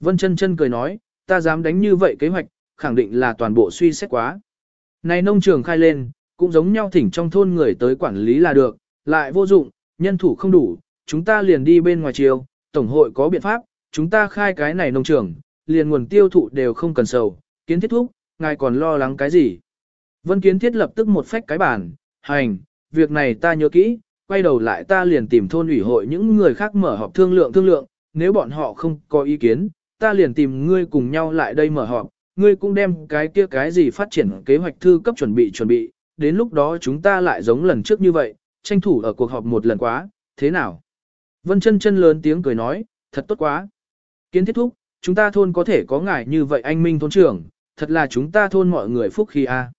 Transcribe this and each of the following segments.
Vân chân chân cười nói, ta dám đánh như vậy kế hoạch, khẳng định là toàn bộ suy xét quá. Này nông trường khai lên, cũng giống nhau thỉnh trong thôn người tới quản lý là được, lại vô dụng, nhân thủ không đủ, chúng ta liền đi bên ngoài chiều, tổng hội có biện pháp, chúng ta khai cái này nông trường, liền nguồn tiêu thụ đều không cần sầu, kiến thiết thúc, ngài còn lo lắng cái gì. Vân kiến thiết lập tức một phách cái bản, hành, việc này ta nhớ kỹ, quay đầu lại ta liền tìm thôn ủy hội những người khác mở họp thương lượng thương lượng, nếu bọn họ không có ý kiến, ta liền tìm ngươi cùng nhau lại đây mở họp, ngươi cũng đem cái kia cái gì phát triển kế hoạch thư cấp chuẩn bị chuẩn bị, đến lúc đó chúng ta lại giống lần trước như vậy, tranh thủ ở cuộc họp một lần quá, thế nào? Vân chân chân lớn tiếng cười nói, thật tốt quá. Kiến thiết thúc, chúng ta thôn có thể có ngài như vậy anh Minh thôn trưởng, thật là chúng ta thôn mọi người phúc khi a.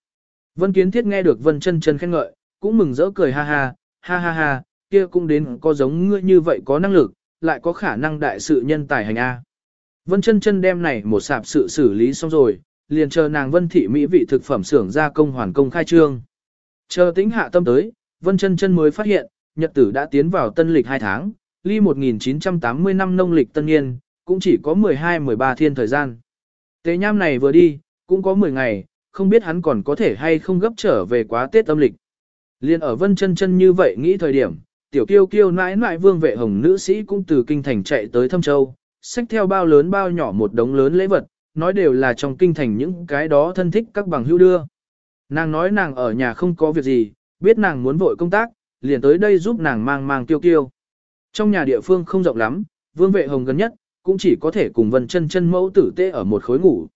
Vân kiến thiết nghe được Vân chân chân khen ngợi, cũng mừng rỡ cười ha ha, ha ha ha, kia cũng đến có giống ngươi như vậy có năng lực, lại có khả năng đại sự nhân tài hành a. Vân chân chân đem này một sạp sự xử lý xong rồi, liền chờ nàng Vân thị mỹ vị thực phẩm xưởng gia công hoàn công khai trương. Chờ tính hạ tâm tới, Vân chân chân mới phát hiện, nhật tử đã tiến vào tân lịch 2 tháng, ly 1980 năm nông lịch tân niên, cũng chỉ có 12-13 thiên thời gian. Tế nham này vừa đi, cũng có 10 ngày, không biết hắn còn có thể hay không gấp trở về quá Tết âm lịch. Liên ở Vân chân chân như vậy nghĩ thời điểm, tiểu kiêu kiêu nãi nãi vương vệ hồng nữ sĩ cũng từ kinh thành chạy tới Thâm Châu, xách theo bao lớn bao nhỏ một đống lớn lễ vật, nói đều là trong kinh thành những cái đó thân thích các bằng hữu đưa. Nàng nói nàng ở nhà không có việc gì, biết nàng muốn vội công tác, liền tới đây giúp nàng mang mang tiêu kiêu. Trong nhà địa phương không rộng lắm, vương vệ hồng gần nhất, cũng chỉ có thể cùng Vân chân chân mẫu tử tê ở một khối ngủ.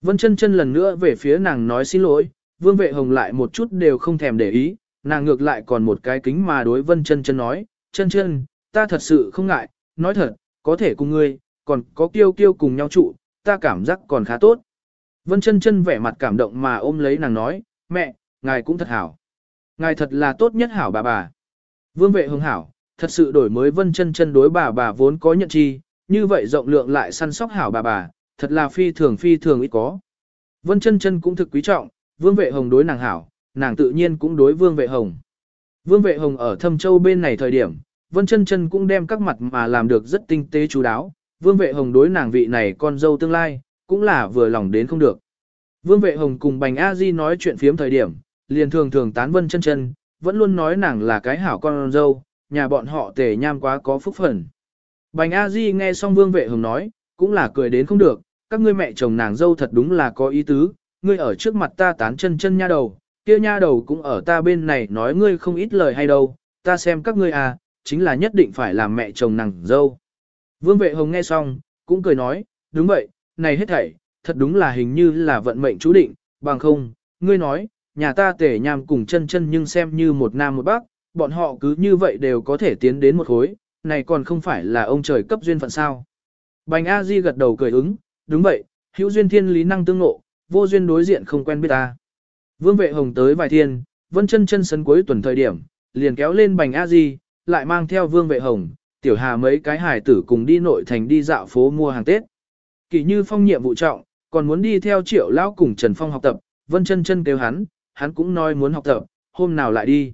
Vân chân chân lần nữa về phía nàng nói xin lỗi, vương vệ hồng lại một chút đều không thèm để ý, nàng ngược lại còn một cái kính mà đối Vân chân chân nói, chân chân, ta thật sự không ngại, nói thật, có thể cùng ngươi, còn có kiêu kiêu cùng nhau trụ, ta cảm giác còn khá tốt. Vân chân chân vẻ mặt cảm động mà ôm lấy nàng nói, mẹ, ngài cũng thật hảo. Ngài thật là tốt nhất hảo bà bà. Vương vệ hưng hảo, thật sự đổi mới vân chân chân đối bà bà vốn có nhận chi, như vậy rộng lượng lại săn sóc hảo bà bà, thật là phi thường phi thường ít có. Vân chân chân cũng thực quý trọng, vương vệ hồng đối nàng hảo, nàng tự nhiên cũng đối vương vệ hồng. Vương vệ hồng ở thâm châu bên này thời điểm, vân chân chân cũng đem các mặt mà làm được rất tinh tế chú đáo, vương vệ hồng đối nàng vị này con dâu tương lai, cũng là vừa lòng đến không được. Vương vệ hồng cùng bành A Di nói chuyện phiếm thời điểm, liền thường thường tán vân chân chân, vẫn luôn nói nàng là cái hảo con dâu, nhà bọn họ tề nham quá có phúc phần. Bành A Di nghe xong vương vệ hồng nói, cũng là cười đến không được, các ngươi mẹ chồng nàng dâu thật đúng là có ý tứ, ngươi ở trước mặt ta tán chân chân nha đầu, kia nha đầu cũng ở ta bên này nói ngươi không ít lời hay đâu, ta xem các ngươi à, chính là nhất định phải làm mẹ chồng nàng dâu. Vương vệ hồng nghe xong, cũng cười nói, đúng vậy, này hết thảy, thật đúng là hình như là vận mệnh chú định, bằng không, ngươi nói, nhà ta tể nham cùng chân chân nhưng xem như một nam một bắc, bọn họ cứ như vậy đều có thể tiến đến một khối, này còn không phải là ông trời cấp duyên phận sao. Bành A Di gật đầu cười ứng, đúng vậy, hữu duyên thiên lý năng tương ngộ, vô duyên đối diện không quen biết ta. Vương vệ hồng tới vài thiên, vân chân chân sân cuối tuần thời điểm, liền kéo lên bành A Di, lại mang theo vương vệ hồng, tiểu hà mấy cái hài tử cùng đi nội thành đi dạo phố mua hàng Tết. Kỳ như phong nhiệm vụ trọng, còn muốn đi theo triệu lão cùng Trần Phong học tập, vân chân chân kêu hắn, hắn cũng nói muốn học tập, hôm nào lại đi.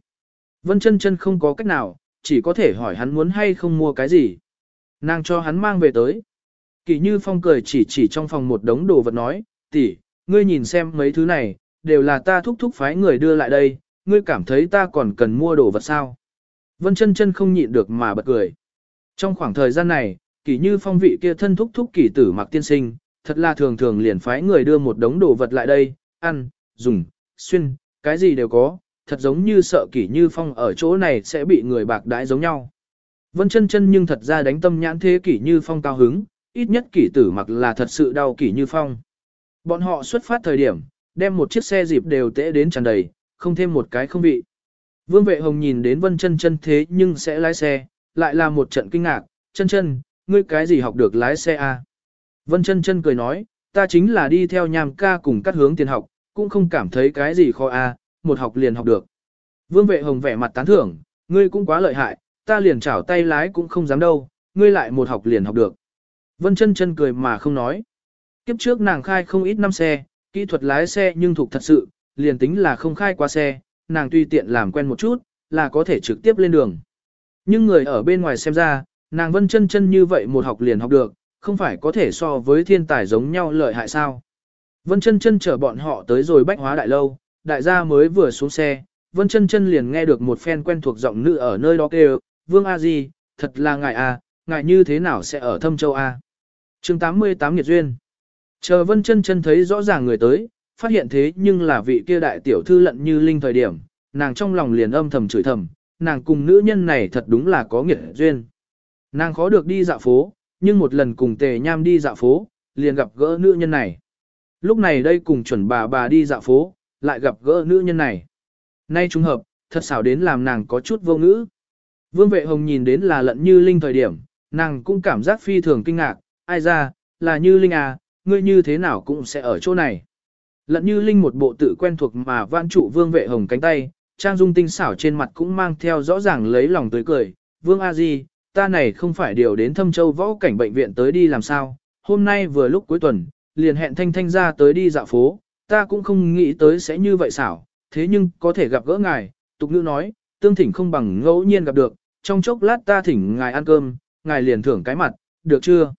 Vân chân chân không có cách nào, chỉ có thể hỏi hắn muốn hay không mua cái gì. Nàng cho hắn mang về tới. Kỳ như phong cười chỉ chỉ trong phòng một đống đồ vật nói, tỷ, ngươi nhìn xem mấy thứ này, đều là ta thúc thúc phái người đưa lại đây, ngươi cảm thấy ta còn cần mua đồ vật sao. Vân chân chân không nhịn được mà bật cười. Trong khoảng thời gian này, kỳ như phong vị kia thân thúc thúc kỳ tử mặc tiên sinh, thật là thường thường liền phái người đưa một đống đồ vật lại đây, ăn, dùng, xuyên, cái gì đều có, thật giống như sợ kỷ như phong ở chỗ này sẽ bị người bạc đãi giống nhau. Vân chân chân nhưng thật ra đánh tâm nhãn thế kỷ như phong cao hứng, ít nhất kỷ tử mặc là thật sự đau kỷ như phong. Bọn họ xuất phát thời điểm, đem một chiếc xe dịp đều tễ đến tràn đầy, không thêm một cái không vị. Vương vệ hồng nhìn đến vân chân chân thế nhưng sẽ lái xe, lại là một trận kinh ngạc, chân chân, ngươi cái gì học được lái xe à? Vân chân chân cười nói, ta chính là đi theo nhàm ca cùng cắt hướng tiền học, cũng không cảm thấy cái gì khó à, một học liền học được. Vương vệ hồng vẻ mặt tán thưởng, ngươi cũng quá lợi hại, ta liền chảo tay lái cũng không dám đâu, ngươi lại một học liền học được. Vân chân chân cười mà không nói. Kiếp trước nàng khai không ít năm xe, kỹ thuật lái xe nhưng thuộc thật sự, liền tính là không khai qua xe, nàng tuy tiện làm quen một chút, là có thể trực tiếp lên đường. Nhưng người ở bên ngoài xem ra, nàng vân chân chân như vậy một học liền học được, không phải có thể so với thiên tài giống nhau lợi hại sao. Vân chân chân chở bọn họ tới rồi bách hóa đại lâu, đại gia mới vừa xuống xe, Vân chân chân liền nghe được một phen quen thuộc giọng nữ ở nơi đó kêu, Vương A Di, thật là ngài à, ngài như thế nào sẽ ở thâm châu A. chương 88 Nhiệt Duyên Chờ Vân chân chân thấy rõ ràng người tới, phát hiện thế nhưng là vị kia đại tiểu thư lận như linh thời điểm, nàng trong lòng liền âm thầm chửi thầm, nàng cùng nữ nhân này thật đúng là có nghĩa duyên. Nàng khó được đi dạo phố, nhưng một lần cùng tề nham đi dạo phố, liền gặp gỡ nữ nhân này. Lúc này đây cùng chuẩn bà bà đi dạo phố, lại gặp gỡ nữ nhân này. Nay trùng hợp, thật xảo đến làm nàng có chút vô ngữ. Vương vệ hồng nhìn đến là lận như linh thời điểm, nàng cũng cảm giác phi thường kinh ngạc, ai ra, là như linh à, ngươi như thế nào cũng sẽ ở chỗ này. Lận như linh một bộ tự quen thuộc mà vãn trụ vương vệ hồng cánh tay, trang dung tinh xảo trên mặt cũng mang theo rõ ràng lấy lòng tươi cười. Vương A Di, ta này không phải điều đến thâm châu võ cảnh bệnh viện tới đi làm sao, hôm nay vừa lúc cuối tuần, liền hẹn thanh thanh ra tới đi dạo phố, ta cũng không nghĩ tới sẽ như vậy xảo, thế nhưng có thể gặp gỡ ngài, tục nữ nói, tương thỉnh không bằng ngẫu nhiên gặp được, trong chốc lát ta thỉnh ngài ăn cơm, ngài liền thưởng cái mặt, được chưa?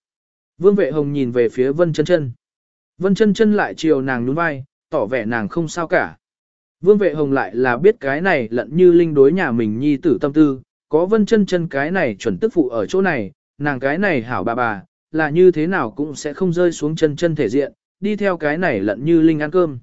Vương vệ hồng nhìn về phía vân chân chân. Vân chân chân lại chiều nàng nhún vai, tỏ vẻ nàng không sao cả. Vương vệ hồng lại là biết cái này lận như linh đối nhà mình nhi tử tâm tư, có vân chân chân cái này chuẩn tức phụ ở chỗ này, nàng cái này hảo bà bà, là như thế nào cũng sẽ không rơi xuống chân chân thể diện, đi theo cái này lận như linh ăn cơm.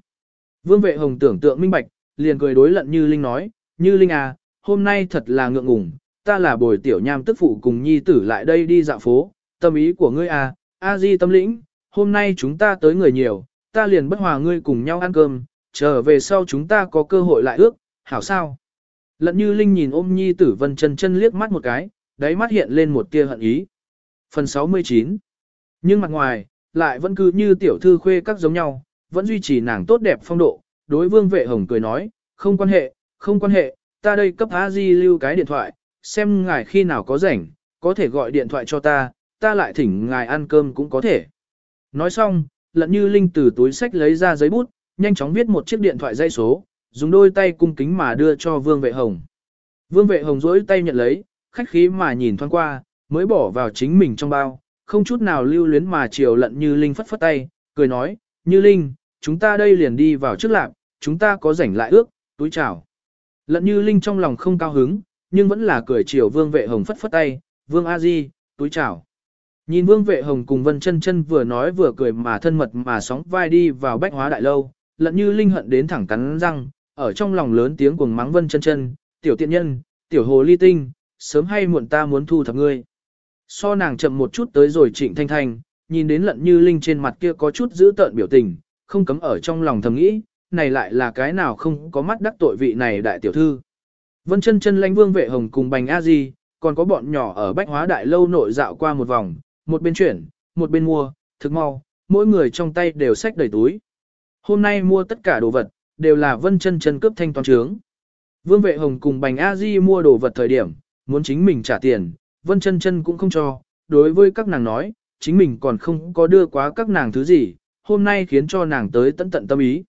Vương vệ hồng tưởng tượng minh bạch, liền cười đối lận như linh nói, như linh à, hôm nay thật là ngượng ngùng, ta là bồi tiểu nham tức phụ cùng nhi tử lại đây đi dạo phố, tâm ý của ngươi à, a di tâm lĩnh, hôm nay chúng ta tới người nhiều, ta liền bất hòa ngươi cùng nhau ăn cơm, trở về sau chúng ta có cơ hội lại ước, hảo sao. Lận như linh nhìn ôm nhi tử vân chân chân liếc mắt một cái, đáy mắt hiện lên một tia hận ý. Phần 69 Nhưng mặt ngoài, lại vẫn cứ như tiểu thư khuê các giống nhau, vẫn duy trì nàng tốt đẹp phong độ, đối vương vệ hồng cười nói, không quan hệ, không quan hệ, ta đây cấp a di lưu cái điện thoại, xem ngài khi nào có rảnh, có thể gọi điện thoại cho ta, ta lại thỉnh ngài ăn cơm cũng có thể. Nói xong, lận như linh từ túi sách lấy ra giấy bút, nhanh chóng viết một chiếc điện thoại dây số, dùng đôi tay cung kính mà đưa cho Vương Vệ Hồng. Vương Vệ Hồng rỗi tay nhận lấy, khách khí mà nhìn thoáng qua, mới bỏ vào chính mình trong bao, không chút nào lưu luyến mà chiều lận Như Linh phất phất tay, cười nói, Như Linh, chúng ta đây liền đi vào trước lạc, chúng ta có rảnh lại ước, túi chào. Lận Như Linh trong lòng không cao hứng, nhưng vẫn là cười chiều Vương Vệ Hồng phất phất tay, Vương A Di, túi chào. Nhìn Vương Vệ Hồng cùng Vân Chân Chân vừa nói vừa cười mà thân mật mà sóng vai đi vào bách hóa đại lâu, lận như linh hận đến thẳng cắn răng, ở trong lòng lớn tiếng cuồng mắng Vân Chân Chân, "Tiểu tiện nhân, tiểu hồ ly tinh, sớm hay muộn ta muốn thu thập ngươi." So nàng chậm một chút tới rồi Trịnh Thanh Thanh, nhìn đến lận như linh trên mặt kia có chút giữ tợn biểu tình, không cấm ở trong lòng thầm nghĩ, này lại là cái nào không có mắt đắc tội vị này đại tiểu thư. Vân chân chân lãnh vương vệ hồng cùng bành a di, còn có bọn nhỏ ở bách hóa đại lâu nội dạo qua một vòng, một bên chuyển, một bên mua, thực mau, mỗi người trong tay đều xách đầy túi. Hôm nay mua tất cả đồ vật, đều là vân chân chân cướp thanh toán trướng. Vương vệ hồng cùng bành a di mua đồ vật thời điểm, muốn chính mình trả tiền, vân chân chân cũng không cho, đối với các nàng nói, chính mình còn không có đưa quá các nàng thứ gì, hôm nay khiến cho nàng tới tận tận tâm ý.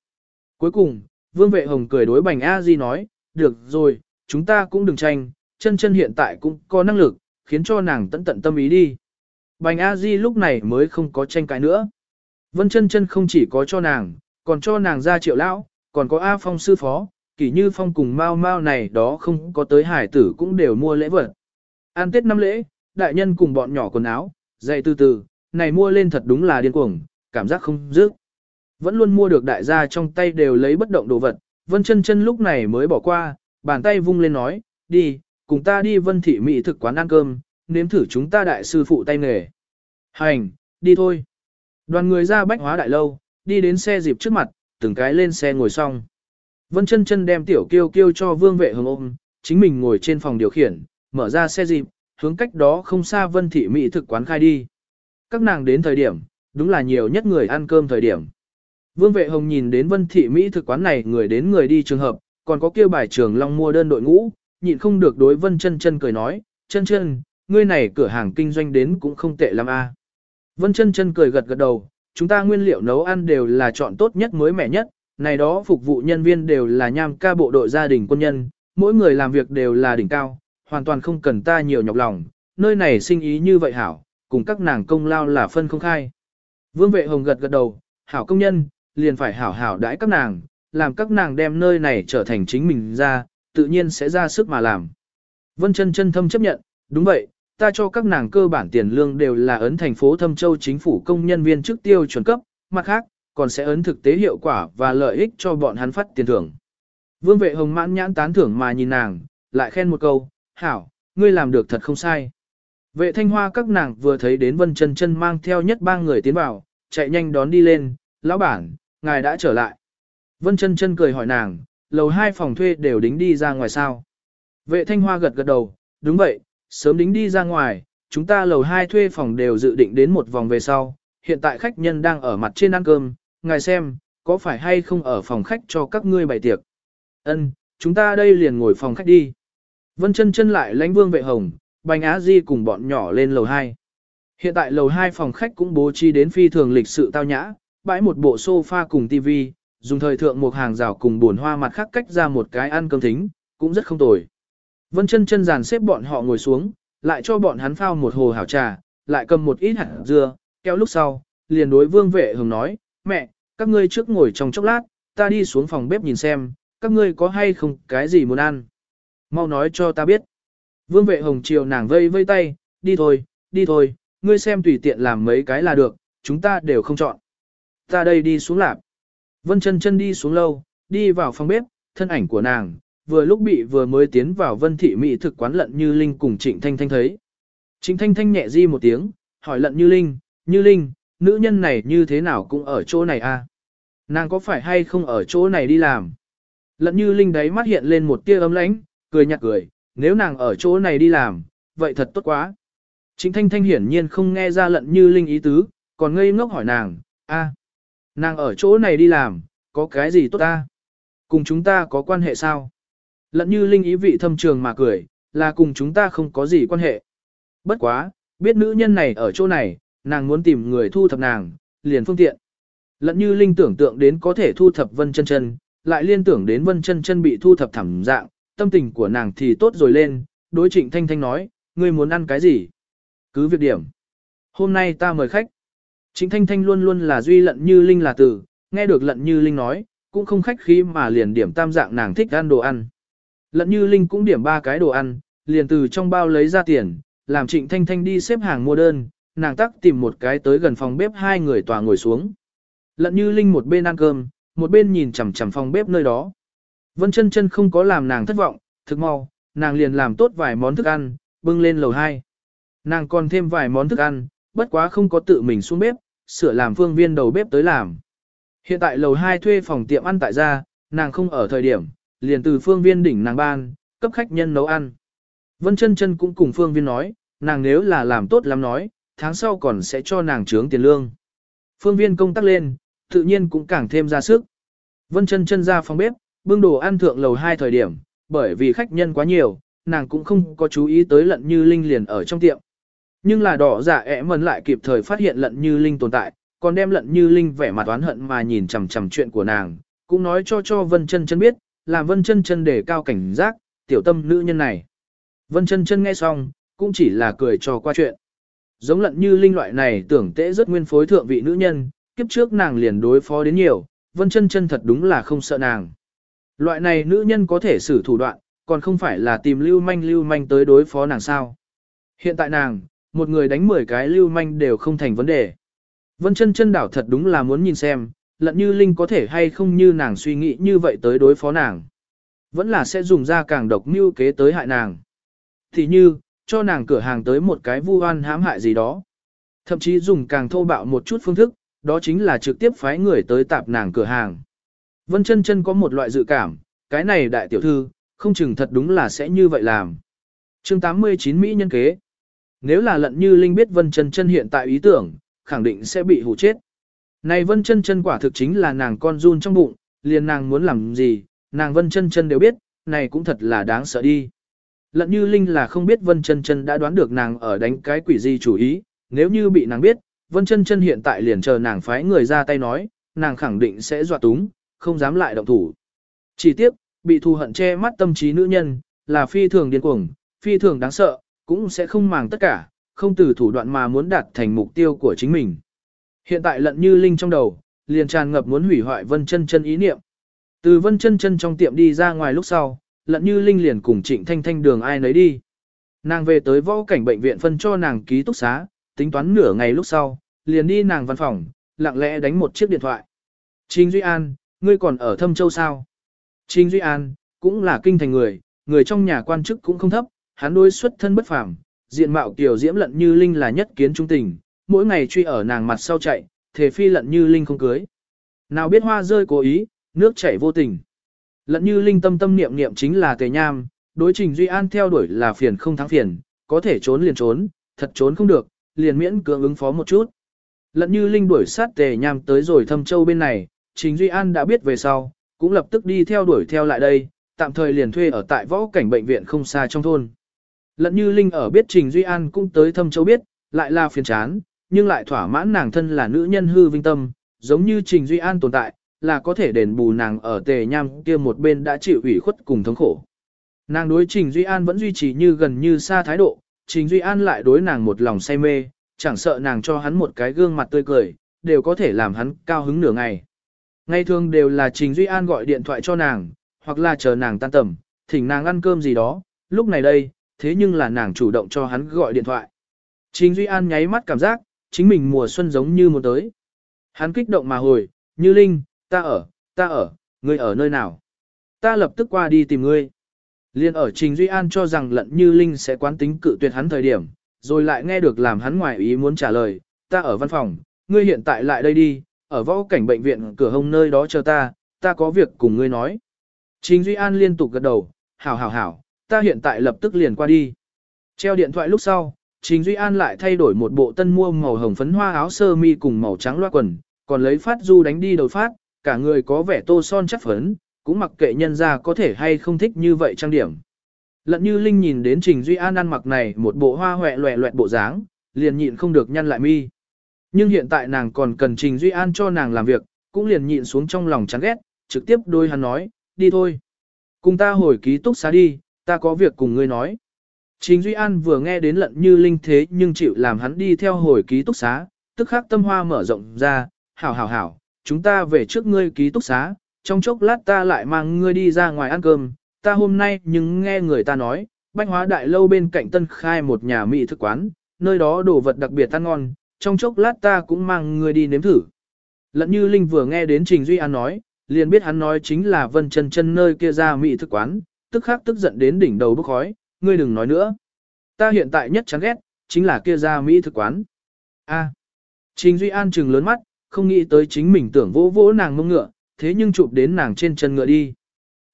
Cuối cùng, vương vệ hồng cười đối bành a di nói, được rồi, chúng ta cũng đừng tranh, chân chân hiện tại cũng có năng lực, khiến cho nàng tận tận tâm ý đi. Bành A Di lúc này mới không có tranh cãi nữa. Vân chân chân không chỉ có cho nàng, còn cho nàng ra triệu lão, còn có A Phong sư phó, kỷ như Phong cùng Mao Mao này đó không có tới hải tử cũng đều mua lễ vật. An Tết năm lễ, đại nhân cùng bọn nhỏ quần áo, dạy từ từ, này mua lên thật đúng là điên cuồng, cảm giác không dứt. Vẫn luôn mua được đại gia trong tay đều lấy bất động đồ vật, Vân chân chân lúc này mới bỏ qua, bàn tay vung lên nói, đi, cùng ta đi Vân Thị Mỹ thực quán ăn cơm, nếm thử chúng ta đại sư phụ tay nghề. Hành, đi thôi. Đoàn người ra bách hóa đại lâu, đi đến xe dịp trước mặt, từng cái lên xe ngồi xong. Vân chân chân đem tiểu kiêu kiêu cho vương vệ hồng ôm, chính mình ngồi trên phòng điều khiển, mở ra xe dịp, hướng cách đó không xa vân thị mỹ thực quán khai đi. Các nàng đến thời điểm, đúng là nhiều nhất người ăn cơm thời điểm. Vương vệ hồng nhìn đến vân thị mỹ thực quán này người đến người đi trường hợp, còn có kêu bài trường long mua đơn đội ngũ, nhịn không được đối vân chân chân cười nói, chân chân, ngươi này cửa hàng kinh doanh đến cũng không tệ lắm a. Vân chân chân cười gật gật đầu, chúng ta nguyên liệu nấu ăn đều là chọn tốt nhất mới mẻ nhất, này đó phục vụ nhân viên đều là nham ca bộ đội gia đình quân nhân, mỗi người làm việc đều là đỉnh cao, hoàn toàn không cần ta nhiều nhọc lòng, nơi này sinh ý như vậy hảo, cùng các nàng công lao là phân không khai. Vương vệ hồng gật gật đầu, hảo công nhân, liền phải hảo hảo đãi các nàng, làm các nàng đem nơi này trở thành chính mình ra, tự nhiên sẽ ra sức mà làm. Vân chân chân thâm chấp nhận, đúng vậy, ta cho các nàng cơ bản tiền lương đều là ấn thành phố Thâm Châu chính phủ công nhân viên chức tiêu chuẩn cấp, mặt khác, còn sẽ ấn thực tế hiệu quả và lợi ích cho bọn hắn phát tiền thưởng. Vương vệ hồng mãn nhãn tán thưởng mà nhìn nàng, lại khen một câu, hảo, ngươi làm được thật không sai. Vệ thanh hoa các nàng vừa thấy đến vân chân chân mang theo nhất ba người tiến vào, chạy nhanh đón đi lên, lão bản, ngài đã trở lại. Vân chân chân cười hỏi nàng, lầu hai phòng thuê đều đính đi ra ngoài sao. Vệ thanh hoa gật gật đầu, đúng vậy, sớm đính đi ra ngoài, chúng ta lầu hai thuê phòng đều dự định đến một vòng về sau, hiện tại khách nhân đang ở mặt trên ăn cơm, ngài xem, có phải hay không ở phòng khách cho các ngươi bày tiệc. Ân, chúng ta đây liền ngồi phòng khách đi. Vân chân chân lại lãnh vương vệ hồng, Bành á di cùng bọn nhỏ lên lầu 2. Hiện tại lầu 2 phòng khách cũng bố trí đến phi thường lịch sự tao nhã, bãi một bộ sofa cùng tivi, dùng thời thượng một hàng rào cùng buồn hoa mặt khác cách ra một cái ăn cơm thính, cũng rất không tồi. Vân chân chân dàn xếp bọn họ ngồi xuống, lại cho bọn hắn phao một hồ hảo trà, lại cầm một ít hạt dưa, kéo lúc sau, liền đối vương vệ hồng nói, mẹ, các ngươi trước ngồi trong chốc lát, ta đi xuống phòng bếp nhìn xem, các ngươi có hay không cái gì muốn ăn. Mau nói cho ta biết. Vương vệ hồng chiều nàng vây vây tay, đi thôi, đi thôi, ngươi xem tùy tiện làm mấy cái là được, chúng ta đều không chọn. Ta đây đi xuống lạp. Vân chân chân đi xuống lâu, đi vào phòng bếp, thân ảnh của nàng, vừa lúc bị vừa mới tiến vào vân thị mỹ thực quán lận như linh cùng trịnh thanh thanh thấy. Trịnh thanh thanh nhẹ di một tiếng, hỏi lận như linh, như linh, nữ nhân này như thế nào cũng ở chỗ này a? À? Nàng có phải hay không ở chỗ này đi làm? Lận như linh đấy mắt hiện lên một tia ấm lãnh, cười nhạt cười, nếu nàng ở chỗ này đi làm, vậy thật tốt quá. Trịnh thanh thanh hiển nhiên không nghe ra lận như linh ý tứ, còn ngây ngốc hỏi nàng, a, nàng ở chỗ này đi làm, có cái gì tốt ta? Cùng chúng ta có quan hệ sao? Lận như linh ý vị thâm trường mà cười, là cùng chúng ta không có gì quan hệ. Bất quá, biết nữ nhân này ở chỗ này, nàng muốn tìm người thu thập nàng, liền phương tiện. Lận như linh tưởng tượng đến có thể thu thập vân chân chân, lại liên tưởng đến vân chân chân bị thu thập thảm dạng, tâm tình của nàng thì tốt rồi lên, đối trịnh thanh thanh nói, ngươi muốn ăn cái gì? Cứ việc điểm. Hôm nay ta mời khách. Trịnh thanh thanh luôn luôn là duy lận như linh là tử, nghe được lận như linh nói, cũng không khách khí mà liền điểm tam dạng nàng thích ăn đồ ăn. Lận như linh cũng điểm ba cái đồ ăn, liền từ trong bao lấy ra tiền, làm trịnh thanh thanh đi xếp hàng mua đơn, nàng tắc tìm một cái tới gần phòng bếp hai người tòa ngồi xuống. Lận như linh một bên ăn cơm, một bên nhìn chằm chằm phòng bếp nơi đó. Vân chân chân không có làm nàng thất vọng, thực mau, nàng liền làm tốt vài món thức ăn, bưng lên lầu 2. Nàng còn thêm vài món thức ăn, bất quá không có tự mình xuống bếp, sửa làm phương viên đầu bếp tới làm. Hiện tại lầu 2 thuê phòng tiệm ăn tại gia, nàng không ở thời điểm, liền từ phương viên đỉnh nàng ban, cấp khách nhân nấu ăn. Vân chân chân cũng cùng phương viên nói, nàng nếu là làm tốt lắm nói, tháng sau còn sẽ cho nàng trướng tiền lương. Phương viên công tác lên, tự nhiên cũng càng thêm ra sức. Vân chân chân ra phòng bếp, bưng đồ ăn thượng lầu hai thời điểm, bởi vì khách nhân quá nhiều, nàng cũng không có chú ý tới lận như linh liền ở trong tiệm. Nhưng là đỏ dạ giả ẻ mần lại kịp thời phát hiện lận như linh tồn tại, còn đem lận như linh vẻ mặt oán hận mà nhìn chằm chằm chuyện của nàng, cũng nói cho cho Vân chân chân biết, làm Vân chân chân để cao cảnh giác, tiểu tâm nữ nhân này. Vân chân chân nghe xong, cũng chỉ là cười trò qua chuyện. Giống lận như linh loại này tưởng tễ rất nguyên phối thượng vị nữ nhân, kiếp trước nàng liền đối phó đến nhiều, Vân chân chân thật đúng là không sợ nàng. Loại này nữ nhân có thể xử thủ đoạn, còn không phải là tìm lưu manh lưu manh tới đối phó nàng sao. Hiện tại nàng, một người đánh 10 cái lưu manh đều không thành vấn đề. Vân chân chân đảo thật đúng là muốn nhìn xem, lận như linh có thể hay không như nàng suy nghĩ như vậy tới đối phó nàng. Vẫn là sẽ dùng ra càng độc mưu kế tới hại nàng. Thì như, cho nàng cửa hàng tới một cái vu oan hãm hại gì đó. Thậm chí dùng càng thô bạo một chút phương thức, đó chính là trực tiếp phái người tới tạp nàng cửa hàng. Vân chân chân có một loại dự cảm, cái này đại tiểu thư, không chừng thật đúng là sẽ như vậy làm. chương 89 Mỹ nhân kế. Nếu là lận như Linh biết Vân chân chân hiện tại ý tưởng, khẳng định sẽ bị hù chết. Này Vân chân chân quả thực chính là nàng con run trong bụng, liền nàng muốn làm gì, nàng Vân chân chân đều biết, này cũng thật là đáng sợ đi. Lận như Linh là không biết Vân chân chân đã đoán được nàng ở đánh cái quỷ gì chủ ý, nếu như bị nàng biết, Vân chân chân hiện tại liền chờ nàng phái người ra tay nói, nàng khẳng định sẽ dọa túng, không dám lại động thủ. Chỉ tiếc, bị thù hận che mắt tâm trí nữ nhân, là phi thường điên cuồng, phi thường đáng sợ, cũng sẽ không màng tất cả, không từ thủ đoạn mà muốn đạt thành mục tiêu của chính mình. Hiện tại lận như linh trong đầu, liền tràn ngập muốn hủy hoại Vân Chân Chân ý niệm. Từ Vân Chân Chân trong tiệm đi ra ngoài lúc sau, lận như linh liền cùng Trịnh Thanh Thanh đường ai nấy đi. Nàng về tới võ cảnh bệnh viện phân cho nàng ký túc xá, tính toán nửa ngày lúc sau, liền đi nàng văn phòng, lặng lẽ đánh một chiếc điện thoại. Trình Duy An, ngươi còn ở Thâm Châu sao? Trình Duy An, cũng là kinh thành người, người trong nhà quan chức cũng không thấp, hắn đối xuất thân bất phàm, diện mạo kiểu diễm lận như linh là nhất kiến trung tình, mỗi ngày truy ở nàng mặt sau chạy, thể phi lận như linh không cưới. Nào biết hoa rơi cố ý, nước chảy vô tình. Lận như linh tâm tâm niệm niệm chính là tề nham, đối trình Duy An theo đuổi là phiền không thắng phiền, có thể trốn liền trốn, thật trốn không được, liền miễn cưỡng ứng phó một chút. Lận như linh đuổi sát tề nham tới rồi thâm châu bên này, trình Duy An đã biết về sau, cũng lập tức đi theo đuổi theo lại đây, tạm thời liền thuê ở tại võ cảnh bệnh viện không xa trong thôn. Lận như linh ở biết trình Duy An cũng tới thâm châu biết, lại là phiền chán, nhưng lại thỏa mãn nàng thân là nữ nhân hư vinh tâm, giống như trình Duy An tồn tại, là có thể đền bù nàng ở tề nham kia một bên đã chịu ủy khuất cùng thống khổ. Nàng đối Trình Duy An vẫn duy trì như gần như xa thái độ, Trình Duy An lại đối nàng một lòng say mê, chẳng sợ nàng cho hắn một cái gương mặt tươi cười, đều có thể làm hắn cao hứng nửa ngày. Ngày thường đều là Trình Duy An gọi điện thoại cho nàng, hoặc là chờ nàng tan tầm, thỉnh nàng ăn cơm gì đó, lúc này đây, thế nhưng là nàng chủ động cho hắn gọi điện thoại. Trình Duy An nháy mắt cảm giác, chính mình mùa xuân giống như một tới. Hắn kích động mà hồi, như Linh, ta ở, ta ở, ngươi ở nơi nào? Ta lập tức qua đi tìm ngươi. Liên ở Trình Duy An cho rằng lận như Linh sẽ quán tính cự tuyệt hắn thời điểm, rồi lại nghe được làm hắn ngoài ý muốn trả lời, ta ở văn phòng, ngươi hiện tại lại đây đi, ở võ cảnh bệnh viện cửa hông nơi đó chờ ta, ta có việc cùng ngươi nói. Trình Duy An liên tục gật đầu, hảo hảo hảo, ta hiện tại lập tức liền qua đi. Treo điện thoại lúc sau, Trình Duy An lại thay đổi một bộ tân mua màu hồng phấn hoa áo sơ mi cùng màu trắng loa quần, còn lấy phát du đánh đi đầu phát, cả người có vẻ tô son chắc phấn, cũng mặc kệ nhân ra có thể hay không thích như vậy trang điểm. Lận như Linh nhìn đến Trình Duy An ăn mặc này một bộ hoa hoẹ loẹ loẹt bộ dáng, liền nhịn không được nhăn lại mi. Nhưng hiện tại nàng còn cần Trình Duy An cho nàng làm việc, cũng liền nhịn xuống trong lòng chán ghét, trực tiếp đôi hắn nói, đi thôi. Cùng ta hồi ký túc xá đi, ta có việc cùng ngươi nói. Trình Duy An vừa nghe đến lận như Linh thế nhưng chịu làm hắn đi theo hồi ký túc xá, tức khắc tâm hoa mở rộng ra, hảo hảo hảo, chúng ta về trước ngươi ký túc xá, trong chốc lát ta lại mang ngươi đi ra ngoài ăn cơm, ta hôm nay nhưng nghe người ta nói, bách hóa đại lâu bên cạnh tân khai một nhà mỹ thực quán, nơi đó đồ vật đặc biệt ăn ngon, trong chốc lát ta cũng mang ngươi đi nếm thử. Lận như Linh vừa nghe đến Trình Duy An nói, liền biết hắn nói chính là vân chân chân nơi kia ra mỹ thực quán, tức khắc tức giận đến đỉnh đầu bốc khói, ngươi đừng nói nữa. Ta hiện tại nhất chán ghét, chính là kia ra mỹ thực quán. A. Trình Duy An trừng lớn mắt, không nghĩ tới chính mình tưởng vỗ vỗ nàng mông ngựa, thế nhưng chụp đến nàng trên chân ngựa đi.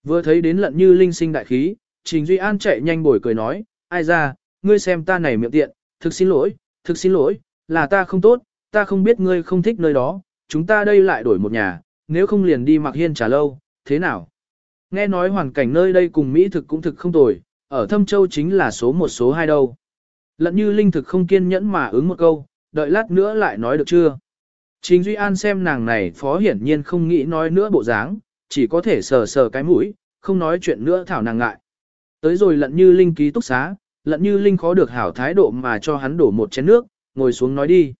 Vừa thấy đến lận như linh sinh đại khí, Trình Duy An chạy nhanh bồi cười nói, ai ra, ngươi xem ta này miệng tiện, thực xin lỗi, thực xin lỗi, là ta không tốt, ta không biết ngươi không thích nơi đó, chúng ta đây lại đổi một nhà, nếu không liền đi mặc hiên trả lâu, thế nào? Nghe nói hoàn cảnh nơi đây cùng Mỹ thực cũng thực không tồi, ở Thâm Châu chính là số một số hai đâu. Lận như linh thực không kiên nhẫn mà ứng một câu, đợi lát nữa lại nói được chưa? Trình Duy An xem nàng này phó hiển nhiên không nghĩ nói nữa bộ dáng, chỉ có thể sờ sờ cái mũi, không nói chuyện nữa thảo nàng ngại. Tới rồi lận như Linh ký túc xá, lận như Linh khó được hảo thái độ mà cho hắn đổ một chén nước, ngồi xuống nói đi.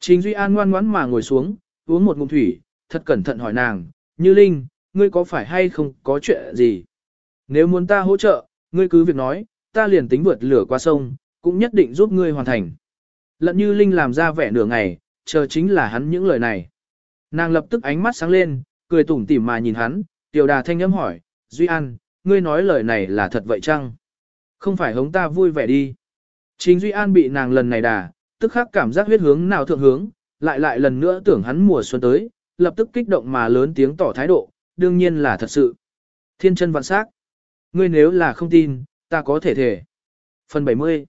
Trình Duy An ngoan ngoãn mà ngồi xuống, uống một ngụm thủy, thật cẩn thận hỏi nàng, như Linh, ngươi có phải hay không có chuyện gì? Nếu muốn ta hỗ trợ, ngươi cứ việc nói, ta liền tính vượt lửa qua sông, cũng nhất định giúp ngươi hoàn thành. Lận như Linh làm ra vẻ nửa ngày, chờ chính là hắn những lời này. Nàng lập tức ánh mắt sáng lên, cười tủm tỉm mà nhìn hắn, tiểu đà thanh âm hỏi, Duy An, ngươi nói lời này là thật vậy chăng? Không phải hống ta vui vẻ đi. Chính Duy An bị nàng lần này đà, tức khắc cảm giác huyết hướng nào thượng hướng, lại lại lần nữa tưởng hắn mùa xuân tới, lập tức kích động mà lớn tiếng tỏ thái độ, đương nhiên là thật sự. Thiên chân vạn sắc. Ngươi nếu là không tin, ta có thể thể. Phần 70.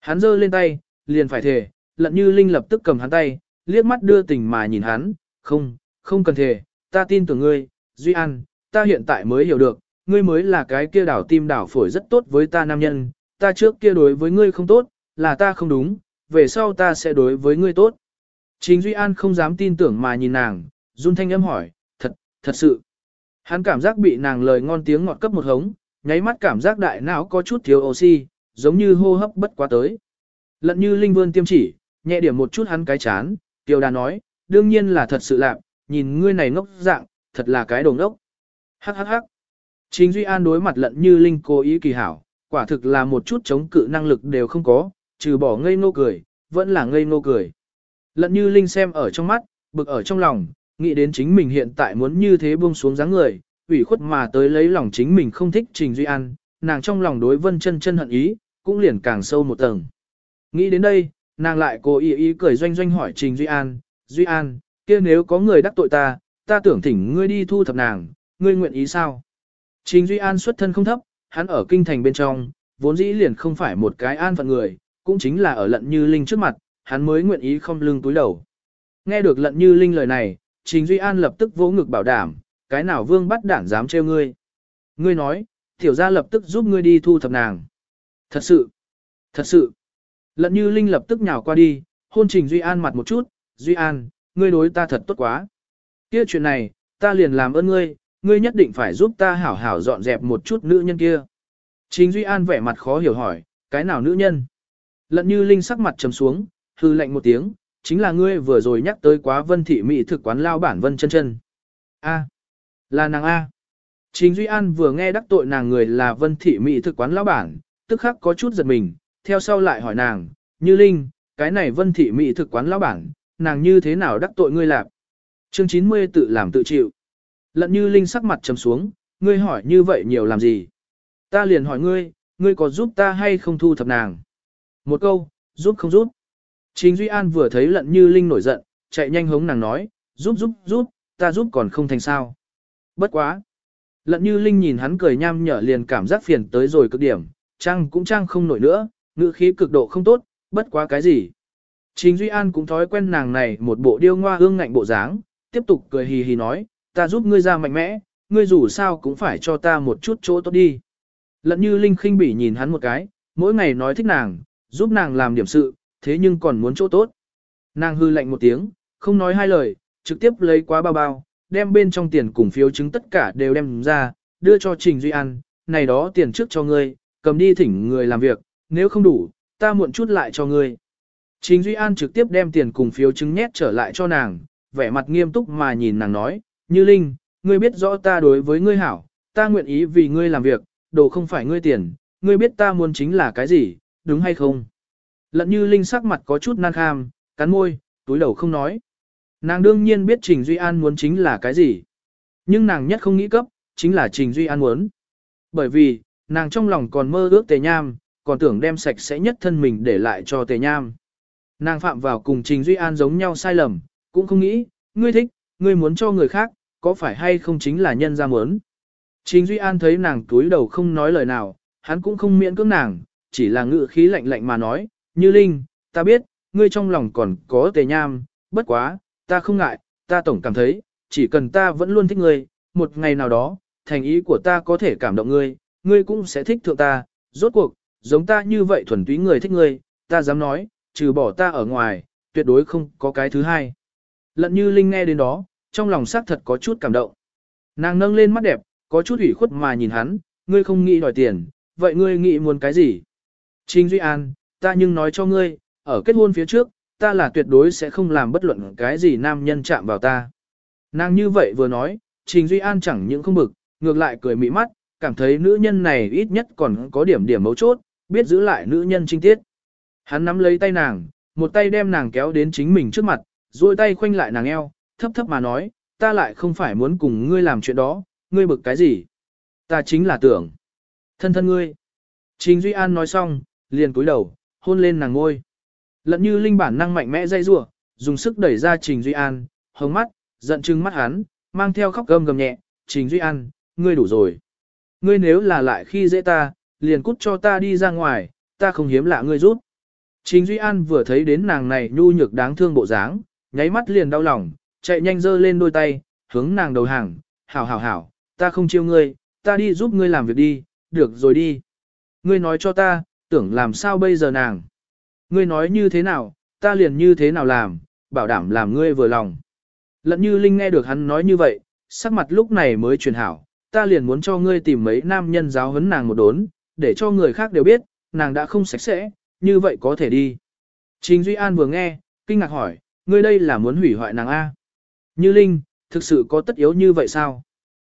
Hắn giơ lên tay, liền phải thể, lận như Linh lập tức cầm hắn tay, liếc mắt đưa tình mà nhìn hắn, không, không cần thể, ta tin tưởng ngươi, Duy An, ta hiện tại mới hiểu được, ngươi mới là cái kia đảo tim đảo phổi rất tốt với ta nam nhân, ta trước kia đối với ngươi không tốt, là ta không đúng, về sau ta sẽ đối với ngươi tốt. Chính Duy An không dám tin tưởng mà nhìn nàng, run thanh âm hỏi, thật, thật sự. Hắn cảm giác bị nàng lời ngon tiếng ngọt cấp một hống, nháy mắt cảm giác đại não có chút thiếu oxy, giống như hô hấp bất quá tới. Lận như linh vươn tiêm chỉ, nhẹ điểm một chút hắn cái chán, tiêu đà nói, đương nhiên là thật sự lạc, nhìn ngươi này ngốc dạng, thật là cái đồ ngốc. Hắc hắc hắc. Chính Duy An đối mặt lận như linh cố ý kỳ hảo, quả thực là một chút chống cự năng lực đều không có, trừ bỏ ngây ngô cười, vẫn là ngây ngô cười. Lận như linh xem ở trong mắt, bực ở trong lòng, nghĩ đến chính mình hiện tại muốn như thế buông xuống dáng người, ủy khuất mà tới lấy lòng chính mình không thích Trình Duy An, nàng trong lòng đối vân chân chân hận ý, cũng liền càng sâu một tầng. Nghĩ đến đây, nàng lại cố ý ý cười doanh doanh hỏi Trình Duy An, Duy An, kia nếu có người đắc tội ta, ta tưởng thỉnh ngươi đi thu thập nàng, ngươi nguyện ý sao? Trình Duy An xuất thân không thấp, hắn ở kinh thành bên trong, vốn dĩ liền không phải một cái an phận người, cũng chính là ở lận như linh trước mặt, hắn mới nguyện ý không lưng túi đầu. Nghe được lận như linh lời này, Trình Duy An lập tức vỗ ngực bảo đảm, cái nào vương bắt đảng dám trêu ngươi. Ngươi nói, tiểu gia lập tức giúp ngươi đi thu thập nàng. Thật sự, thật sự. Lận như linh lập tức nhào qua đi, hôn Trình Duy An mặt một chút, Duy An, ngươi đối ta thật tốt quá. Kia chuyện này, ta liền làm ơn ngươi, ngươi nhất định phải giúp ta hảo hảo dọn dẹp một chút nữ nhân kia. Trình Duy An vẻ mặt khó hiểu hỏi, cái nào nữ nhân? Lận như linh sắc mặt trầm xuống, hư lạnh một tiếng, chính là ngươi vừa rồi nhắc tới quá vân thị mỹ thực quán lao bản vân chân chân. A. Là nàng A. Trình Duy An vừa nghe đắc tội nàng người là vân thị mỹ thực quán lão bản, tức khắc có chút giật mình, theo sau lại hỏi nàng, như linh, cái này vân thị mỹ thực quán lão bản, nàng như thế nào đắc tội ngươi lạp? Chương 90 tự làm tự chịu. Lận như linh sắc mặt trầm xuống, ngươi hỏi như vậy nhiều làm gì? Ta liền hỏi ngươi, ngươi có giúp ta hay không thu thập nàng? Một câu, giúp không giúp. Trình Duy An vừa thấy lận như linh nổi giận, chạy nhanh hống nàng nói, giúp giúp giúp, ta giúp còn không thành sao. Bất quá. Lận như linh nhìn hắn cười nham nhở liền cảm giác phiền tới rồi cực điểm, trang cũng trang không nổi nữa, ngữ khí cực độ không tốt, bất quá cái gì. Trình Duy An cũng thói quen nàng này một bộ điêu ngoa hương ngạnh bộ dáng, tiếp tục cười hì hì nói, ta giúp ngươi ra mạnh mẽ, ngươi dù sao cũng phải cho ta một chút chỗ tốt đi. Lận như Linh khinh bỉ nhìn hắn một cái, mỗi ngày nói thích nàng, giúp nàng làm điểm sự, thế nhưng còn muốn chỗ tốt. Nàng hư lạnh một tiếng, không nói hai lời, trực tiếp lấy quá bao bao, đem bên trong tiền cùng phiếu chứng tất cả đều đem ra, đưa cho Trình Duy An, này đó tiền trước cho ngươi, cầm đi thỉnh người làm việc, nếu không đủ, ta muộn chút lại cho ngươi. Trình Duy An trực tiếp đem tiền cùng phiếu chứng nhét trở lại cho nàng, vẻ mặt nghiêm túc mà nhìn nàng nói, như Linh, ngươi biết rõ ta đối với ngươi hảo, ta nguyện ý vì ngươi làm việc, đồ không phải ngươi tiền, ngươi biết ta muốn chính là cái gì, đúng hay không? Lận như Linh sắc mặt có chút nan kham, cắn môi, túi đầu không nói. Nàng đương nhiên biết Trình Duy An muốn chính là cái gì. Nhưng nàng nhất không nghĩ cấp, chính là Trình Duy An muốn. Bởi vì, nàng trong lòng còn mơ ước tề nham, còn tưởng đem sạch sẽ nhất thân mình để lại cho tề nham. Nàng phạm vào cùng Trình Duy An giống nhau sai lầm, cũng không nghĩ, ngươi thích, ngươi muốn cho người khác, có phải hay không chính là nhân ra muốn. Trình Duy An thấy nàng túi đầu không nói lời nào, hắn cũng không miễn cưỡng nàng, chỉ là ngự khí lạnh lạnh mà nói, như Linh, ta biết, ngươi trong lòng còn có tề nham, bất quá, ta không ngại, ta tổng cảm thấy, chỉ cần ta vẫn luôn thích ngươi, một ngày nào đó, thành ý của ta có thể cảm động ngươi, ngươi cũng sẽ thích thượng ta, rốt cuộc, giống ta như vậy thuần túy người thích ngươi, ta dám nói, trừ bỏ ta ở ngoài, tuyệt đối không có cái thứ hai. Lận như Linh nghe đến đó, trong lòng xác thật có chút cảm động. Nàng nâng lên mắt đẹp, có chút ủy khuất mà nhìn hắn, ngươi không nghĩ đòi tiền, vậy ngươi nghĩ muốn cái gì? Trình Duy An, ta nhưng nói cho ngươi, ở kết hôn phía trước, ta là tuyệt đối sẽ không làm bất luận cái gì nam nhân chạm vào ta. Nàng như vậy vừa nói, Trình Duy An chẳng những không bực, ngược lại cười mỹ mắt, cảm thấy nữ nhân này ít nhất còn có điểm điểm mấu chốt, biết giữ lại nữ nhân trinh tiết. Hắn nắm lấy tay nàng, một tay đem nàng kéo đến chính mình trước mặt, duỗi tay khoanh lại nàng eo, thấp thấp mà nói, ta lại không phải muốn cùng ngươi làm chuyện đó, ngươi bực cái gì? Ta chính là tưởng. Thân thân ngươi. Trình Duy An nói xong, liền cúi đầu, hôn lên nàng ngôi. Lận như linh bản năng mạnh mẽ dây rủa, dùng sức đẩy ra Trình Duy An, hồng mắt, giận trừng mắt hắn, mang theo khóc gầm gầm nhẹ, Trình Duy An, ngươi đủ rồi. Ngươi nếu là lại khi dễ ta, liền cút cho ta đi ra ngoài, ta không hiếm lạ ngươi rút. Trình Duy An vừa thấy đến nàng này nhu nhược đáng thương bộ dáng, nháy mắt liền đau lòng, chạy nhanh giơ lên đôi tay, hướng nàng đầu hàng, hảo hảo hảo, ta không chiêu ngươi, ta đi giúp ngươi làm việc đi, được rồi đi. Ngươi nói cho ta, tưởng làm sao bây giờ nàng. Ngươi nói như thế nào, ta liền như thế nào làm, bảo đảm làm ngươi vừa lòng. Lận như Linh nghe được hắn nói như vậy, sắc mặt lúc này mới truyền hảo, ta liền muốn cho ngươi tìm mấy nam nhân giáo huấn nàng một đốn, để cho người khác đều biết, nàng đã không sạch sẽ, như vậy có thể đi. Trình Duy An vừa nghe, kinh ngạc hỏi, ngươi đây là muốn hủy hoại nàng A. Như Linh, thực sự có tất yếu như vậy sao?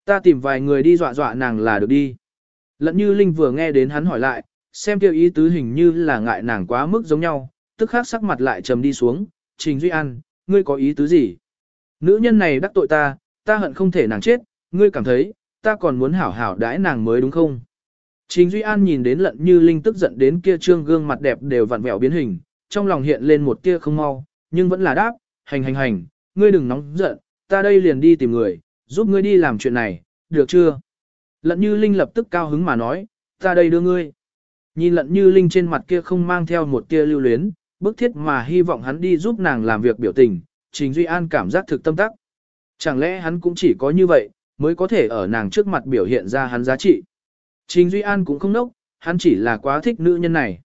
Ta tìm vài người đi dọa dọa nàng là được đi. Lận Như Linh vừa nghe đến hắn hỏi lại, xem tiêu ý tứ hình như là ngại nàng quá mức giống nhau, tức khắc sắc mặt lại trầm đi xuống, Trình Duy An, ngươi có ý tứ gì? Nữ nhân này đắc tội ta, ta hận không thể nàng chết, ngươi cảm thấy, ta còn muốn hảo hảo đãi nàng mới đúng không? Trình Duy An nhìn đến lận như linh tức giận đến kia trương gương mặt đẹp đều vặn vẹo biến hình, trong lòng hiện lên một tia không mau, nhưng vẫn là đáp, hành hành hành, ngươi đừng nóng giận, ta đây liền đi tìm người, giúp ngươi đi làm chuyện này, được chưa? Lận như linh lập tức cao hứng mà nói, ta đây đưa ngươi. Nhìn lận như linh trên mặt kia không mang theo một tia lưu luyến, bức thiết mà hy vọng hắn đi giúp nàng làm việc biểu tình, Trình Duy An cảm giác thực tâm tắc. Chẳng lẽ hắn cũng chỉ có như vậy, mới có thể ở nàng trước mặt biểu hiện ra hắn giá trị. Trình Duy An cũng không nốc, hắn chỉ là quá thích nữ nhân này.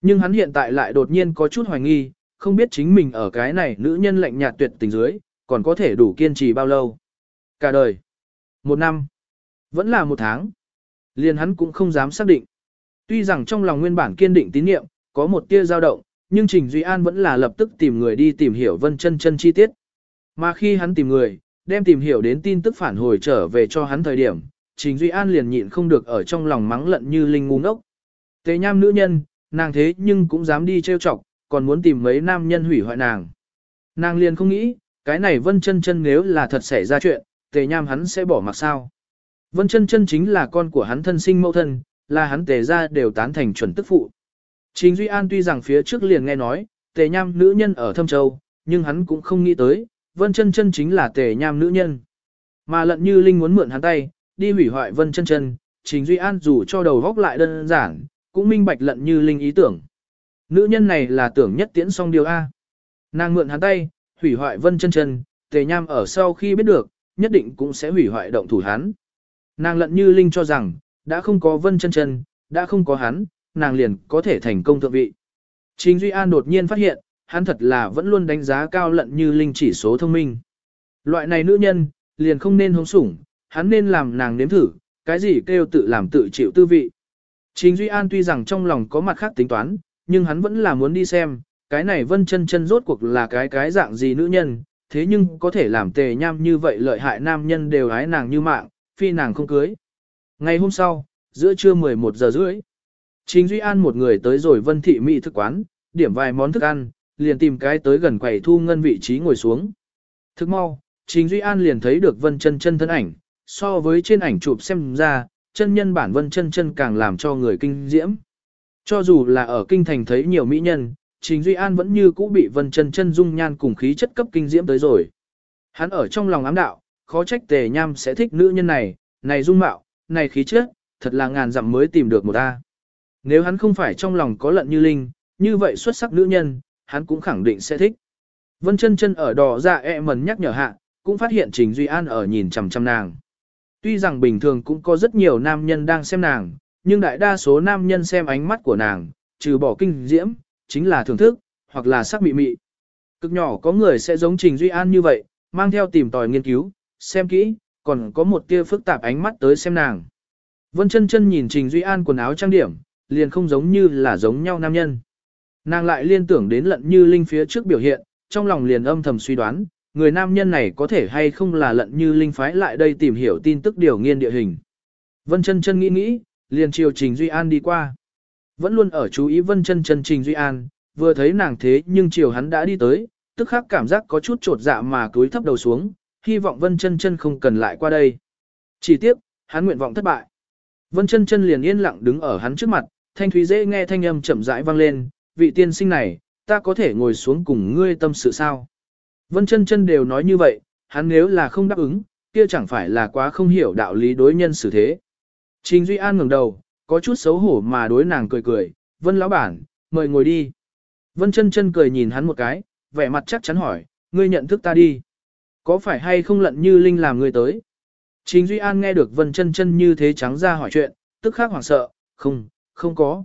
Nhưng hắn hiện tại lại đột nhiên có chút hoài nghi, không biết chính mình ở cái này nữ nhân lạnh nhạt tuyệt tình dưới, còn có thể đủ kiên trì bao lâu. Cả đời. Một năm. Vẫn là một tháng. Liền hắn cũng không dám xác định. Tuy rằng trong lòng nguyên bản kiên định tín nhiệm, có một tia dao động, nhưng Trình Duy An vẫn là lập tức tìm người đi tìm hiểu Vân Chân Chân chi tiết. Mà khi hắn tìm người, đem tìm hiểu đến tin tức phản hồi trở về cho hắn thời điểm, Trình Duy An liền nhịn không được ở trong lòng mắng lận như linh ngu ngốc. Tế nham nữ nhân, nàng thế nhưng cũng dám đi trêu chọc, còn muốn tìm mấy nam nhân hủy hoại nàng. Nàng liền không nghĩ, cái này Vân Chân Chân nếu là thật xảy ra chuyện, Tề Nham hắn sẽ bỏ mặc sao? Vân Chân Chân chính là con của hắn thân sinh mẫu thân, là hắn Tề ra đều tán thành chuẩn tức phụ. Trình Duy An tuy rằng phía trước liền nghe nói, Tề Nham nữ nhân ở Thâm Châu, nhưng hắn cũng không nghĩ tới, Vân Chân Chân chính là Tề Nham nữ nhân. Mà lận như Linh muốn mượn hắn tay, đi hủy hoại Vân Chân Chân, Trình Duy An dù cho đầu góc lại đơn giản, cũng minh bạch lận như Linh ý tưởng. Nữ nhân này là tưởng nhất tiễn song điều A. Nàng mượn hắn tay, hủy hoại Vân Chân Chân, Tề Nham ở sau khi biết được, nhất định cũng sẽ hủy hoại động thủ hắn. Nàng lận như Linh cho rằng, đã không có Vân Chân Chân, đã không có hắn, nàng liền có thể thành công thượng vị. Trình Duy An đột nhiên phát hiện, hắn thật là vẫn luôn đánh giá cao lận như linh chỉ số thông minh. Loại này nữ nhân, liền không nên hống sủng, hắn nên làm nàng nếm thử, cái gì kêu tự làm tự chịu tư vị. Trình Duy An tuy rằng trong lòng có mặt khác tính toán, nhưng hắn vẫn là muốn đi xem, cái này vân chân chân rốt cuộc là cái cái dạng gì nữ nhân, thế nhưng có thể làm tề nham như vậy lợi hại nam nhân đều ái nàng như mạng, phi nàng không cưới. Ngày hôm sau, giữa trưa 11 giờ rưỡi, Trình Duy An một người tới rồi vân thị mỹ thức quán, điểm vài món thức ăn, liền tìm cái tới gần quầy thu ngân vị trí ngồi xuống. Thức mau, Trình Duy An liền thấy được vân chân chân thân ảnh, so với trên ảnh chụp xem ra, chân nhân bản vân chân chân càng làm cho người kinh diễm. Cho dù là ở kinh thành thấy nhiều mỹ nhân, Trình Duy An vẫn như cũ bị vân chân chân dung nhan cùng khí chất cấp kinh diễm tới rồi. Hắn ở trong lòng ám đạo, khó trách tề nham sẽ thích nữ nhân này, này dung mạo, này khí chất, thật là ngàn dặm mới tìm được một ta. Nếu hắn không phải trong lòng có lận như linh, như vậy xuất sắc nữ nhân, hắn cũng khẳng định sẽ thích. Vân chân chân ở đỏ ra e mần nhắc nhở hạ, cũng phát hiện Trình Duy An ở nhìn chằm chằm nàng. Tuy rằng bình thường cũng có rất nhiều nam nhân đang xem nàng, nhưng đại đa số nam nhân xem ánh mắt của nàng, trừ bỏ kinh diễm, chính là thưởng thức, hoặc là sắc mị mị. Cực nhỏ có người sẽ giống Trình Duy An như vậy, mang theo tìm tòi nghiên cứu, xem kỹ, còn có một tia phức tạp ánh mắt tới xem nàng. Vân chân chân nhìn Trình Duy An quần áo trang điểm, liền không giống như là giống nhau nam nhân. Nàng lại liên tưởng đến lận như linh phía trước biểu hiện, trong lòng liền âm thầm suy đoán, người nam nhân này có thể hay không là lận như linh phái lại đây tìm hiểu tin tức điều nghiên địa hình. Vân chân chân nghĩ nghĩ, liền chiều Trình Duy An đi qua. Vẫn luôn ở chú ý Vân chân chân Trình Duy An, vừa thấy nàng thế nhưng chiều hắn đã đi tới, tức khắc cảm giác có chút trột dạ mà cúi thấp đầu xuống, hy vọng Vân chân chân không cần lại qua đây. Chỉ tiếc, hắn nguyện vọng thất bại. Vân chân chân liền yên lặng đứng ở hắn trước mặt, thanh thúy dễ nghe thanh âm chậm rãi vang lên, vị tiên sinh này, ta có thể ngồi xuống cùng ngươi tâm sự sao? Vân chân chân đều nói như vậy, hắn nếu là không đáp ứng, kia chẳng phải là quá không hiểu đạo lý đối nhân xử thế. Trình Duy An ngẩng đầu, có chút xấu hổ mà đối nàng cười cười, Vân lão bản, mời ngồi đi. Vân chân chân cười nhìn hắn một cái, vẻ mặt chắc chắn hỏi, ngươi nhận thức ta đi. Có phải hay không lận như Linh làm người tới? Chính Duy An nghe được Vân chân chân như thế trắng ra hỏi chuyện, tức khắc hoảng sợ, không, không có.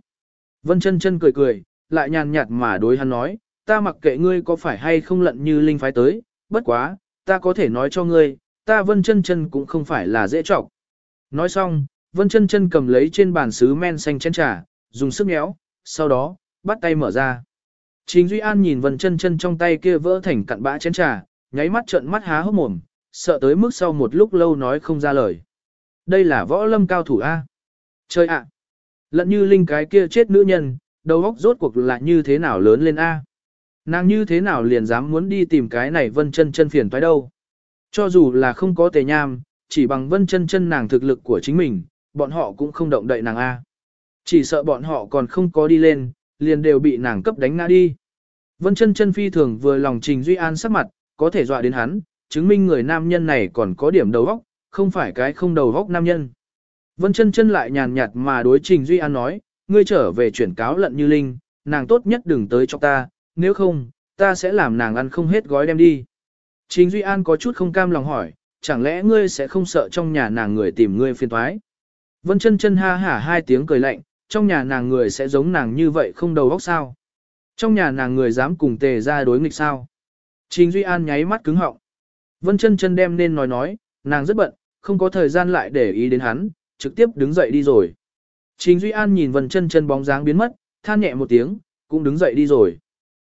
Vân chân chân cười cười, lại nhàn nhạt mà đối hắn nói, ta mặc kệ ngươi có phải hay không lận như linh phái tới, bất quá, ta có thể nói cho ngươi, ta vân chân chân cũng không phải là dễ trọng. Nói xong, vân chân chân cầm lấy trên bàn sứ men xanh chén trà, dùng sức nhéo, sau đó, bắt tay mở ra. chính Duy An nhìn Vân chân chân trong tay kia vỡ thành cặn bã chén trà, nháy mắt trợn mắt há hốc mồm, sợ tới mức sau một lúc lâu nói không ra lời. Đây là võ lâm cao thủ A. Chơi ạ. Lận như linh cái kia chết nữ nhân, đầu óc rốt cuộc là như thế nào lớn lên A. Nàng như thế nào liền dám muốn đi tìm cái này vân chân chân phiền toái đâu. Cho dù là không có tề nham, chỉ bằng vân chân chân nàng thực lực của chính mình, bọn họ cũng không động đậy nàng A. Chỉ sợ bọn họ còn không có đi lên, liền đều bị nàng cấp đánh ngã đi. Vân chân chân phi thường vừa lòng Trình Duy An sắc mặt, có thể dọa đến hắn, chứng minh người nam nhân này còn có điểm đầu óc, không phải cái không đầu óc nam nhân. Vân chân chân lại nhàn nhạt mà đối Trình Duy An nói, ngươi trở về chuyển cáo lận như linh, nàng tốt nhất đừng tới cho ta, nếu không, ta sẽ làm nàng ăn không hết gói đem đi. Trình Duy An có chút không cam lòng hỏi, chẳng lẽ ngươi sẽ không sợ trong nhà nàng người tìm ngươi phiền thoái? Vân chân chân ha hả hai tiếng cười lạnh, trong nhà nàng người sẽ giống nàng như vậy không đầu óc sao? Trong nhà nàng người dám cùng tề ra đối nghịch sao? Trình Duy An nháy mắt cứng họng. Vân chân chân đem nên nói nói, nàng rất bận, không có thời gian lại để ý đến hắn, trực tiếp đứng dậy đi rồi. Trình Duy An nhìn Vân chân chân bóng dáng biến mất, than nhẹ một tiếng, cũng đứng dậy đi rồi.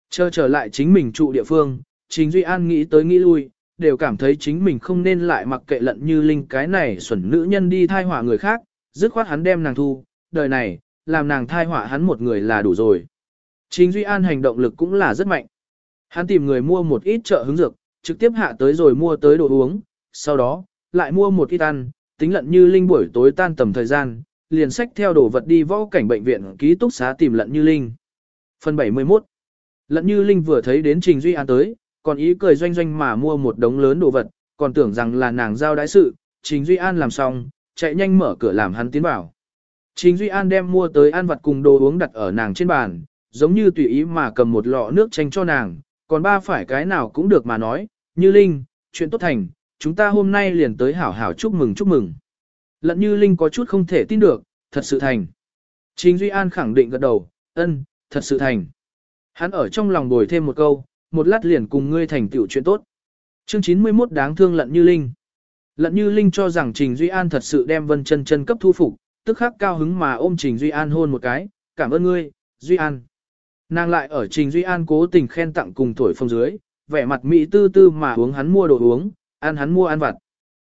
Chờ trở lại chính mình trụ địa phương, Trình Duy An nghĩ tới nghĩ lui, đều cảm thấy chính mình không nên lại mặc kệ lận như linh cái này xuẩn nữ nhân đi thai họa người khác, dứt khoát hắn đem nàng thu, đời này, làm nàng thai họa hắn một người là đủ rồi. Trình Duy An hành động lực cũng là rất mạnh. Hắn tìm người mua một ít chợ hứng dược, trực tiếp hạ tới rồi mua tới đồ uống, sau đó, lại mua một ít ăn, tính lận như linh buổi tối tan tầm thời gian, liền sách theo đồ vật đi võ cảnh bệnh viện ký túc xá tìm lận như linh. Phần 71 Lận như linh vừa thấy đến Trình Duy An tới, còn ý cười doanh doanh mà mua một đống lớn đồ vật, còn tưởng rằng là nàng giao đại sự, Trình Duy An làm xong, chạy nhanh mở cửa làm hắn tiến vào. Trình Duy An đem mua tới ăn vật cùng đồ uống đặt ở nàng trên bàn, giống như tùy ý mà cầm một lọ nước chanh cho nàng, còn ba phải cái nào cũng được mà nói, như Linh, chuyện tốt thành, chúng ta hôm nay liền tới hảo hảo chúc mừng chúc mừng. Lận như Linh có chút không thể tin được, thật sự thành. Trình Duy An khẳng định gật đầu, ân, thật sự thành. Hắn ở trong lòng bồi thêm một câu, một lát liền cùng ngươi thành tựu chuyện tốt. Chương 91 đáng thương lận như Linh. Lận như Linh cho rằng Trình Duy An thật sự đem vân chân chân cấp thu phục, tức khắc cao hứng mà ôm Trình Duy An hôn một cái, cảm ơn ngươi, Duy An. Nàng lại ở Trình Duy An cố tình khen tặng cùng tuổi phong dưới, vẻ mặt mỹ tư tư mà uống hắn mua đồ uống, ăn hắn mua ăn vặt.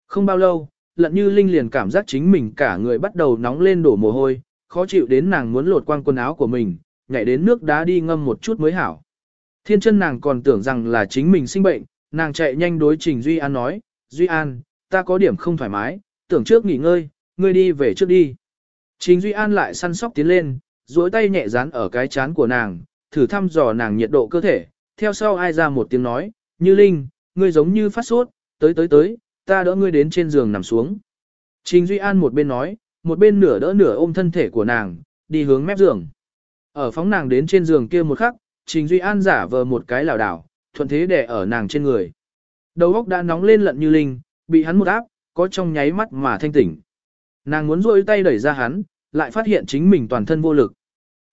Không bao lâu, lận như Linh liền cảm giác chính mình cả người bắt đầu nóng lên đổ mồ hôi, khó chịu đến nàng muốn lột quang quần áo của mình, nhảy đến nước đá đi ngâm một chút mới hảo. Thiên chân nàng còn tưởng rằng là chính mình sinh bệnh, nàng chạy nhanh đối Trình Duy An nói, Duy An, ta có điểm không thoải mái, tưởng trước nghỉ ngơi, ngươi đi về trước đi. Trình Duy An lại săn sóc tiến lên, duỗi tay nhẹ dán ở cái chán của nàng, thử thăm dò nàng nhiệt độ cơ thể, theo sau ai ra một tiếng nói, như Linh, ngươi giống như phát sốt, tới tới tới, ta đỡ ngươi đến trên giường nằm xuống. Trình Duy An một bên nói, một bên nửa đỡ nửa ôm thân thể của nàng, đi hướng mép giường. Ở phóng nàng đến trên giường kia một khắc, Trình Duy An giả vờ một cái lảo đảo, thuận thế đè ở nàng trên người. Đầu óc đã nóng lên lận như linh, bị hắn một áp, có trong nháy mắt mà thanh tỉnh. Nàng muốn rôi tay đẩy ra hắn, lại phát hiện chính mình toàn thân vô lực.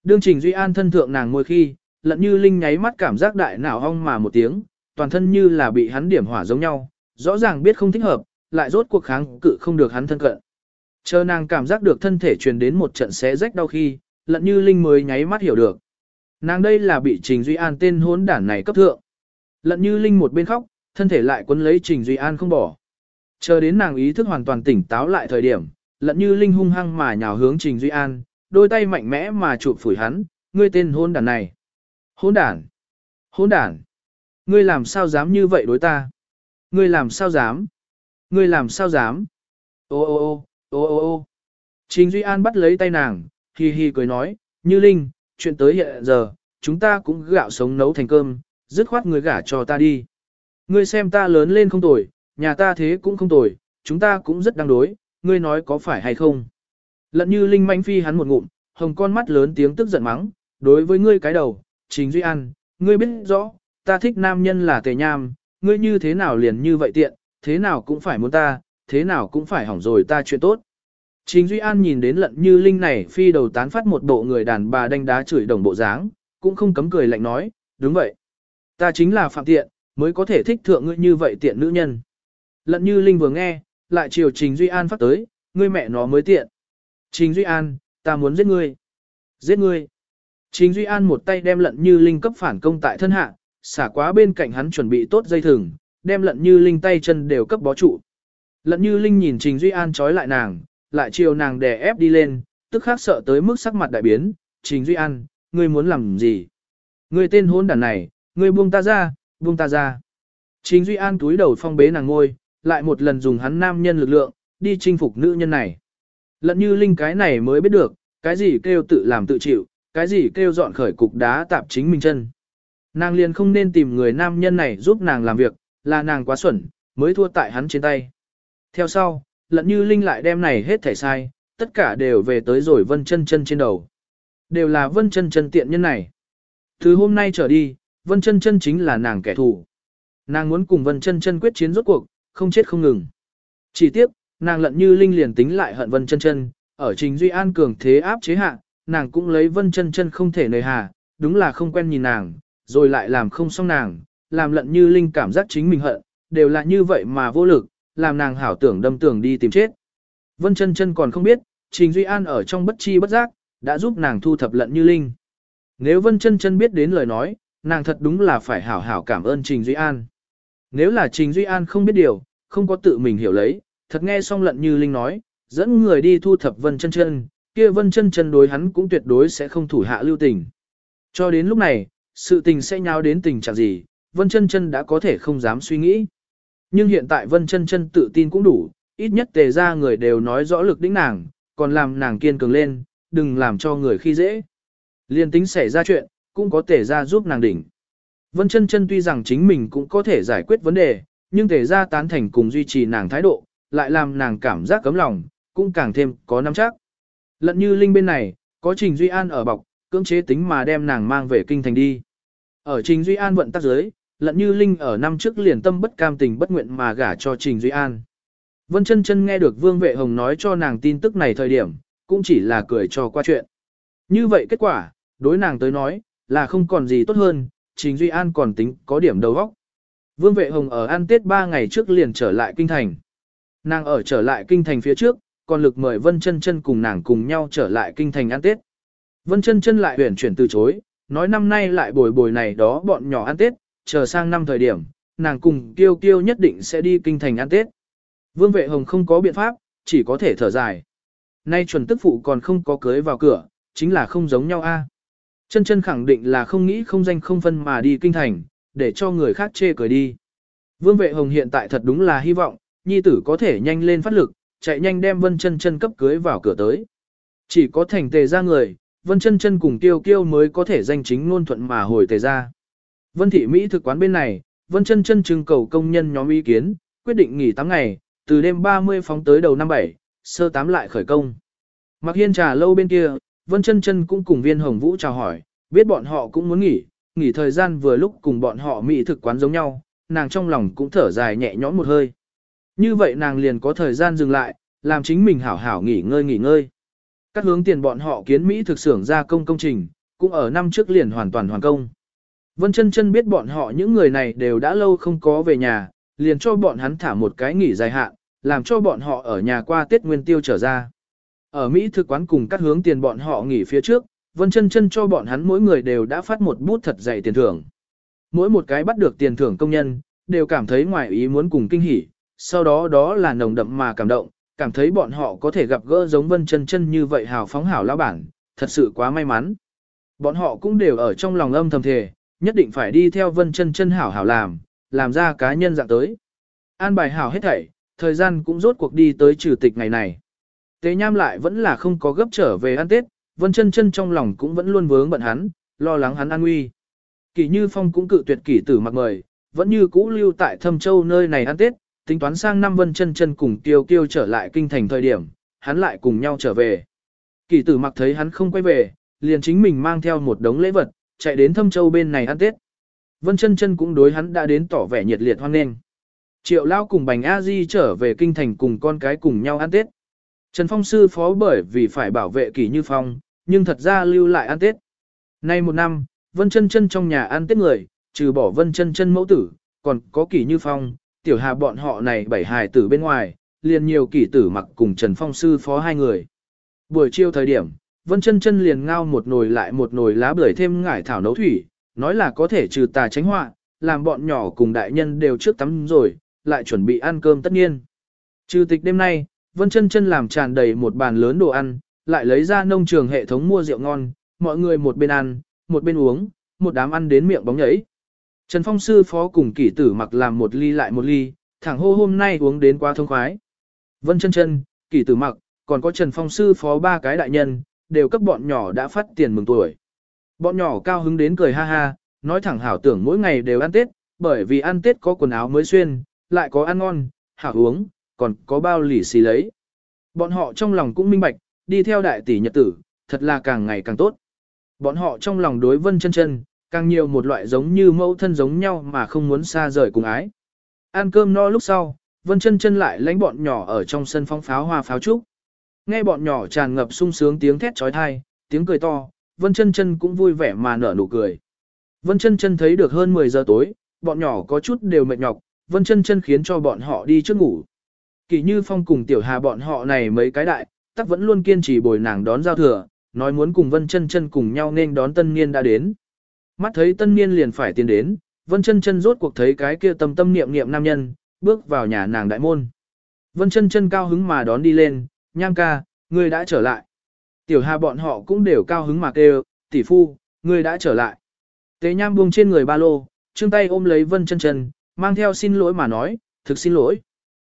Đương Trình Duy An thân thượng nàng ngồi khi, lận như linh nháy mắt cảm giác đại não ong mà một tiếng, toàn thân như là bị hắn điểm hỏa giống nhau, rõ ràng biết không thích hợp, lại rốt cuộc kháng cự không được hắn thân cận. Chờ nàng cảm giác được thân thể truyền đến một trận xé rách đau khi, lận như linh mới nháy mắt hiểu được. Nàng đây là bị Trình Duy An tên hốn đản này cấp thượng. Lận như linh một bên khóc, thân thể lại quấn lấy Trình Duy An không bỏ. Chờ đến nàng ý thức hoàn toàn tỉnh táo lại thời điểm, lận như linh hung hăng mà nhào hướng Trình Duy An, đôi tay mạnh mẽ mà chụp phủi hắn, ngươi tên hôn đàn này. Hôn đàn, Hôn đàn, Ngươi làm sao dám như vậy đối ta? Ngươi làm sao dám? Ngươi làm sao dám? Ô ô ô, ô ô ô. Trình Duy An bắt lấy tay nàng, hi hi cười nói, như linh, chuyện tới hiện giờ, chúng ta cũng gạo sống nấu thành cơm, dứt khoát người gả cho ta đi. Ngươi xem ta lớn lên không tồi, nhà ta thế cũng không tồi, chúng ta cũng rất đang đối, ngươi nói có phải hay không. Lận như linh manh phi hắn một ngụm, hồng con mắt lớn tiếng tức giận mắng, đối với ngươi cái đầu, trình duy an, ngươi biết rõ, ta thích nam nhân là tề nham, ngươi như thế nào liền như vậy tiện, thế nào cũng phải muốn ta, thế nào cũng phải hỏng rồi ta chuyện tốt. Trình Duy An nhìn đến lận như linh này phi đầu tán phát một bộ người đàn bà đánh đá chửi đồng bộ dáng, cũng không cấm cười lạnh nói, đúng vậy. Ta chính là phạm tiện, mới có thể thích thượng ngươi như vậy tiện nữ nhân. Lận như linh vừa nghe, lại chiều Trình Duy An phát tới, ngươi mẹ nó mới tiện. Trình Duy An, ta muốn giết ngươi. Giết ngươi. Trình Duy An một tay đem lận như linh cấp phản công tại thân hạ, xả quá bên cạnh hắn chuẩn bị tốt dây thừng, đem lận như linh tay chân đều cấp bó trụ. Lận như linh nhìn Trình Duy An trói lại nàng, lại chiều nàng đè ép đi lên, tức khắc sợ tới mức sắc mặt đại biến. Trình Duy An, ngươi muốn làm gì? Ngươi tên hôn đàn này, ngươi buông ta ra, buông ta ra. Trình Duy An túi đầu phong bế nàng ngôi, lại một lần dùng hắn nam nhân lực lượng, đi chinh phục nữ nhân này. Lận như linh cái này mới biết được, cái gì kêu tự làm tự chịu, cái gì kêu dọn khởi cục đá tạp chính mình chân. Nàng liền không nên tìm người nam nhân này giúp nàng làm việc, là nàng quá xuẩn, mới thua tại hắn trên tay. Theo sau, lận như linh lại đem này hết thảy sai, tất cả đều về tới rồi vân chân chân trên đầu. Đều là vân chân chân tiện nhân này. Từ hôm nay trở đi, vân chân chân chính là nàng kẻ thù. Nàng muốn cùng vân chân chân quyết chiến rốt cuộc, không chết không ngừng. Chỉ tiếc, nàng lận như linh liền tính lại hận vân chân chân, ở trình duy an cường thế áp chế hạ, nàng cũng lấy vân chân chân không thể nề hà, đúng là không quen nhìn nàng, rồi lại làm không xong nàng, làm lận như linh cảm giác chính mình hận, đều là như vậy mà vô lực, làm nàng hảo tưởng đâm tưởng đi tìm chết. Vân chân chân còn không biết, Trình Duy An ở trong bất chi bất giác, đã giúp nàng thu thập lận như linh. Nếu Vân chân chân biết đến lời nói, nàng thật đúng là phải hảo hảo cảm ơn Trình Duy An. Nếu là Trình Duy An không biết điều, không có tự mình hiểu lấy, thật nghe xong lận như linh nói, dẫn người đi thu thập Vân chân chân, kia Vân chân chân đối hắn cũng tuyệt đối sẽ không thủ hạ lưu tình. Cho đến lúc này, sự tình sẽ nháo đến tình trạng gì, Vân chân chân đã có thể không dám suy nghĩ. Nhưng hiện tại Vân chân chân tự tin cũng đủ, ít nhất tề ra người đều nói rõ lực đỉnh nàng, còn làm nàng kiên cường lên, đừng làm cho người khi dễ. Liên tính xảy ra chuyện, cũng có tề ra giúp nàng đỉnh. Vân chân chân tuy rằng chính mình cũng có thể giải quyết vấn đề, nhưng thể ra tán thành cùng duy trì nàng thái độ, lại làm nàng cảm giác cấm lòng, cũng càng thêm có nắm chắc. Lận như linh bên này, có Trình Duy An ở bọc, cưỡng chế tính mà đem nàng mang về kinh thành đi. Ở Trình Duy An vận tắc giới, lận như linh ở năm trước liền tâm bất cam tình bất nguyện mà gả cho Trình Duy An. Vân chân chân nghe được Vương Vệ Hồng nói cho nàng tin tức này thời điểm, cũng chỉ là cười cho qua chuyện. Như vậy kết quả, đối nàng tới nói, là không còn gì tốt hơn, Trình Duy An còn tính có điểm đầu óc. Vương Vệ Hồng ở ăn Tết 3 ngày trước liền trở lại kinh thành. Nàng ở trở lại kinh thành phía trước, còn lực mời Vân chân chân cùng nàng cùng nhau trở lại kinh thành ăn Tết. Vân chân chân lại huyển chuyển từ chối, nói năm nay lại bồi bồi này đó bọn nhỏ ăn Tết, chờ sang năm thời điểm, nàng cùng kiêu kiêu nhất định sẽ đi kinh thành ăn Tết. Vương vệ hồng không có biện pháp, chỉ có thể thở dài. Nay chuẩn tức phụ còn không có cưới vào cửa, chính là không giống nhau a. Chân chân khẳng định là không nghĩ không danh không phân mà đi kinh thành, để cho người khác chê cười đi. Vương vệ hồng hiện tại thật đúng là hy vọng, nhi tử có thể nhanh lên phát lực, chạy nhanh đem vân chân chân cấp cưới vào cửa tới. Chỉ có thành tề ra người, vân chân chân cùng tiêu kiêu mới có thể danh chính ngôn thuận mà hồi tề ra. Vân thị Mỹ thực quán bên này, vân chân chân trưng cầu công nhân nhóm ý kiến, quyết định nghỉ 8 ngày, từ đêm 30 phóng tới đầu năm 7, sơ tám lại khởi công. Mặc hiên trà lâu bên kia, vân chân chân cũng cùng viên hồng vũ chào hỏi, biết bọn họ cũng muốn nghỉ, nghỉ thời gian vừa lúc cùng bọn họ Mỹ thực quán giống nhau, nàng trong lòng cũng thở dài nhẹ nhõm một hơi. Như vậy nàng liền có thời gian dừng lại, làm chính mình hảo hảo nghỉ ngơi nghỉ ngơi. Các hướng tiền bọn họ kiến Mỹ thực xưởng gia công công trình, cũng ở năm trước liền hoàn toàn hoàn công. Vân chân chân biết bọn họ những người này đều đã lâu không có về nhà, liền cho bọn hắn thả một cái nghỉ dài hạn, làm cho bọn họ ở nhà qua Tết Nguyên Tiêu trở ra. Ở Mỹ thực quán cùng các hướng tiền bọn họ nghỉ phía trước, Vân chân chân cho bọn hắn mỗi người đều đã phát một bút thật dày tiền thưởng. Mỗi một cái bắt được tiền thưởng công nhân, đều cảm thấy ngoài ý muốn cùng kinh hỉ, sau đó đó là nồng đậm mà cảm động, cảm thấy bọn họ có thể gặp gỡ giống Vân chân chân như vậy hào phóng hảo lão bản, thật sự quá may mắn. Bọn họ cũng đều ở trong lòng âm thầm thề, nhất định phải đi theo vân chân chân hảo hảo làm, làm ra cá nhân dạng tới. An bài hảo hết thảy, thời gian cũng rốt cuộc đi tới trừ tịch ngày này. Tế nham lại vẫn là không có gấp trở về ăn Tết, vân chân chân trong lòng cũng vẫn luôn vướng bận hắn, lo lắng hắn an nguy. Kỷ Như Phong cũng cự tuyệt kỷ tử mặc mời, vẫn như cũ lưu tại Thâm Châu nơi này ăn Tết, tính toán sang năm vân chân chân cùng tiêu kiêu trở lại kinh thành thời điểm, hắn lại cùng nhau trở về. Kỷ tử mặc thấy hắn không quay về, liền chính mình mang theo một đống lễ vật, chạy đến Thâm Châu bên này ăn Tết. Vân chân chân cũng đối hắn đã đến tỏ vẻ nhiệt liệt hoan nghênh. Triệu Lao cùng Bành A Di trở về kinh thành cùng con cái cùng nhau ăn Tết. Trần Phong sư phó bởi vì phải bảo vệ Kỷ Như Phong, nhưng thật ra lưu lại ăn Tết. Nay một năm, Vân chân chân trong nhà ăn Tết người, trừ bỏ Vân chân chân mẫu tử, còn có Kỷ Như Phong, tiểu hà bọn họ này bảy hài tử bên ngoài, liền nhiều kỷ tử mặc cùng Trần Phong sư phó hai người. Buổi chiều thời điểm, Vân chân chân liền ngao một nồi lại một nồi lá bưởi thêm ngải thảo nấu thủy, nói là có thể trừ tà tránh họa, làm bọn nhỏ cùng đại nhân đều trước tắm rồi, lại chuẩn bị ăn cơm tất nhiên. Trừ tịch đêm nay, Vân chân chân làm tràn đầy một bàn lớn đồ ăn, lại lấy ra nông trường hệ thống mua rượu ngon, mọi người một bên ăn, một bên uống, một đám ăn đến miệng bóng nhảy. Trần Phong sư phó cùng kỷ tử mặc làm một ly lại một ly, thẳng hô hôm nay uống đến quá thông khoái. Vân chân chân, kỷ tử mặc, còn có Trần Phong sư phó ba cái đại nhân, đều cấp bọn nhỏ đã phát tiền mừng tuổi. Bọn nhỏ cao hứng đến cười ha ha, nói thẳng hảo tưởng mỗi ngày đều ăn Tết, bởi vì ăn Tết có quần áo mới xuyên, lại có ăn ngon, hảo uống, còn có bao lì xì lấy. Bọn họ trong lòng cũng minh bạch, đi theo đại tỷ nhật tử, thật là càng ngày càng tốt. Bọn họ trong lòng đối vân chân chân, càng nhiều một loại giống như mẫu thân giống nhau mà không muốn xa rời cùng ái. Ăn cơm no lúc sau, vân chân chân lại lánh bọn nhỏ ở trong sân phong pháo hoa pháo trúc. Nghe bọn nhỏ tràn ngập sung sướng tiếng thét trói thai, tiếng cười to, vân chân chân cũng vui vẻ mà nở nụ cười. Vân chân chân thấy được hơn 10 giờ tối, bọn nhỏ có chút đều mệt nhọc, vân chân chân khiến cho bọn họ đi trước ngủ. Kỳ như phong cùng tiểu hà bọn họ này mấy cái đại, tắc vẫn luôn kiên trì bồi nàng đón giao thừa, nói muốn cùng Vân Chân Chân cùng nhau nên đón tân niên đã đến. Mắt thấy tân niên liền phải tiến đến, Vân Chân Chân rốt cuộc thấy cái kia tâm tâm niệm niệm nam nhân, bước vào nhà nàng đại môn. Vân Chân Chân cao hứng mà đón đi lên, "Nham ca, ngươi đã trở lại." Tiểu Hà bọn họ cũng đều cao hứng mà kêu, "Tỷ phu, ngươi đã trở lại." Tế Nham buông trên người ba lô, trương tay ôm lấy Vân Chân Chân, mang theo xin lỗi mà nói, "Thực xin lỗi."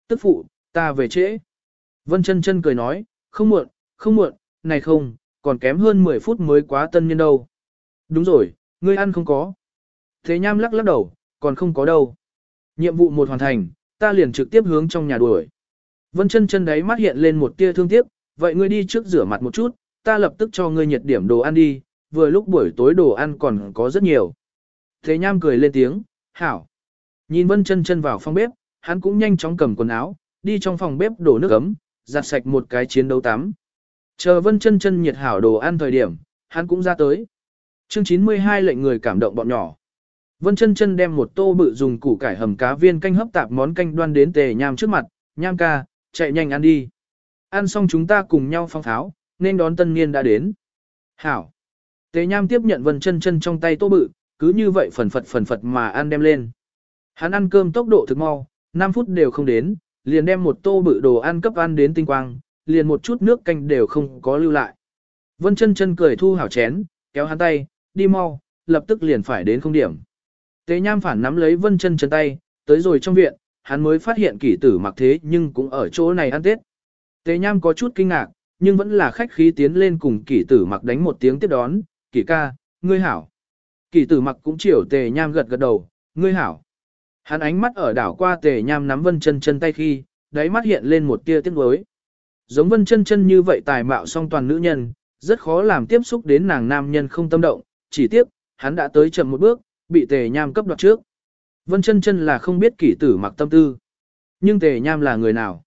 "Tức phụ, ta về trễ." Vân Chân Chân cười nói, "Không muộn, không muộn, này không, còn kém hơn 10 phút mới quá tân nhân đâu. Đúng rồi, ngươi ăn không có. Thế nham lắc lắc đầu, còn không có đâu. Nhiệm vụ một hoàn thành, ta liền trực tiếp hướng trong nhà đuổi. Vân chân chân đấy mắt hiện lên một tia thương tiếc, vậy ngươi đi trước rửa mặt một chút, ta lập tức cho ngươi nhiệt điểm đồ ăn đi, vừa lúc buổi tối đồ ăn còn có rất nhiều. Thế nham cười lên tiếng, hảo. Nhìn vân chân chân vào phòng bếp, hắn cũng nhanh chóng cầm quần áo, đi trong phòng bếp đổ nước ấm, giặt sạch một cái chiến đấu tắm. Chờ vân chân chân nhiệt hảo đồ ăn thời điểm, hắn cũng ra tới. Chương 92 lệnh người cảm động bọn nhỏ. Vân chân chân đem một tô bự dùng củ cải hầm cá viên canh hấp tạp món canh đoan đến tề nham trước mặt, nham ca, chạy nhanh ăn đi. Ăn xong chúng ta cùng nhau phong tháo, nên đón tân niên đã đến. Hảo. Tề nham tiếp nhận vân chân chân trong tay tô bự, cứ như vậy phần phật phần phật mà ăn đem lên. Hắn ăn cơm tốc độ thực mau, 5 phút đều không đến, liền đem một tô bự đồ ăn cấp ăn đến tinh quang, liền một chút nước canh đều không có lưu lại. Vân chân chân cười thu hảo chén, kéo hắn tay, đi mau, lập tức liền phải đến không điểm. Tế nham phản nắm lấy vân chân chân tay, tới rồi trong viện, hắn mới phát hiện kỷ tử mặc thế nhưng cũng ở chỗ này ăn tết. Tế nham có chút kinh ngạc, nhưng vẫn là khách khí tiến lên cùng kỷ tử mặc đánh một tiếng tiếp đón, kỷ ca, ngươi hảo. Kỷ tử mặc cũng chiều tề nham gật gật đầu, ngươi hảo. Hắn ánh mắt ở đảo qua tề nham nắm vân chân chân tay khi, đáy mắt hiện lên một tia tiếc nuối. Giống vân chân chân như vậy tài mạo song toàn nữ nhân, rất khó làm tiếp xúc đến nàng nam nhân không tâm động, chỉ tiếp, hắn đã tới chậm một bước, bị tề nham cấp đoạt trước. Vân chân chân là không biết kỷ tử mặc tâm tư. Nhưng tề nham là người nào?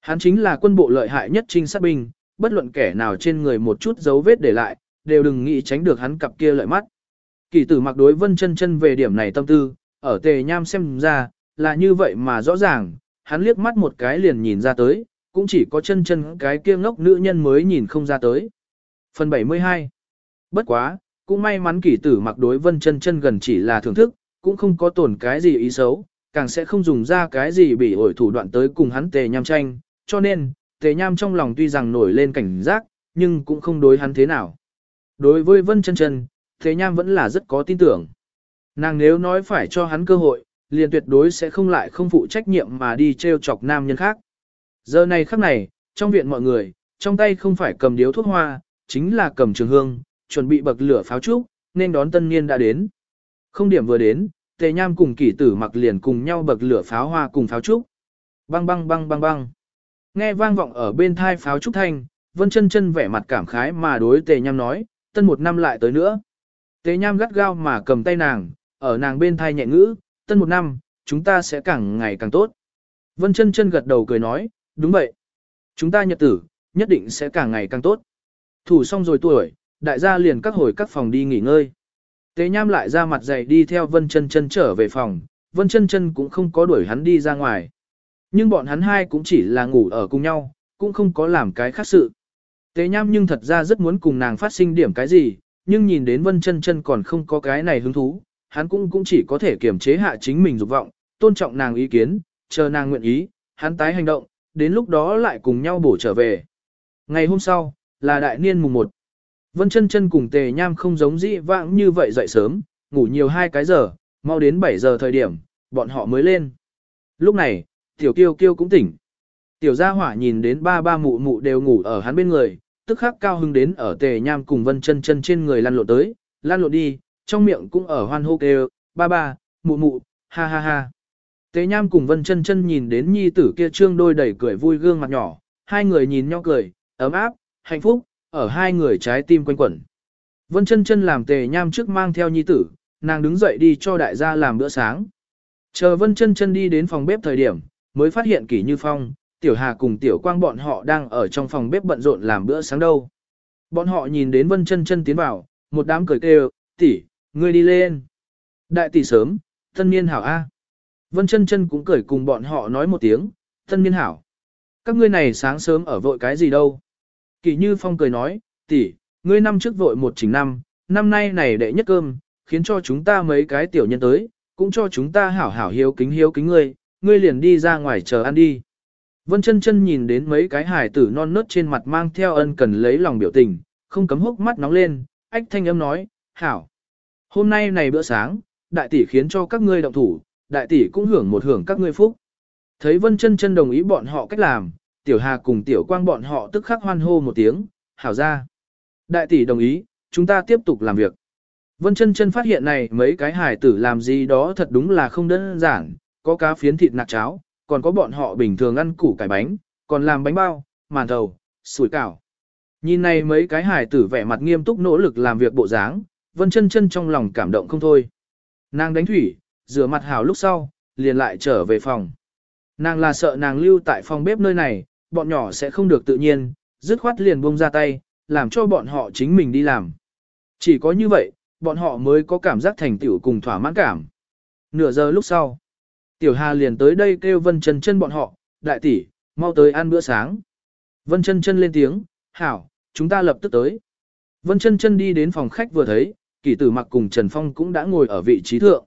Hắn chính là quân bộ lợi hại nhất trinh sát binh, bất luận kẻ nào trên người một chút dấu vết để lại, đều đừng nghĩ tránh được hắn cặp kia lợi mắt. Kỷ tử mặc đối vân chân chân về điểm này tâm tư, ở tề nham xem ra, là như vậy mà rõ ràng, hắn liếc mắt một cái liền nhìn ra tới, cũng chỉ có chân chân cái kia ngốc nữ nhân mới nhìn không ra tới. Phần 72 Bất quá, cũng may mắn kỷ tử mặc đối vân chân chân gần chỉ là thưởng thức, cũng không có tổn cái gì ý xấu, càng sẽ không dùng ra cái gì bị ổi thủ đoạn tới cùng hắn tề nham tranh, cho nên, tề nham trong lòng tuy rằng nổi lên cảnh giác, nhưng cũng không đối hắn thế nào. Đối với vân chân chân, tề nham vẫn là rất có tin tưởng. Nàng nếu nói phải cho hắn cơ hội, liền tuyệt đối sẽ không lại không phụ trách nhiệm mà đi treo chọc nam nhân khác. Giờ này khắc này, trong viện mọi người, trong tay không phải cầm điếu thuốc hoa, chính là cầm trường hương, chuẩn bị bậc lửa pháo trúc, nên đón tân niên đã đến. Không điểm vừa đến, tề nham cùng kỷ tử mặc liền cùng nhau bậc lửa pháo hoa cùng pháo trúc. Băng băng băng băng băng. Nghe vang vọng ở bên thai pháo trúc thanh, vân chân chân vẻ mặt cảm khái mà đối tề nham nói, tân một năm lại tới nữa. Tề nham gắt gao mà cầm tay nàng, ở nàng bên thai nhẹ ngữ, tân một năm, chúng ta sẽ càng ngày càng tốt. Vân chân chân gật đầu cười nói, đúng vậy. Chúng ta nhật tử, nhất định sẽ càng ngày càng tốt. Thủ xong rồi tuổi, đại gia liền các hồi các phòng đi nghỉ ngơi. Tế nham lại ra mặt dày đi theo Vân chân chân trở về phòng, Vân chân chân cũng không có đuổi hắn đi ra ngoài. Nhưng bọn hắn hai cũng chỉ là ngủ ở cùng nhau, cũng không có làm cái khác sự. Tế nham nhưng thật ra rất muốn cùng nàng phát sinh điểm cái gì, nhưng nhìn đến vân chân chân còn không có cái này hứng thú, hắn cũng cũng chỉ có thể kiềm chế hạ chính mình dục vọng, tôn trọng nàng ý kiến, chờ nàng nguyện ý, hắn tái hành động, đến lúc đó lại cùng nhau bổ trở về. Ngày hôm sau, là đại niên mùng 1. Vân chân chân cùng tề nham không giống dĩ vãng như vậy dậy sớm, ngủ nhiều hai cái giờ, mau đến 7 giờ thời điểm, bọn họ mới lên. Lúc này, tiểu kiêu kiêu cũng tỉnh. Tiểu gia hỏa nhìn đến ba ba mụ mụ đều ngủ ở hắn bên người, tức khắc cao hưng đến ở tề nham cùng vân chân chân trên người lăn lộn tới, lăn lộn đi, trong miệng cũng ở hoan hô kêu, ba ba, mụ mụ, ha ha ha. Tề nham cùng vân chân chân nhìn đến nhi tử kia trương đôi đầy cười vui gương mặt nhỏ, hai người nhìn nhau cười, ấm áp, hạnh phúc, ở hai người trái tim quanh quẩn. Vân chân chân làm tề nham trước mang theo nhi tử, nàng đứng dậy đi cho đại gia làm bữa sáng. Chờ vân chân chân đi đến phòng bếp thời điểm, mới phát hiện kỷ như phong, tiểu hà cùng tiểu quang bọn họ đang ở trong phòng bếp bận rộn làm bữa sáng đâu. Bọn họ nhìn đến vân chân chân tiến vào, một đám cười kêu, tỷ, ngươi đi lên. Đại tỷ sớm, thân niên hảo A. Vân chân chân cũng cười cùng bọn họ nói một tiếng, thân niên hảo. Các ngươi này sáng sớm ở vội cái gì đâu. Kỳ Như Phong cười nói, tỷ, ngươi năm trước vội một chỉnh năm, năm nay này đệ nhất cơm, khiến cho chúng ta mấy cái tiểu nhân tới, cũng cho chúng ta hảo hảo hiếu kính hiếu kính ngươi, ngươi liền đi ra ngoài chờ ăn đi. Vân chân chân nhìn đến mấy cái hải tử non nớt trên mặt mang theo ân cần lấy lòng biểu tình, không cấm hốc mắt nóng lên, ách thanh âm nói, hảo. Hôm nay này bữa sáng, đại tỷ khiến cho các ngươi động thủ, đại tỷ cũng hưởng một hưởng các ngươi phúc. Thấy Vân chân chân đồng ý bọn họ cách làm, tiểu hà cùng tiểu quang bọn họ tức khắc hoan hô một tiếng, hảo ra. Đại tỷ đồng ý, chúng ta tiếp tục làm việc. Vân chân chân phát hiện này mấy cái hải tử làm gì đó thật đúng là không đơn giản, có cá phiến thịt nạc cháo, còn có bọn họ bình thường ăn củ cải bánh, còn làm bánh bao, màn thầu, sủi cảo. Nhìn này mấy cái hải tử vẻ mặt nghiêm túc nỗ lực làm việc bộ dáng, Vân chân chân trong lòng cảm động không thôi. Nàng đánh thủy, rửa mặt hảo lúc sau, liền lại trở về phòng. Nàng là sợ nàng lưu tại phòng bếp nơi này, bọn nhỏ sẽ không được tự nhiên, dứt khoát liền buông ra tay, làm cho bọn họ chính mình đi làm. Chỉ có như vậy, bọn họ mới có cảm giác thành tựu cùng thỏa mãn cảm. Nửa giờ lúc sau, Tiểu Hà liền tới đây kêu Vân Chân Chân bọn họ, đại tỷ, mau tới ăn bữa sáng. Vân Chân Chân lên tiếng, hảo, chúng ta lập tức tới. Vân Chân Chân đi đến phòng khách vừa thấy, Kỷ Tử Mặc cùng Trần Phong cũng đã ngồi ở vị trí thượng.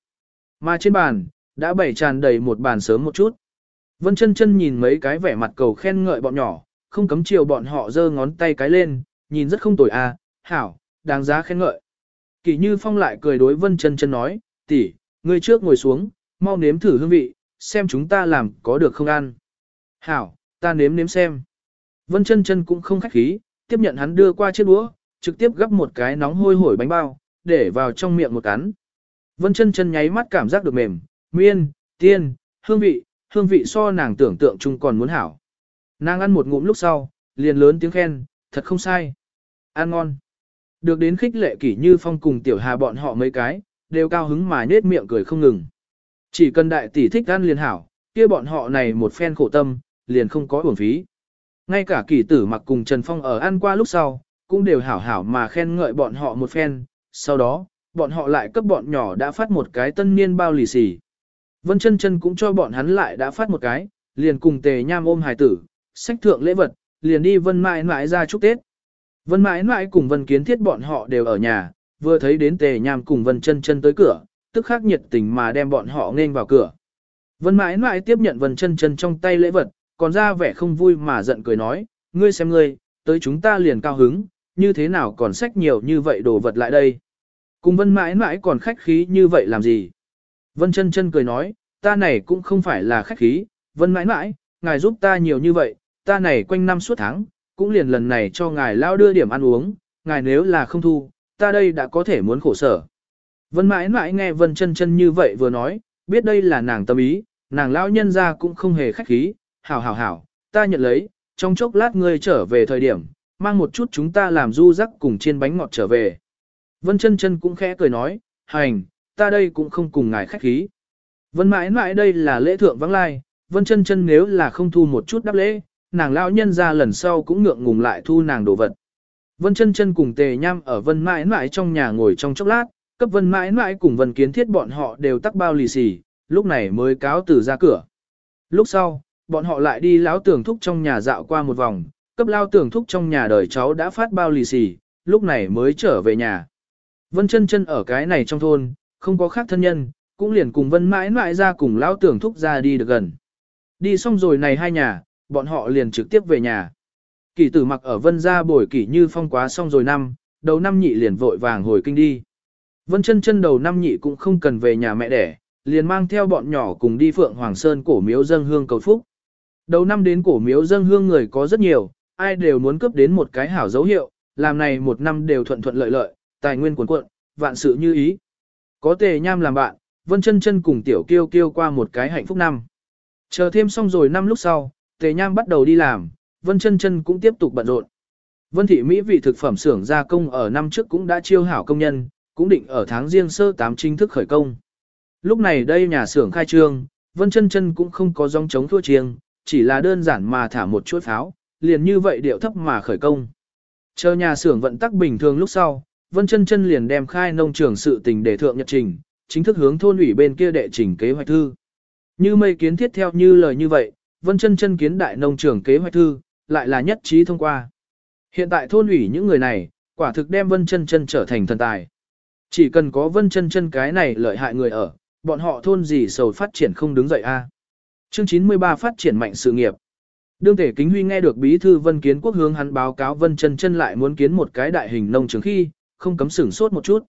Mà trên bàn, đã bày tràn đầy một bàn sớm một chút. Vân Chân Chân nhìn mấy cái vẻ mặt cầu khen ngợi bọn nhỏ, không cấm chiều bọn họ giơ ngón tay cái lên, nhìn rất không tồi à, hảo, đáng giá khen ngợi. Kỷ Như Phong lại cười đối Vân Chân Chân nói, tỷ, ngươi trước ngồi xuống, mau nếm thử hương vị, xem chúng ta làm có được không ăn. Hảo, ta nếm nếm xem. Vân chân chân cũng không khách khí, tiếp nhận hắn đưa qua chiếc đũa, trực tiếp gấp một cái nóng hôi hổi bánh bao, để vào trong miệng một cắn. Vân chân chân nháy mắt cảm giác được mềm, miên, tiên, hương vị, hương vị so nàng tưởng tượng chung còn muốn hảo. Nàng ăn một ngụm lúc sau, liền lớn tiếng khen, thật không sai. Ăn ngon. Được đến khích lệ kỷ như phong cùng tiểu hà bọn họ mấy cái, đều cao hứng mà nết miệng cười không ngừng. Chỉ cần đại tỷ thích ăn liền hảo, kia bọn họ này một phen khổ tâm, liền không có uổng phí. Ngay cả kỷ tử mặc cùng Trần Phong ở ăn qua lúc sau, cũng đều hảo hảo mà khen ngợi bọn họ một phen, sau đó, bọn họ lại cấp bọn nhỏ đã phát một cái tân niên bao lì xì. Vân chân chân cũng cho bọn hắn lại đã phát một cái, liền cùng tề nham ôm hài tử, sách thượng lễ vật, liền đi vân mãi mãi ra chúc Tết. Vân mãi mãi cùng vân kiến thiết bọn họ đều ở nhà, vừa thấy đến tề nham cùng vân chân chân tới cửa, tức khắc nhiệt tình mà đem bọn họ nghênh vào cửa. Vân mãi mãi tiếp nhận vân chân chân trong tay lễ vật, còn ra vẻ không vui mà giận cười nói, ngươi xem ngươi, tới chúng ta liền cao hứng, như thế nào còn sách nhiều như vậy đồ vật lại đây. Cùng vân mãi mãi còn khách khí như vậy làm gì. Vân chân chân cười nói, ta này cũng không phải là khách khí, vân mãi mãi, ngài giúp ta nhiều như vậy, ta này quanh năm suốt tháng, cũng liền lần này cho ngài lao đưa điểm ăn uống, ngài nếu là không thu, ta đây đã có thể muốn khổ sở. Vân mãi mãi nghe Vân chân chân như vậy vừa nói, biết đây là nàng tâm ý, nàng lão nhân ra cũng không hề khách khí, hảo hảo hảo, ta nhận lấy, trong chốc lát ngươi trở về thời điểm, mang một chút chúng ta làm du rắc cùng chiên bánh ngọt trở về. Vân chân chân cũng khẽ cười nói, hành, ta đây cũng không cùng ngài khách khí. Vân mãi mãi đây là lễ thượng vắng lai, Vân chân chân nếu là không thu một chút đáp lễ, nàng lão nhân ra lần sau cũng ngượng ngùng lại thu nàng đồ vật. Vân chân chân cùng tề nham ở vân mãi mãi trong nhà ngồi trong chốc lát, cấp vân mãi mãi cùng vân kiến thiết bọn họ đều tắc bao lì xì, lúc này mới cáo từ ra cửa. Lúc sau, bọn họ lại đi lão tưởng thúc trong nhà dạo qua một vòng, cấp lao tưởng thúc trong nhà đời cháu đã phát bao lì xì, lúc này mới trở về nhà. Vân chân chân ở cái này trong thôn, không có khác thân nhân, cũng liền cùng vân mãi mãi ra cùng lão tưởng thúc ra đi được gần. Đi xong rồi này hai nhà, bọn họ liền trực tiếp về nhà. Kỷ tử mặc ở vân gia bồi kỷ như phong quá xong rồi năm, đầu năm nhị liền vội vàng hồi kinh đi. Vân chân chân đầu năm nhị cũng không cần về nhà mẹ đẻ, liền mang theo bọn nhỏ cùng đi Phượng Hoàng Sơn cổ miếu dân hương cầu phúc. Đầu năm đến cổ miếu dân hương người có rất nhiều, ai đều muốn cướp đến một cái hảo dấu hiệu, làm này một năm đều thuận thuận lợi lợi, tài nguyên cuồn cuộn, vạn sự như ý. Có tề nham làm bạn, Vân chân chân cùng tiểu kiêu kiêu qua một cái hạnh phúc năm. Chờ thêm xong rồi năm lúc sau, tề nham bắt đầu đi làm, Vân chân chân cũng tiếp tục bận rộn. Vân thị Mỹ vị thực phẩm xưởng gia công ở năm trước cũng đã chiêu hảo công nhân, cũng định ở tháng riêng sơ tám chính thức khởi công. Lúc này đây nhà xưởng khai trương, Vân chân chân cũng không có dòng chống thua chiêng, chỉ là đơn giản mà thả một chuỗi pháo, liền như vậy điệu thấp mà khởi công. Chờ nhà xưởng vận tắc bình thường lúc sau, Vân chân chân liền đem khai nông trường sự tình để thượng nhật trình, chính thức hướng thôn ủy bên kia đệ trình kế hoạch thư. Như mây kiến thiết theo như lời như vậy, Vân chân chân kiến đại nông trường kế hoạch thư, lại là nhất trí thông qua. Hiện tại thôn ủy những người này, quả thực đem Vân chân chân trở thành thần tài. Chỉ cần có Vân chân chân cái này lợi hại người ở, bọn họ thôn gì sầu phát triển không đứng dậy a. Chương 93 phát triển mạnh sự nghiệp. Đương thể kính huy nghe được bí thư Vân Kiến Quốc hướng hắn báo cáo Vân chân chân lại muốn kiến một cái đại hình nông trường khi, không cấm sửng sốt một chút.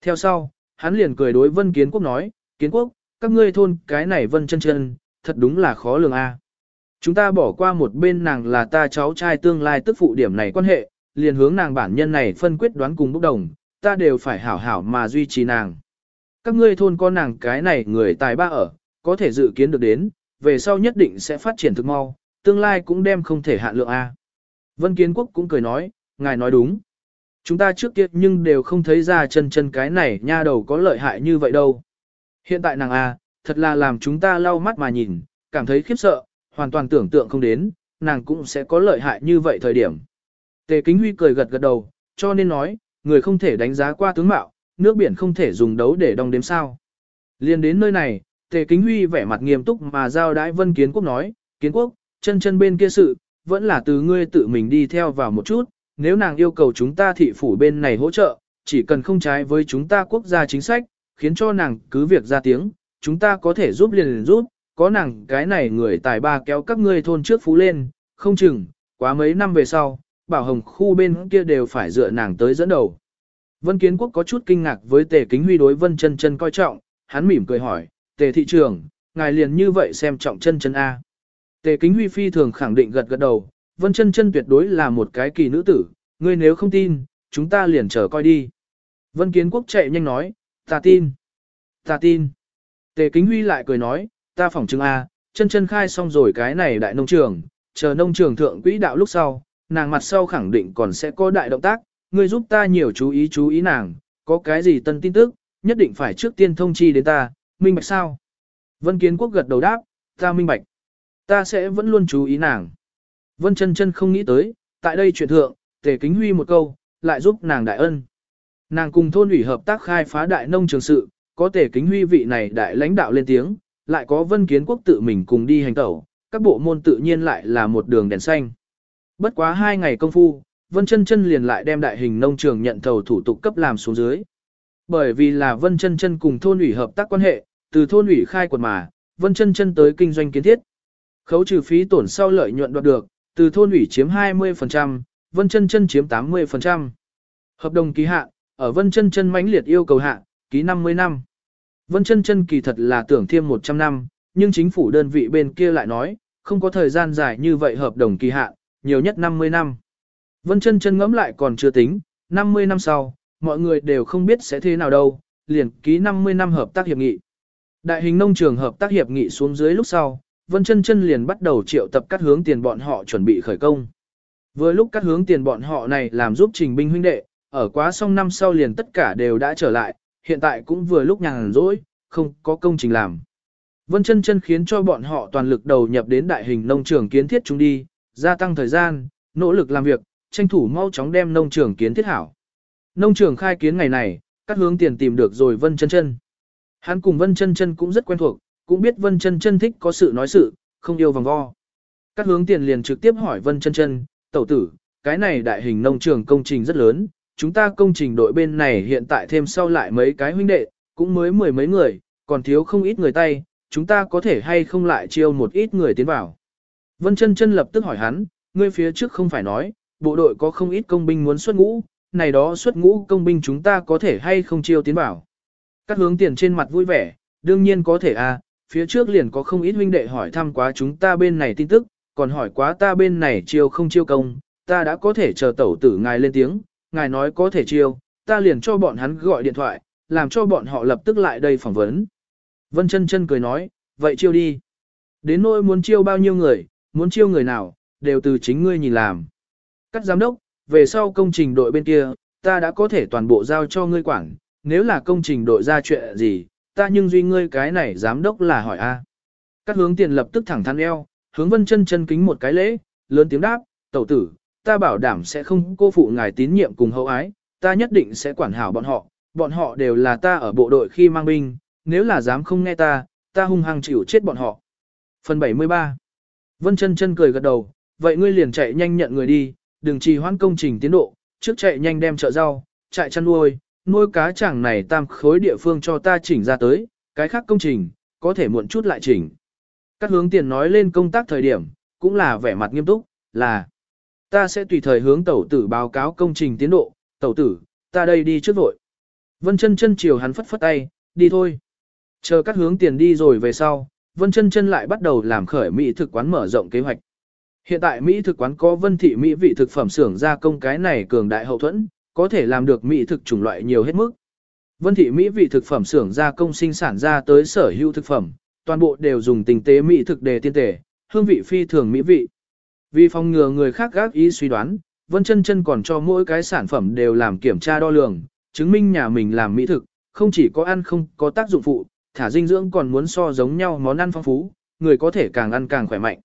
Theo sau, hắn liền cười đối Vân Kiến Quốc nói, Kiến Quốc, các ngươi thôn cái này Vân chân chân, thật đúng là khó lường a. Chúng ta bỏ qua một bên nàng là ta cháu trai tương lai tức phụ điểm này quan hệ, liền hướng nàng bản nhân này phân quyết đoán cùng bốc đồng, ta đều phải hảo hảo mà duy trì nàng. Các ngươi thôn con nàng cái này người tài ba ở, có thể dự kiến được đến, về sau nhất định sẽ phát triển thực mau, tương lai cũng đem không thể hạn lượng A. Vân Kiến Quốc cũng cười nói, ngài nói đúng. Chúng ta trước kia nhưng đều không thấy ra chân chân cái này nha đầu có lợi hại như vậy đâu. Hiện tại nàng A, thật là làm chúng ta lau mắt mà nhìn, cảm thấy khiếp sợ, hoàn toàn tưởng tượng không đến, nàng cũng sẽ có lợi hại như vậy thời điểm. Tề Kính Huy cười gật gật đầu, cho nên nói, người không thể đánh giá qua tướng mạo, nước biển không thể dùng đấu để đong đếm sao. Liên đến nơi này, Tề Kính Huy vẻ mặt nghiêm túc mà giao đãi Vân Kiến Quốc nói, Kiến Quốc, chân chân bên kia sự, vẫn là từ ngươi tự mình đi theo vào một chút, nếu nàng yêu cầu chúng ta thị phủ bên này hỗ trợ, chỉ cần không trái với chúng ta quốc gia chính sách, khiến cho nàng cứ việc ra tiếng, chúng ta có thể giúp liền liền giúp, có nàng cái này người tài ba kéo các ngươi thôn trước phú lên, không chừng, quá mấy năm về sau, bảo hồng khu bên kia đều phải dựa nàng tới dẫn đầu. Vân Kiến Quốc có chút kinh ngạc với tề kính huy đối vân chân chân coi trọng, hắn mỉm cười hỏi, tề thị trường, ngài liền như vậy xem trọng chân chân A. Tề kính huy phi thường khẳng định gật gật đầu, vân chân chân tuyệt đối là một cái kỳ nữ tử, ngươi nếu không tin, chúng ta liền chờ coi đi. Vân Kiến Quốc chạy nhanh nói, ta tin, ta tin. Tề kính huy lại cười nói, ta phỏng chứng A, chân chân khai xong rồi cái này đại nông trường, chờ nông trường thượng quỹ đạo lúc sau, nàng mặt sau khẳng định còn sẽ có đại động tác, ngươi giúp ta nhiều chú ý chú ý nàng, có cái gì tân tin tức, nhất định phải trước tiên thông chi đến ta, minh bạch sao? Vân Kiến Quốc gật đầu đáp, ta minh bạch. Ta sẽ vẫn luôn chú ý nàng. Vân chân chân không nghĩ tới, tại đây chuyện thượng, tề kính huy một câu, lại giúp nàng đại ân. Nàng cùng thôn ủy hợp tác khai phá đại nông trường sự, có tề kính huy vị này đại lãnh đạo lên tiếng, lại có vân kiến quốc tự mình cùng đi hành tẩu, các bộ môn tự nhiên lại là một đường đèn xanh. Bất quá hai ngày công phu, Vân Chân Chân liền lại đem đại hình nông trường nhận thầu thủ tục cấp làm xuống dưới. Bởi vì là Vân Chân Chân cùng thôn ủy hợp tác quan hệ, từ thôn ủy khai quật mà, Vân Chân Chân tới kinh doanh kiến thiết. Khấu trừ phí tổn sau lợi nhuận đoạt được, từ thôn ủy chiếm 20%, Vân Chân Chân chiếm 80%. Hợp đồng ký hạn, ở Vân Chân Chân mãnh liệt yêu cầu hạn, ký 50 năm. Vân Chân Chân kỳ thật là tưởng thêm 100 năm, nhưng chính phủ đơn vị bên kia lại nói, không có thời gian dài như vậy hợp đồng kỳ hạn, nhiều nhất 50 năm. Vân chân chân ngẫm lại còn chưa tính, 50 năm sau, mọi người đều không biết sẽ thế nào đâu, liền ký 50 năm hợp tác hiệp nghị. Đại hình nông trường hợp tác hiệp nghị xuống dưới lúc sau, Vân chân chân liền bắt đầu triệu tập các hướng tiền bọn họ chuẩn bị khởi công. Vừa lúc các hướng tiền bọn họ này làm giúp trình binh huynh đệ, ở quá xong năm sau liền tất cả đều đã trở lại, hiện tại cũng vừa lúc nhàn rỗi, không có công trình làm. Vân chân chân khiến cho bọn họ toàn lực đầu nhập đến đại hình nông trường kiến thiết chúng đi, gia tăng thời gian, nỗ lực làm việc, tranh thủ mau chóng đem nông trường kiến thiết hảo. Nông trường khai kiến ngày này, các hướng tiền tìm được rồi Vân Chân Chân. Hắn cùng Vân Chân Chân cũng rất quen thuộc, cũng biết Vân Chân Chân thích có sự nói sự, không yêu vòng vo. Các hướng tiền liền trực tiếp hỏi Vân Chân Chân, tẩu tử, cái này đại hình nông trường công trình rất lớn, chúng ta công trình đội bên này hiện tại thêm sau lại mấy cái huynh đệ, cũng mới mười mấy người, còn thiếu không ít người tay, chúng ta có thể hay không lại chiêu một ít người tiến vào. Vân chân chân lập tức hỏi hắn, ngươi phía trước không phải nói, bộ đội có không ít công binh muốn xuất ngũ, này đó xuất ngũ công binh chúng ta có thể hay không chiêu tiến vào. Các hướng tiền trên mặt vui vẻ, đương nhiên có thể à, phía trước liền có không ít huynh đệ hỏi thăm quá chúng ta bên này tin tức, còn hỏi quá ta bên này chiêu không chiêu công, ta đã có thể chờ tẩu tử ngài lên tiếng, ngài nói có thể chiêu, ta liền cho bọn hắn gọi điện thoại, làm cho bọn họ lập tức lại đây phỏng vấn. Vân chân chân cười nói, vậy chiêu đi. Đến nỗi muốn chiêu bao nhiêu người, muốn chiêu người nào, đều từ chính ngươi nhìn làm. Cắt giám đốc, về sau công trình đội bên kia, ta đã có thể toàn bộ giao cho ngươi quản, nếu là công trình đội ra chuyện gì, ta nhưng duy ngươi cái này giám đốc là hỏi a. À. Các hướng tiền lập tức thẳng thắn eo, hướng vân chân chân kính một cái lễ, lớn tiếng đáp, tẩu tử, ta bảo đảm sẽ không cô phụ ngài tín nhiệm cùng hậu ái, ta nhất định sẽ quản hảo bọn họ, bọn họ đều là ta ở bộ đội khi mang binh, nếu là dám không nghe ta, ta hung hăng chịu chết bọn họ. Phần 73 Vân chân chân cười gật đầu, vậy ngươi liền chạy nhanh nhận người đi, đừng trì hoãn công trình tiến độ, trước chạy nhanh đem chợ rau, chạy chăn nuôi, nuôi cá chẳng này tam khối địa phương cho ta chỉnh ra tới, cái khác công trình, có thể muộn chút lại chỉnh. Các hướng tiền nói lên công tác thời điểm, cũng là vẻ mặt nghiêm túc, là ta sẽ tùy thời hướng tẩu tử báo cáo công trình tiến độ, tẩu tử, ta đây đi trước vội. Vân chân chân chiều hắn phất phất tay, đi thôi. Chờ các hướng tiền đi rồi về sau, Vân chân chân lại bắt đầu làm khởi mỹ thực quán mở rộng kế hoạch. Hiện tại Mỹ thực quán có vân thị Mỹ vị thực phẩm xưởng gia công cái này cường đại hậu thuẫn, có thể làm được Mỹ thực chủng loại nhiều hết mức. Vân thị Mỹ vị thực phẩm xưởng gia công sinh sản ra tới sở hữu thực phẩm, toàn bộ đều dùng tinh tế Mỹ thực để tiên tể, hương vị phi thường Mỹ vị. Vì phòng ngừa người khác gác ý suy đoán, Vân chân chân còn cho mỗi cái sản phẩm đều làm kiểm tra đo lường, chứng minh nhà mình làm Mỹ thực, không chỉ có ăn không có tác dụng phụ, thả dinh dưỡng còn muốn so giống nhau món ăn phong phú, người có thể càng ăn càng khỏe mạnh.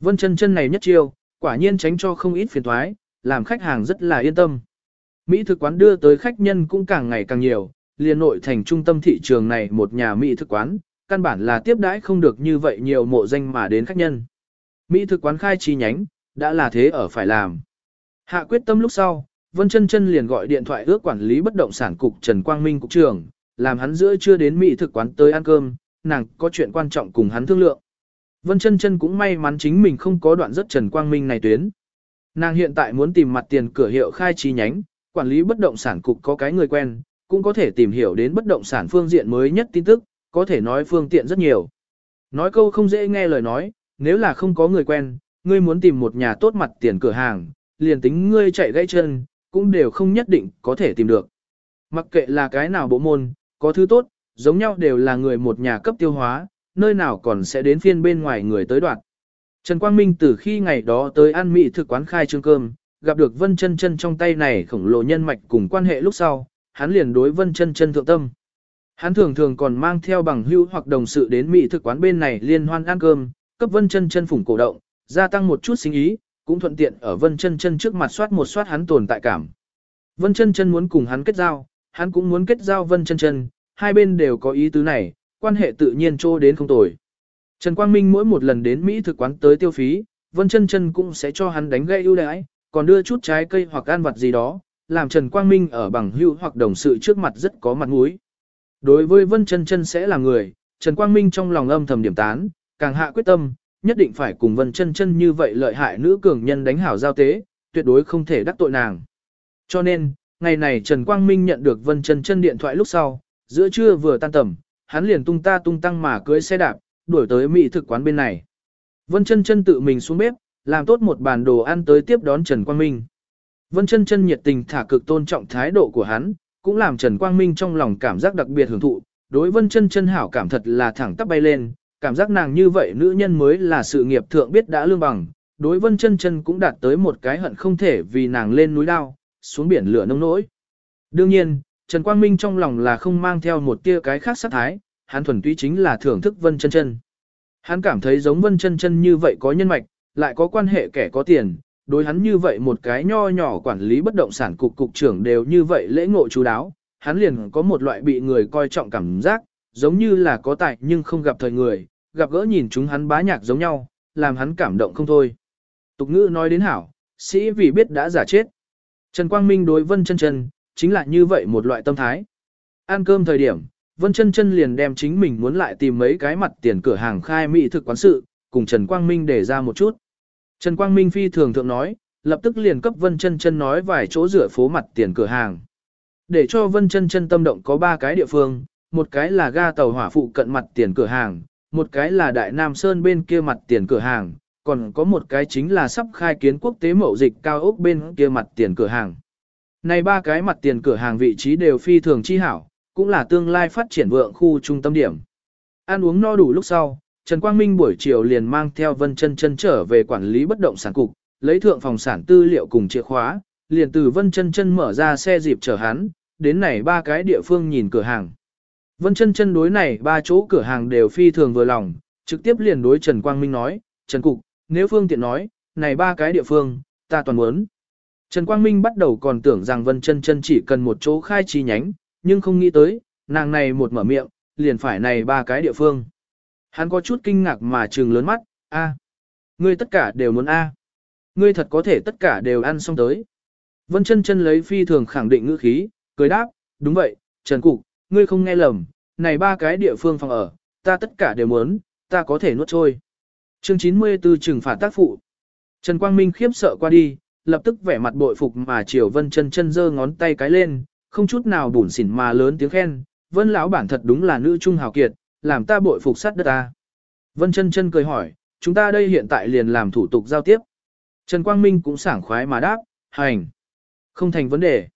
Vân chân chân này nhất chiêu, quả nhiên tránh cho không ít phiền thoái, làm khách hàng rất là yên tâm. Mỹ thực quán đưa tới khách nhân cũng càng ngày càng nhiều, liền nội thành trung tâm thị trường này một nhà Mỹ thực quán, căn bản là tiếp đãi không được như vậy nhiều mộ danh mà đến khách nhân. Mỹ thực quán khai chi nhánh, đã là thế ở phải làm. Hạ quyết tâm lúc sau, Vân chân chân liền gọi điện thoại ước quản lý bất động sản cục Trần Quang Minh cục trưởng, làm hắn giữa chưa đến Mỹ thực quán tới ăn cơm, nàng có chuyện quan trọng cùng hắn thương lượng. Vân chân chân cũng may mắn chính mình không có đoạn rất Trần Quang Minh này tuyến. Nàng hiện tại muốn tìm mặt tiền cửa hiệu khai chi nhánh, quản lý bất động sản cục có cái người quen, cũng có thể tìm hiểu đến bất động sản phương diện mới nhất tin tức, có thể nói phương tiện rất nhiều. Nói câu không dễ nghe lời nói, nếu là không có người quen, ngươi muốn tìm một nhà tốt mặt tiền cửa hàng, liền tính ngươi chạy gãy chân, cũng đều không nhất định có thể tìm được. Mặc kệ là cái nào bộ môn, có thứ tốt, giống nhau đều là người một nhà cấp tiêu hóa, nơi nào còn sẽ đến phiên bên ngoài người tới đoạn. Trần Quang Minh từ khi ngày đó tới ăn mỹ thực quán khai trương cơm, gặp được Vân Chân Chân trong tay này khổng lồ nhân mạch cùng quan hệ lúc sau, hắn liền đối Vân Chân Chân thượng tâm. Hắn thường thường còn mang theo bằng hữu hoặc đồng sự đến mỹ thực quán bên này liên hoan ăn cơm, cấp Vân Chân Chân phủng cổ động, gia tăng một chút sinh ý, cũng thuận tiện ở Vân Chân Chân trước mặt soát một soát hắn tồn tại cảm. Vân Chân Chân muốn cùng hắn kết giao, hắn cũng muốn kết giao Vân Chân Chân, hai bên đều có ý tứ này, quan hệ tự nhiên trô đến không tồi. Trần Quang Minh mỗi một lần đến Mỹ thực quán tới tiêu phí, Vân Chân Chân cũng sẽ cho hắn đánh gây ưu đãi, còn đưa chút trái cây hoặc ăn vặt gì đó, làm Trần Quang Minh ở bằng hữu hoặc đồng sự trước mặt rất có mặt mũi. Đối với Vân Chân Chân sẽ là người, Trần Quang Minh trong lòng âm thầm điểm tán, càng hạ quyết tâm, nhất định phải cùng Vân Chân Chân như vậy lợi hại nữ cường nhân đánh hảo giao tế, tuyệt đối không thể đắc tội nàng. Cho nên, ngày này Trần Quang Minh nhận được Vân Chân Chân điện thoại lúc sau, giữa trưa vừa tan tầm, hắn liền tung ta tung tăng mà cưới xe đạp, đuổi tới mỹ thực quán bên này. Vân chân chân tự mình xuống bếp, làm tốt một bàn đồ ăn tới tiếp đón Trần Quang Minh. Vân chân chân nhiệt tình thả cực tôn trọng thái độ của hắn, cũng làm Trần Quang Minh trong lòng cảm giác đặc biệt hưởng thụ, đối Vân chân chân hảo cảm thật là thẳng tắp bay lên, cảm giác nàng như vậy nữ nhân mới là sự nghiệp thượng biết đã lương bằng, đối Vân chân chân cũng đạt tới một cái hận không thể vì nàng lên núi đao, xuống biển lửa nông nỗi. Đương nhiên, Trần Quang Minh trong lòng là không mang theo một tia cái khác sát thái, hắn thuần túy chính là thưởng thức Vân Chân Chân. Hắn cảm thấy giống Vân Chân Chân như vậy có nhân mạch, lại có quan hệ kẻ có tiền, đối hắn như vậy một cái nho nhỏ quản lý bất động sản cục cục trưởng đều như vậy lễ ngộ chú đáo, hắn liền có một loại bị người coi trọng cảm giác, giống như là có tài nhưng không gặp thời người, gặp gỡ nhìn chúng hắn bá nhạc giống nhau, làm hắn cảm động không thôi. Tục ngữ nói đến hảo, sĩ vì biết đã giả chết. Trần Quang Minh đối Vân Chân Chân, chính là như vậy một loại tâm thái. Ăn cơm thời điểm, Vân Chân Chân liền đem chính mình muốn lại tìm mấy cái mặt tiền cửa hàng khai mỹ thực quán sự, cùng Trần Quang Minh để ra một chút. Trần Quang Minh phi thường thượng nói, lập tức liền cấp Vân Chân Chân nói vài chỗ rửa phố mặt tiền cửa hàng. Để cho Vân Chân Chân tâm động có ba cái địa phương, một cái là ga tàu hỏa phụ cận mặt tiền cửa hàng, một cái là Đại Nam Sơn bên kia mặt tiền cửa hàng, còn có một cái chính là sắp khai kiến quốc tế mậu dịch cao ốc bên kia mặt tiền cửa hàng. Này ba cái mặt tiền cửa hàng vị trí đều phi thường chi hảo, cũng là tương lai phát triển vượng khu trung tâm điểm. Ăn uống no đủ lúc sau, Trần Quang Minh buổi chiều liền mang theo Vân Chân Chân trở về quản lý bất động sản cục, lấy thượng phòng sản tư liệu cùng chìa khóa, liền từ Vân Chân Chân mở ra xe dịp chở hắn, đến này ba cái địa phương nhìn cửa hàng. Vân Chân Chân đối này ba chỗ cửa hàng đều phi thường vừa lòng, trực tiếp liền đối Trần Quang Minh nói, Trần Cục, nếu phương tiện nói, này ba cái địa phương, ta toàn muốn. Trần Quang Minh bắt đầu còn tưởng rằng Vân Chân Chân chỉ cần một chỗ khai chi nhánh, nhưng không nghĩ tới, nàng này một mở miệng, liền phải này ba cái địa phương. Hắn có chút kinh ngạc mà trừng lớn mắt, a, ngươi tất cả đều muốn a, ngươi thật có thể tất cả đều ăn xong tới. Vân chân chân lấy phi thường khẳng định ngữ khí, cười đáp, đúng vậy, Trần Cục, ngươi không nghe lầm, này ba cái địa phương phòng ở, ta tất cả đều muốn, ta có thể nuốt trôi. Chương 94 trừng phạt tác phụ. Trần Quang Minh khiếp sợ qua đi, lập tức vẻ mặt bội phục mà chiều Vân chân chân giơ ngón tay cái lên, không chút nào bủn xỉn mà lớn tiếng khen, Vân lão bản thật đúng là nữ trung hào kiệt, làm ta bội phục sát đất ta. Vân chân chân cười hỏi, chúng ta đây hiện tại liền làm thủ tục giao tiếp. Trần Quang Minh cũng sảng khoái mà đáp, hành. Không thành vấn đề.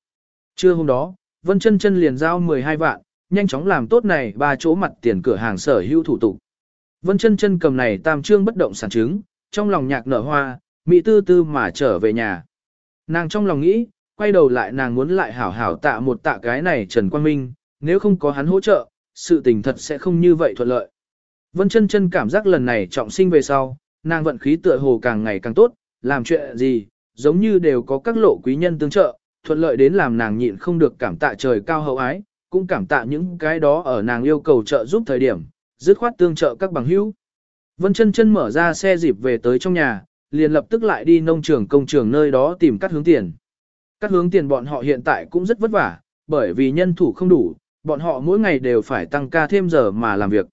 Trưa hôm đó, Vân chân chân liền giao 12 vạn, nhanh chóng làm tốt này ba chỗ mặt tiền cửa hàng sở hữu thủ tục. Vân chân chân cầm này tam trương bất động sản chứng, trong lòng nhạc nở hoa, mỹ tư tư mà trở về nhà. Nàng trong lòng nghĩ, quay đầu lại nàng muốn lại hảo hảo tạ một tạ cái này Trần Quang Minh, nếu không có hắn hỗ trợ, sự tình thật sẽ không như vậy thuận lợi. Vân chân chân cảm giác lần này trọng sinh về sau, nàng vận khí tựa hồ càng ngày càng tốt, làm chuyện gì, giống như đều có các lộ quý nhân tương trợ, thuận lợi đến làm nàng nhịn không được cảm tạ trời cao hậu ái, cũng cảm tạ những cái đó ở nàng yêu cầu trợ giúp thời điểm, dứt khoát tương trợ các bằng hữu. Vân chân chân mở ra xe dịp về tới trong nhà, liền lập tức lại đi nông trường công trường nơi đó tìm các hướng tiền. Các hướng tiền bọn họ hiện tại cũng rất vất vả, bởi vì nhân thủ không đủ, bọn họ mỗi ngày đều phải tăng ca thêm giờ mà làm việc.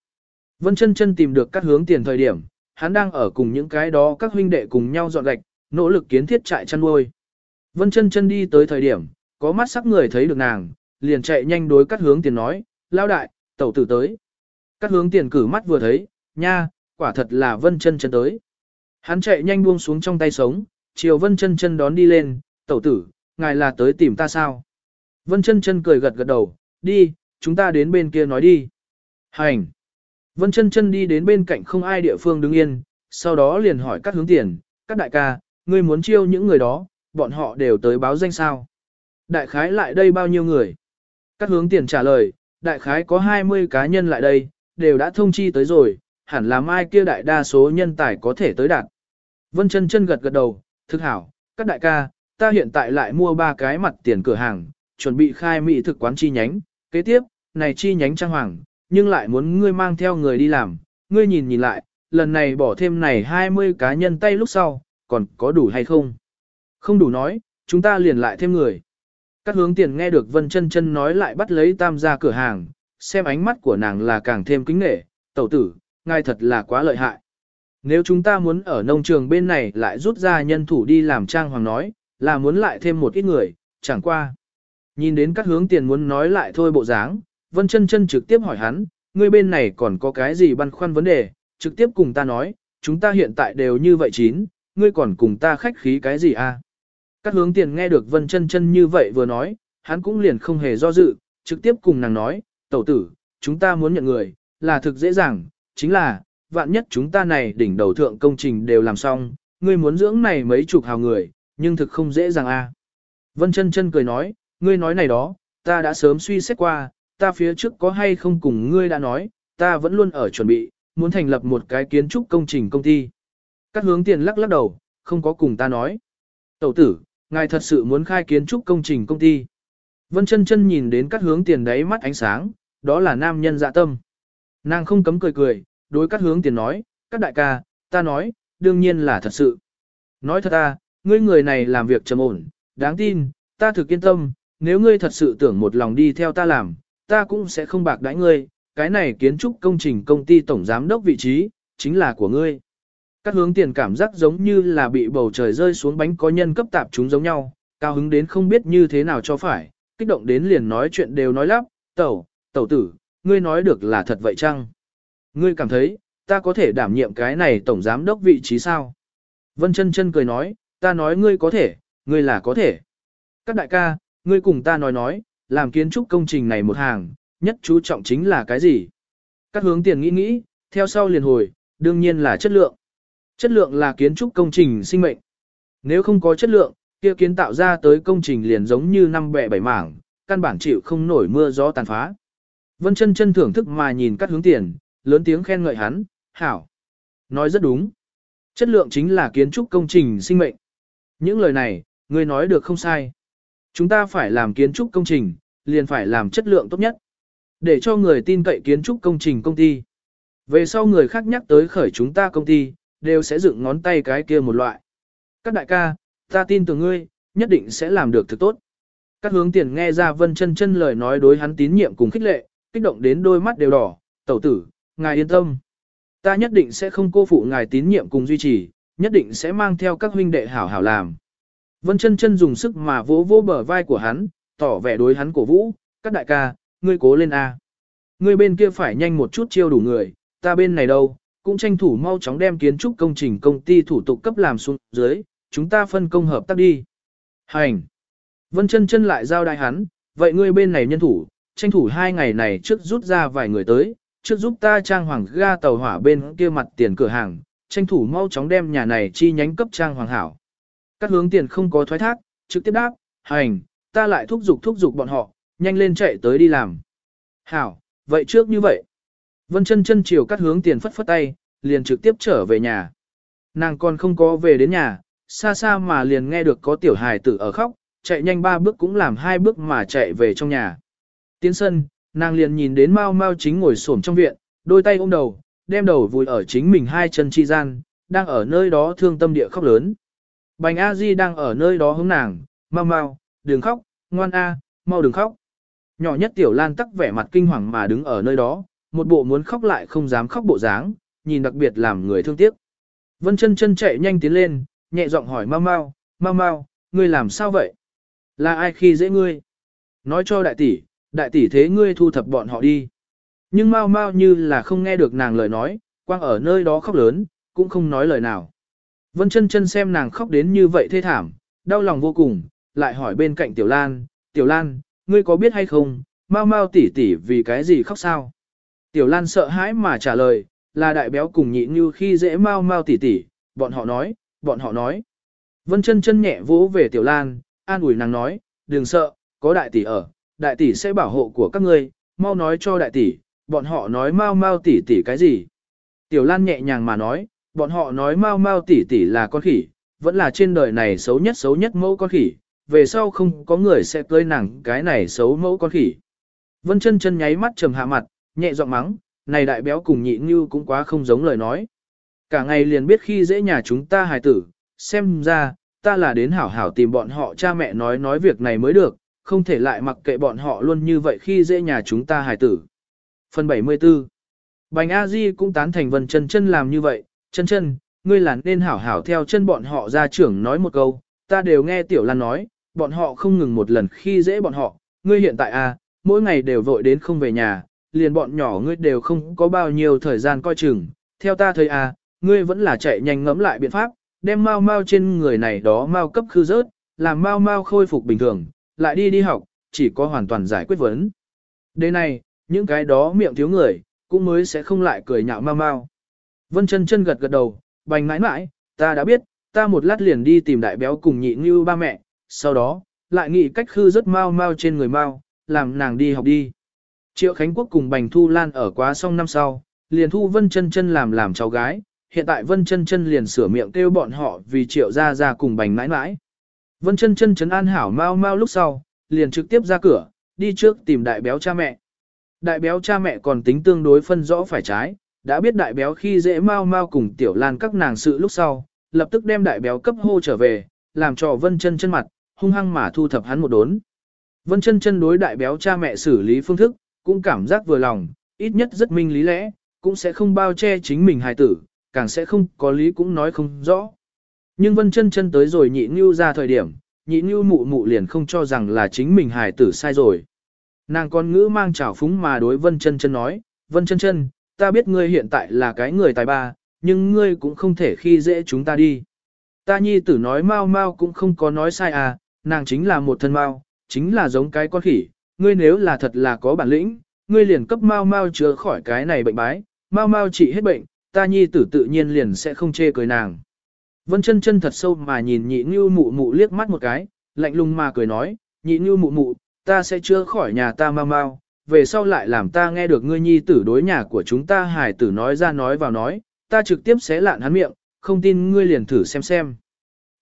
Vân chân chân tìm được các hướng tiền thời điểm, hắn đang ở cùng những cái đó các huynh đệ cùng nhau dọn gạch, nỗ lực kiến thiết trại chăn nuôi. Vân chân chân đi tới thời điểm, có mắt sắc người thấy được nàng, liền chạy nhanh đối các hướng tiền nói, lao đại, tẩu tử tới. Các hướng tiền cử mắt vừa thấy, nha, quả thật là vân chân chân tới. Hắn chạy nhanh buông xuống trong tay sống, chiều vân chân chân đón đi lên, tẩu tử, ngài là tới tìm ta sao? Vân chân chân cười gật gật đầu, đi, chúng ta đến bên kia nói đi. Hành. Vân chân chân đi đến bên cạnh không ai địa phương đứng yên, sau đó liền hỏi các hướng tiền, các đại ca, ngươi muốn chiêu những người đó, bọn họ đều tới báo danh sao. Đại khái lại đây bao nhiêu người? Các hướng tiền trả lời, đại khái có 20 cá nhân lại đây, đều đã thông chi tới rồi, hẳn là mai kia đại đa số nhân tài có thể tới đạt. Vân chân chân gật gật đầu, thực hảo, các đại ca, ta hiện tại lại mua ba cái mặt tiền cửa hàng, chuẩn bị khai mỹ thực quán chi nhánh, kế tiếp, này chi nhánh trang hoàng, nhưng lại muốn ngươi mang theo người đi làm, ngươi nhìn nhìn lại, lần này bỏ thêm này 20 cá nhân tay lúc sau, còn có đủ hay không? Không đủ nói, chúng ta liền lại thêm người. Các hướng tiền nghe được Vân chân chân nói lại bắt lấy tam gia cửa hàng, xem ánh mắt của nàng là càng thêm kính nể, tẩu tử, ngài thật là quá lợi hại. Nếu chúng ta muốn ở nông trường bên này lại rút ra nhân thủ đi làm trang hoàng nói, là muốn lại thêm một ít người, chẳng qua. Nhìn đến các hướng tiền muốn nói lại thôi bộ dáng, Vân chân chân trực tiếp hỏi hắn, ngươi bên này còn có cái gì băn khoăn vấn đề, trực tiếp cùng ta nói, chúng ta hiện tại đều như vậy chín, ngươi còn cùng ta khách khí cái gì à? Các hướng tiền nghe được Vân chân chân như vậy vừa nói, hắn cũng liền không hề do dự, trực tiếp cùng nàng nói, tẩu tử, chúng ta muốn nhận người, là thực dễ dàng, chính là, vạn nhất chúng ta này đỉnh đầu thượng công trình đều làm xong, ngươi muốn dưỡng này mấy chục hào người, nhưng thực không dễ dàng a. À. Vân chân chân cười nói, ngươi nói này đó, ta đã sớm suy xét qua, ta phía trước có hay không cùng ngươi đã nói, ta vẫn luôn ở chuẩn bị, muốn thành lập một cái kiến trúc công trình công ty. Các hướng tiền lắc lắc đầu, không có cùng ta nói. Tẩu tử, ngài thật sự muốn khai kiến trúc công trình công ty. Vân chân chân nhìn đến các hướng tiền đấy mắt ánh sáng, đó là nam nhân dạ tâm. Nàng không cấm cười cười, đối các hướng tiền nói, các đại ca, ta nói, đương nhiên là thật sự. Nói thật ta, ngươi người này làm việc trầm ổn, đáng tin, ta thực yên tâm, nếu ngươi thật sự tưởng một lòng đi theo ta làm, ta cũng sẽ không bạc đãi ngươi, cái này kiến trúc công trình công ty tổng giám đốc vị trí, chính là của ngươi. Các hướng tiền cảm giác giống như là bị bầu trời rơi xuống bánh có nhân cấp tạp chúng giống nhau, cao hứng đến không biết như thế nào cho phải, kích động đến liền nói chuyện đều nói lắp, tẩu, tẩu tử, ngươi nói được là thật vậy chăng? Ngươi cảm thấy, ta có thể đảm nhiệm cái này tổng giám đốc vị trí sao? Vân chân chân cười nói, ta nói ngươi có thể, ngươi là có thể. Các đại ca, ngươi cùng ta nói nói, làm kiến trúc công trình này một hàng, nhất chú trọng chính là cái gì? Các hướng tiền nghĩ nghĩ, theo sau liền hồi, đương nhiên là chất lượng. Chất lượng là kiến trúc công trình sinh mệnh. Nếu không có chất lượng, kia kiến tạo ra tới công trình liền giống như năm bẹ bảy mảng, căn bản chịu không nổi mưa gió tàn phá. Vân chân chân thưởng thức mà nhìn các hướng tiền, lớn tiếng khen ngợi hắn, hảo. Nói rất đúng. Chất lượng chính là kiến trúc công trình sinh mệnh. Những lời này, ngươi nói được không sai. Chúng ta phải làm kiến trúc công trình, liền phải làm chất lượng tốt nhất. Để cho người tin cậy kiến trúc công trình công ty. Về sau người khác nhắc tới khởi chúng ta công ty, đều sẽ dựng ngón tay cái kia một loại. Các đại ca, ta tin tưởng ngươi, nhất định sẽ làm được thực tốt. Các hướng tiền nghe ra vân chân chân lời nói đối hắn tín nhiệm cùng khích lệ, kích động đến đôi mắt đều đỏ, tẩu tử, ngài yên tâm. Ta nhất định sẽ không cô phụ ngài tín nhiệm cùng duy trì, nhất định sẽ mang theo các huynh đệ hảo hảo làm. Vân chân chân dùng sức mà vỗ vỗ bờ vai của hắn, tỏ vẻ đối hắn cổ vũ, các đại ca, ngươi cố lên A. Ngươi bên kia phải nhanh một chút chiêu đủ người, ta bên này đâu, cũng tranh thủ mau chóng đem kiến trúc công trình công ty thủ tục cấp làm xuống dưới, chúng ta phân công hợp tác đi. Hành! Vân chân chân lại giao đại hắn, vậy ngươi bên này nhân thủ, tranh thủ hai ngày này trước rút ra vài người tới, trước giúp ta trang hoàng ga tàu hỏa bên kia mặt tiền cửa hàng, tranh thủ mau chóng đem nhà này chi nhánh cấp trang hoàng hảo. Các hướng tiền không có thoái thác, trực tiếp đáp, hành, ta lại thúc giục thúc giục bọn họ, nhanh lên chạy tới đi làm. Hảo, vậy trước như vậy. Vân chân chân chiều cắt hướng tiền phất phất tay, liền trực tiếp trở về nhà. Nàng còn không có về đến nhà, xa xa mà liền nghe được có tiểu hài tử ở khóc, chạy nhanh ba bước cũng làm hai bước mà chạy về trong nhà. Tiến sân, nàng liền nhìn đến Mao Mao chính ngồi xổm trong viện, đôi tay ôm đầu, đem đầu vùi ở chính mình hai chân chi gian, đang ở nơi đó thương tâm địa khóc lớn. Bành A Di đang ở nơi đó hướng nàng, Mao Mao, đừng khóc, ngoan A, mau đừng khóc. Nhỏ nhất tiểu lan tắc vẻ mặt kinh hoàng mà đứng ở nơi đó, một bộ muốn khóc lại không dám khóc bộ dáng, nhìn đặc biệt làm người thương tiếc. Vân chân chân chạy nhanh tiến lên, nhẹ giọng hỏi mau mau, mau mau, ngươi làm sao vậy? Là ai khi dễ ngươi? Nói cho đại tỷ, đại tỷ thế ngươi thu thập bọn họ đi. Nhưng mau mau như là không nghe được nàng lời nói, quang ở nơi đó khóc lớn, cũng không nói lời nào. Vân chân chân xem nàng khóc đến như vậy thê thảm, đau lòng vô cùng, lại hỏi bên cạnh Tiểu Lan, Tiểu Lan, ngươi có biết hay không, mau mau tỷ tỷ vì cái gì khóc sao? Tiểu Lan sợ hãi mà trả lời, là đại béo cùng nhị như khi dễ mau mau tỷ tỷ, bọn họ nói, bọn họ nói. Vân chân chân nhẹ vỗ về Tiểu Lan, an ủi nàng nói, đừng sợ, có đại tỷ ở, đại tỷ sẽ bảo hộ của các ngươi, mau nói cho đại tỷ, bọn họ nói mau mau tỷ tỷ cái gì. Tiểu Lan nhẹ nhàng mà nói, bọn họ nói mau mau tỷ tỷ là con khỉ, vẫn là trên đời này xấu nhất xấu nhất mẫu con khỉ, về sau không có người sẽ cưới nàng cái này xấu mẫu con khỉ. Vân chân chân nháy mắt trầm hạ mặt, nhẹ giọng mắng, này đại béo cùng nhị như cũng quá không giống lời nói. Cả ngày liền biết khi dễ nhà chúng ta hài tử, xem ra, ta là đến hảo hảo tìm bọn họ cha mẹ nói nói việc này mới được, không thể lại mặc kệ bọn họ luôn như vậy khi dễ nhà chúng ta hài tử. Phần 74 Bành A Di cũng tán thành Vân chân chân làm như vậy, chân chân, ngươi là nên hảo hảo theo chân bọn họ ra trưởng nói một câu, ta đều nghe Tiểu Lan nói, bọn họ không ngừng một lần khi dễ bọn họ, ngươi hiện tại a mỗi ngày đều vội đến không về nhà, liền bọn nhỏ ngươi đều không có bao nhiêu thời gian coi chừng, theo ta thấy a ngươi vẫn là chạy nhanh ngẫm lại biện pháp, đem mau mau trên người này đó mau cấp khư rớt, làm mau mau khôi phục bình thường, lại đi đi học, chỉ có hoàn toàn giải quyết vấn. Đây này, những cái đó miệng thiếu người, cũng mới sẽ không lại cười nhạo mau mau. Vân chân chân gật gật đầu, bành mãi mãi, ta đã biết, ta một lát liền đi tìm đại béo cùng nhị như ba mẹ, sau đó, lại nghĩ cách khư rất mau mau trên người mau, làm nàng đi học đi. Triệu Khánh Quốc cùng Bành Thu Lan ở quá xong năm sau, liền thu Vân chân chân làm làm cháu gái, hiện tại Vân chân chân liền sửa miệng kêu bọn họ vì Triệu ra ra cùng Bành mãi mãi. Vân chân chân chấn an hảo mau mau lúc sau, liền trực tiếp ra cửa, đi trước tìm đại béo cha mẹ. Đại béo cha mẹ còn tính tương đối phân rõ phải trái, đã biết đại béo khi dễ mau mau cùng tiểu lan các nàng sự lúc sau, lập tức đem đại béo cấp hô trở về, làm cho Vân Chân Chân mặt, hung hăng mà thu thập hắn một đốn. Vân Chân Chân đối đại béo cha mẹ xử lý phương thức, cũng cảm giác vừa lòng, ít nhất rất minh lý lẽ, cũng sẽ không bao che chính mình hài tử, càng sẽ không có lý cũng nói không rõ. Nhưng Vân Chân Chân tới rồi nhị Nưu ra thời điểm, nhị Nưu mụ mụ liền không cho rằng là chính mình hài tử sai rồi. Nàng con ngữ mang trào phúng mà đối Vân Chân Chân nói, Vân Chân Chân, ta biết ngươi hiện tại là cái người tài ba, nhưng ngươi cũng không thể khi dễ chúng ta đi. Ta nhi tử nói mau mau cũng không có nói sai à, nàng chính là một thân mau, chính là giống cái con khỉ, ngươi nếu là thật là có bản lĩnh, ngươi liền cấp mau mau chữa khỏi cái này bệnh bái, mau mau trị hết bệnh, ta nhi tử tự nhiên liền sẽ không chê cười nàng. Vân chân chân thật sâu mà nhìn nhị như mụ mụ liếc mắt một cái, lạnh lùng mà cười nói, nhị như mụ mụ, ta sẽ chữa khỏi nhà ta mau mau, về sau lại làm ta nghe được ngươi nhi tử đối nhà của chúng ta hài tử nói ra nói vào nói, ta trực tiếp sẽ lạn hắn miệng, không tin ngươi liền thử xem xem.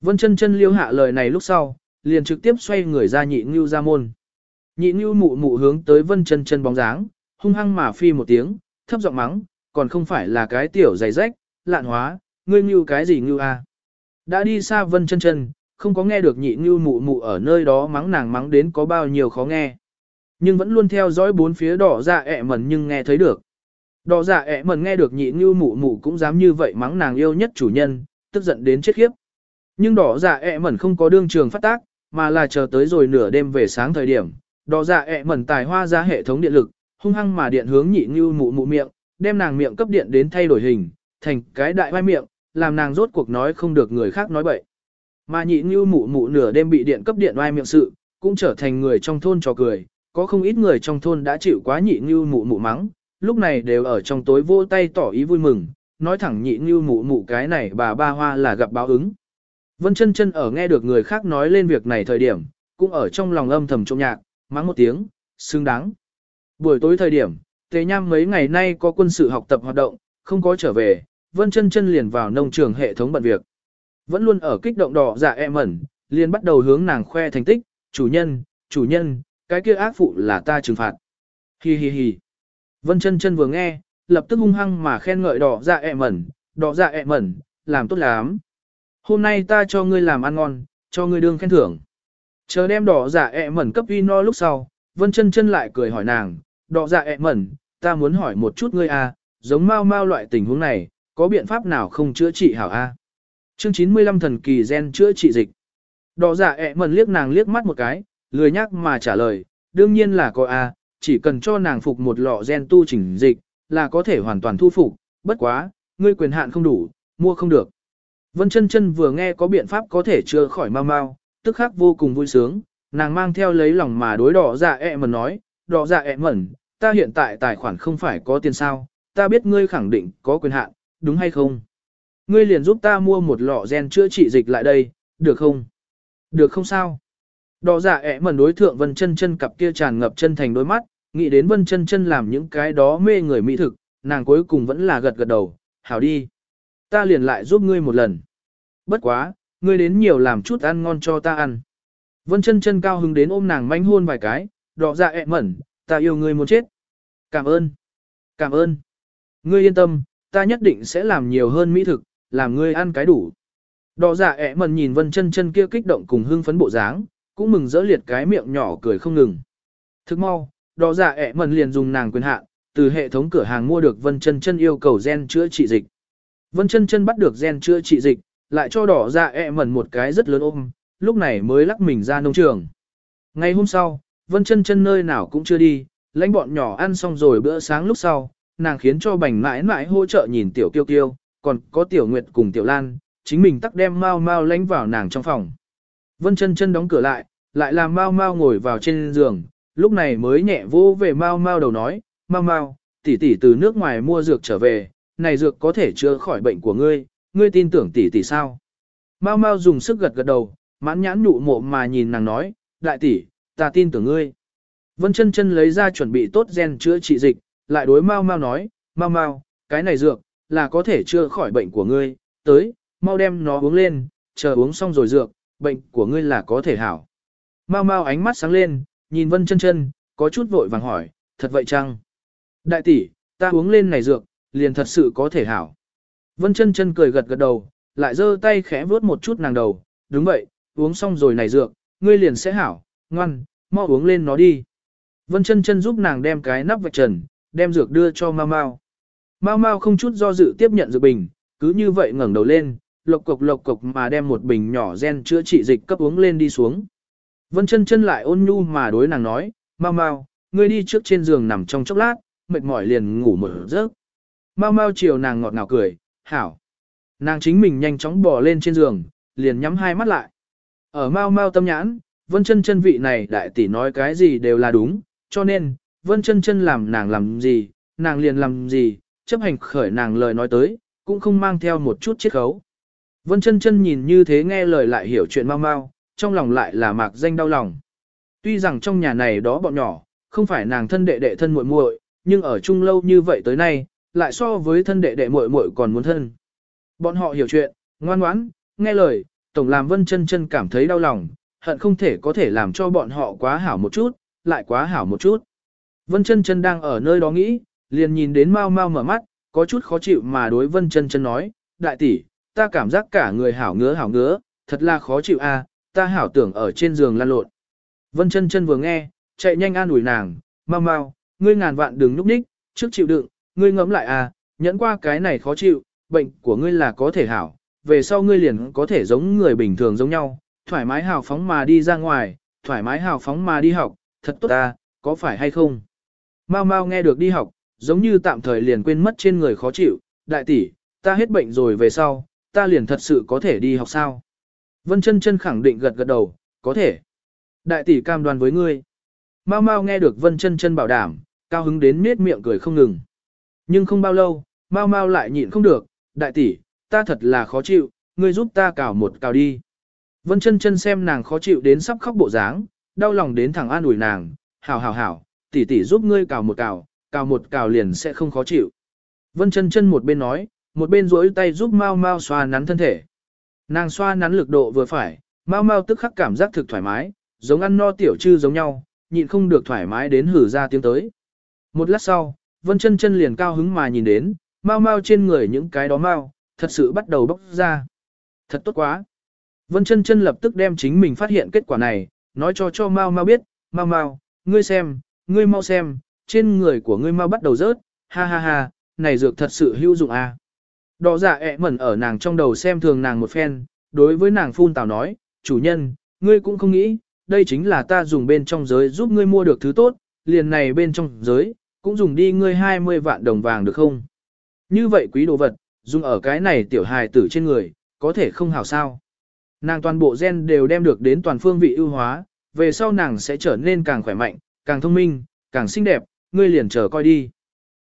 Vân chân chân liêu hạ lời này lúc sau, liền trực tiếp xoay người ra nhị ngưu ra môn. Nhị ngưu mụ mụ hướng tới vân chân chân bóng dáng, hung hăng mà phi một tiếng, thấp giọng mắng, còn không phải là cái tiểu giày rách, lạn hóa, ngươi ngưu cái gì ngưu a? Đã đi xa vân chân chân, không có nghe được nhị ngưu mụ mụ ở nơi đó mắng nàng mắng đến có bao nhiêu khó nghe. Nhưng vẫn luôn theo dõi bốn phía đỏ dạ ẹ mẩn nhưng nghe thấy được. Đỏ dạ ẹ mẩn nghe được nhị như mụ mụ cũng dám như vậy mắng nàng yêu nhất chủ nhân, tức giận đến chết khiếp. Nhưng đỏ dạ ẹ mẩn không có đương trường phát tác, mà là chờ tới rồi nửa đêm về sáng thời điểm. Đỏ dạ ẹ mẩn tài hoa ra hệ thống điện lực, hung hăng mà điện hướng nhị như mụ mụ miệng, đem nàng miệng cấp điện đến thay đổi hình, thành cái đại vai miệng, làm nàng rốt cuộc nói không được người khác nói bậy. Mà nhị như mụ mụ nửa đêm bị điện cấp điện oai miệng sự, cũng trở thành người trong thôn trò cười, có không ít người trong thôn đã chịu quá nhị ngưu mụ mụ mắng, lúc này đều ở trong tối vô tay tỏ ý vui mừng, nói thẳng nhị ngưu mụ mụ cái này bà ba hoa là gặp báo ứng. Vân chân chân ở nghe được người khác nói lên việc này thời điểm, cũng ở trong lòng âm thầm trộm nhạc, mắng một tiếng, xứng đáng. Buổi tối thời điểm, Tề Nham mấy ngày nay có quân sự học tập hoạt động, không có trở về, Vân chân chân liền vào nông trường hệ thống bận việc. Vẫn luôn ở kích động đỏ dạ em ẩn, liền bắt đầu hướng nàng khoe thành tích, chủ nhân, chủ nhân, cái kia ác phụ là ta trừng phạt. Hi hi hi. Vân chân chân vừa nghe, lập tức hung hăng mà khen ngợi đỏ dạ ẹ mẩn, đỏ dạ ẹ mẩn, làm tốt lắm. Hôm nay ta cho ngươi làm ăn ngon, cho ngươi đương khen thưởng. Chờ đem đỏ dạ ẹ mẩn cấp uy no lúc sau, vân chân chân lại cười hỏi nàng, đỏ dạ ẹ mẩn, ta muốn hỏi một chút ngươi à, giống mau mau loại tình huống này, có biện pháp nào không chữa trị hảo a? À? Chương 95 thần kỳ gen chữa trị dịch. Đỏ dạ ẹ mẩn liếc nàng liếc mắt một cái, lười nhắc mà trả lời, đương nhiên là có a, chỉ cần cho nàng phục một lọ gen tu chỉnh dịch, là có thể hoàn toàn thu phục, bất quá, ngươi quyền hạn không đủ, mua không được. Vân chân chân vừa nghe có biện pháp có thể chữa khỏi mau mau, tức khắc vô cùng vui sướng, nàng mang theo lấy lòng mà đối đỏ dạ ẹ mẩn nói, đỏ dạ ẹ mẩn, ta hiện tại tài khoản không phải có tiền sao, ta biết ngươi khẳng định có quyền hạn, đúng hay không? Ngươi liền giúp ta mua một lọ gen chữa trị dịch lại đây, được không? Được không sao? Đỏ dạ ẹ mẩn đối thượng Vân chân chân cặp kia tràn ngập chân thành đôi mắt, nghĩ đến Vân chân chân làm những cái đó mê người mỹ thực, nàng cuối cùng vẫn là gật gật đầu, hảo đi. Ta liền lại giúp ngươi một lần. Bất quá, ngươi đến nhiều làm chút ăn ngon cho ta ăn. Vân chân chân cao hứng đến ôm nàng manh hôn vài cái, đỏ dạ ẹ mẩn, ta yêu ngươi muốn chết. Cảm ơn. Cảm ơn. Ngươi yên tâm, ta nhất định sẽ làm nhiều hơn mỹ thực, làm ngươi ăn cái đủ. Đỏ dạ ẹ mẩn nhìn Vân chân chân kia kích động cùng hưng phấn bộ dáng, cũng mừng rỡ liệt cái miệng nhỏ cười không ngừng. Thức mau, đỏ dạ ẹ mần liền dùng nàng quyền hạn, từ hệ thống cửa hàng mua được Vân chân chân yêu cầu gen chữa trị dịch. Vân chân chân bắt được gen chữa trị dịch, lại cho đỏ dạ ẹ mần một cái rất lớn ôm, lúc này mới lắc mình ra nông trường. Ngày hôm sau, Vân chân chân nơi nào cũng chưa đi, lãnh bọn nhỏ ăn xong rồi bữa sáng lúc sau, nàng khiến cho bành mãi mãi hỗ trợ nhìn tiểu kiêu kiêu, còn có tiểu nguyệt cùng tiểu lan, chính mình tắc đem mau mau lãnh vào nàng trong phòng. Vân chân chân đóng cửa lại, lại làm mau mau ngồi vào trên giường, lúc này mới nhẹ vô về mau mau đầu nói, mau mau, tỷ tỷ từ nước ngoài mua dược trở về, này dược có thể chữa khỏi bệnh của ngươi, ngươi tin tưởng tỷ tỷ sao? Mau mau dùng sức gật gật đầu, mãn nhãn nhụ mộ mà nhìn nàng nói, đại tỷ, ta tin tưởng ngươi. Vân chân chân lấy ra chuẩn bị tốt gen chữa trị dịch, lại đối mau mau nói, mau mau, cái này dược, là có thể chữa khỏi bệnh của ngươi, tới, mau đem nó uống lên, chờ uống xong rồi dược, bệnh của ngươi là có thể hảo. Mau mau ánh mắt sáng lên, nhìn Vân chân chân, có chút vội vàng hỏi, thật vậy chăng? Đại tỷ, ta uống lên này dược, liền thật sự có thể hảo. Vân chân chân cười gật gật đầu, lại giơ tay khẽ vuốt một chút nàng đầu, đúng vậy, uống xong rồi này dược, ngươi liền sẽ hảo, ngoan, mau uống lên nó đi. Vân chân chân giúp nàng đem cái nắp vạch trần, đem dược đưa cho Mao Mao. Mao Mao không chút do dự tiếp nhận dược bình, cứ như vậy ngẩng đầu lên, lộc cục lộc cục mà đem một bình nhỏ gen chữa trị dịch cấp uống lên đi xuống. Vân chân chân lại ôn nhu mà đối nàng nói, mau mau, ngươi đi trước trên giường nằm trong chốc lát, mệt mỏi liền ngủ một giấc. Mau mau chiều nàng ngọt ngào cười, hảo. Nàng chính mình nhanh chóng bò lên trên giường, liền nhắm hai mắt lại. Ở mau mau tâm nhãn, Vân chân chân vị này đại tỷ nói cái gì đều là đúng, cho nên, Vân chân chân làm nàng làm gì, nàng liền làm gì, chấp hành khởi nàng lời nói tới, cũng không mang theo một chút chiết khấu. Vân chân chân nhìn như thế nghe lời lại hiểu chuyện mau mau, trong lòng lại là mạc danh đau lòng. Tuy rằng trong nhà này đó bọn nhỏ, không phải nàng thân đệ đệ thân muội muội, nhưng ở chung lâu như vậy tới nay, lại so với thân đệ đệ muội muội còn muốn thân. Bọn họ hiểu chuyện, ngoan ngoãn, nghe lời, tổng làm Vân chân chân cảm thấy đau lòng, hận không thể có thể làm cho bọn họ quá hảo một chút, lại quá hảo một chút. Vân chân chân đang ở nơi đó nghĩ, liền nhìn đến Mao Mao mở mắt, có chút khó chịu mà đối Vân chân chân nói, đại tỷ, ta cảm giác cả người hảo ngứa hảo ngứa, thật là khó chịu a, ta hảo tưởng ở trên giường lăn lộn. Vân chân chân vừa nghe, chạy nhanh an ủi nàng, Mao Mao, ngươi ngàn vạn đừng núp ních, trước chịu đựng, ngươi ngẫm lại a, nhẫn qua cái này khó chịu, bệnh của ngươi là có thể hảo, về sau ngươi liền có thể giống người bình thường giống nhau, thoải mái hào phóng mà đi ra ngoài, thoải mái hào phóng mà đi học, thật tốt ta, có phải hay không? Mao Mao nghe được đi học, giống như tạm thời liền quên mất trên người khó chịu, đại tỷ, ta hết bệnh rồi về sau, ta liền thật sự có thể đi học sao? Vân chân chân khẳng định gật gật đầu, có thể. Đại tỷ cam đoan với ngươi. Mao Mao nghe được Vân chân chân bảo đảm, cao hứng đến nết miệng cười không ngừng. Nhưng không bao lâu, Mao Mao lại nhịn không được, đại tỷ, ta thật là khó chịu, ngươi giúp ta cào một cào đi. Vân chân chân xem nàng khó chịu đến sắp khóc bộ dáng, đau lòng đến thẳng an ủi nàng, hảo hảo hảo, tỷ tỷ giúp ngươi cào một cào, cào một cào liền sẽ không khó chịu. Vân chân chân một bên nói, một bên duỗi tay giúp Mao Mao xoa nắn thân thể. Nàng xoa nắn lực độ vừa phải, Mao Mao tức khắc cảm giác thực thoải mái, giống ăn no tiểu trư giống nhau, nhịn không được thoải mái đến hử ra tiếng tới. Một lát sau, Vân chân chân liền cao hứng mà nhìn đến, Mao Mao trên người những cái đó Mao, thật sự bắt đầu bốc ra. Thật tốt quá. Vân chân chân lập tức đem chính mình phát hiện kết quả này, nói cho cho Mao Mao biết, Mao Mao, ngươi xem, ngươi mau xem, trên người của ngươi Mao bắt đầu rớt, ha ha ha, này dược thật sự hữu dụng à. Đỏ dạ ẹ mẩn ở nàng trong đầu xem thường nàng một phen, đối với nàng phun tào nói, chủ nhân, ngươi cũng không nghĩ, đây chính là ta dùng bên trong giới giúp ngươi mua được thứ tốt, liền này bên trong giới, cũng dùng đi ngươi 20 vạn đồng vàng được không? Như vậy quý đồ vật, dùng ở cái này tiểu hài tử trên người, có thể không hảo sao. Nàng toàn bộ gen đều đem được đến toàn phương vị ưu hóa, về sau nàng sẽ trở nên càng khỏe mạnh, càng thông minh, càng xinh đẹp, ngươi liền chờ coi đi.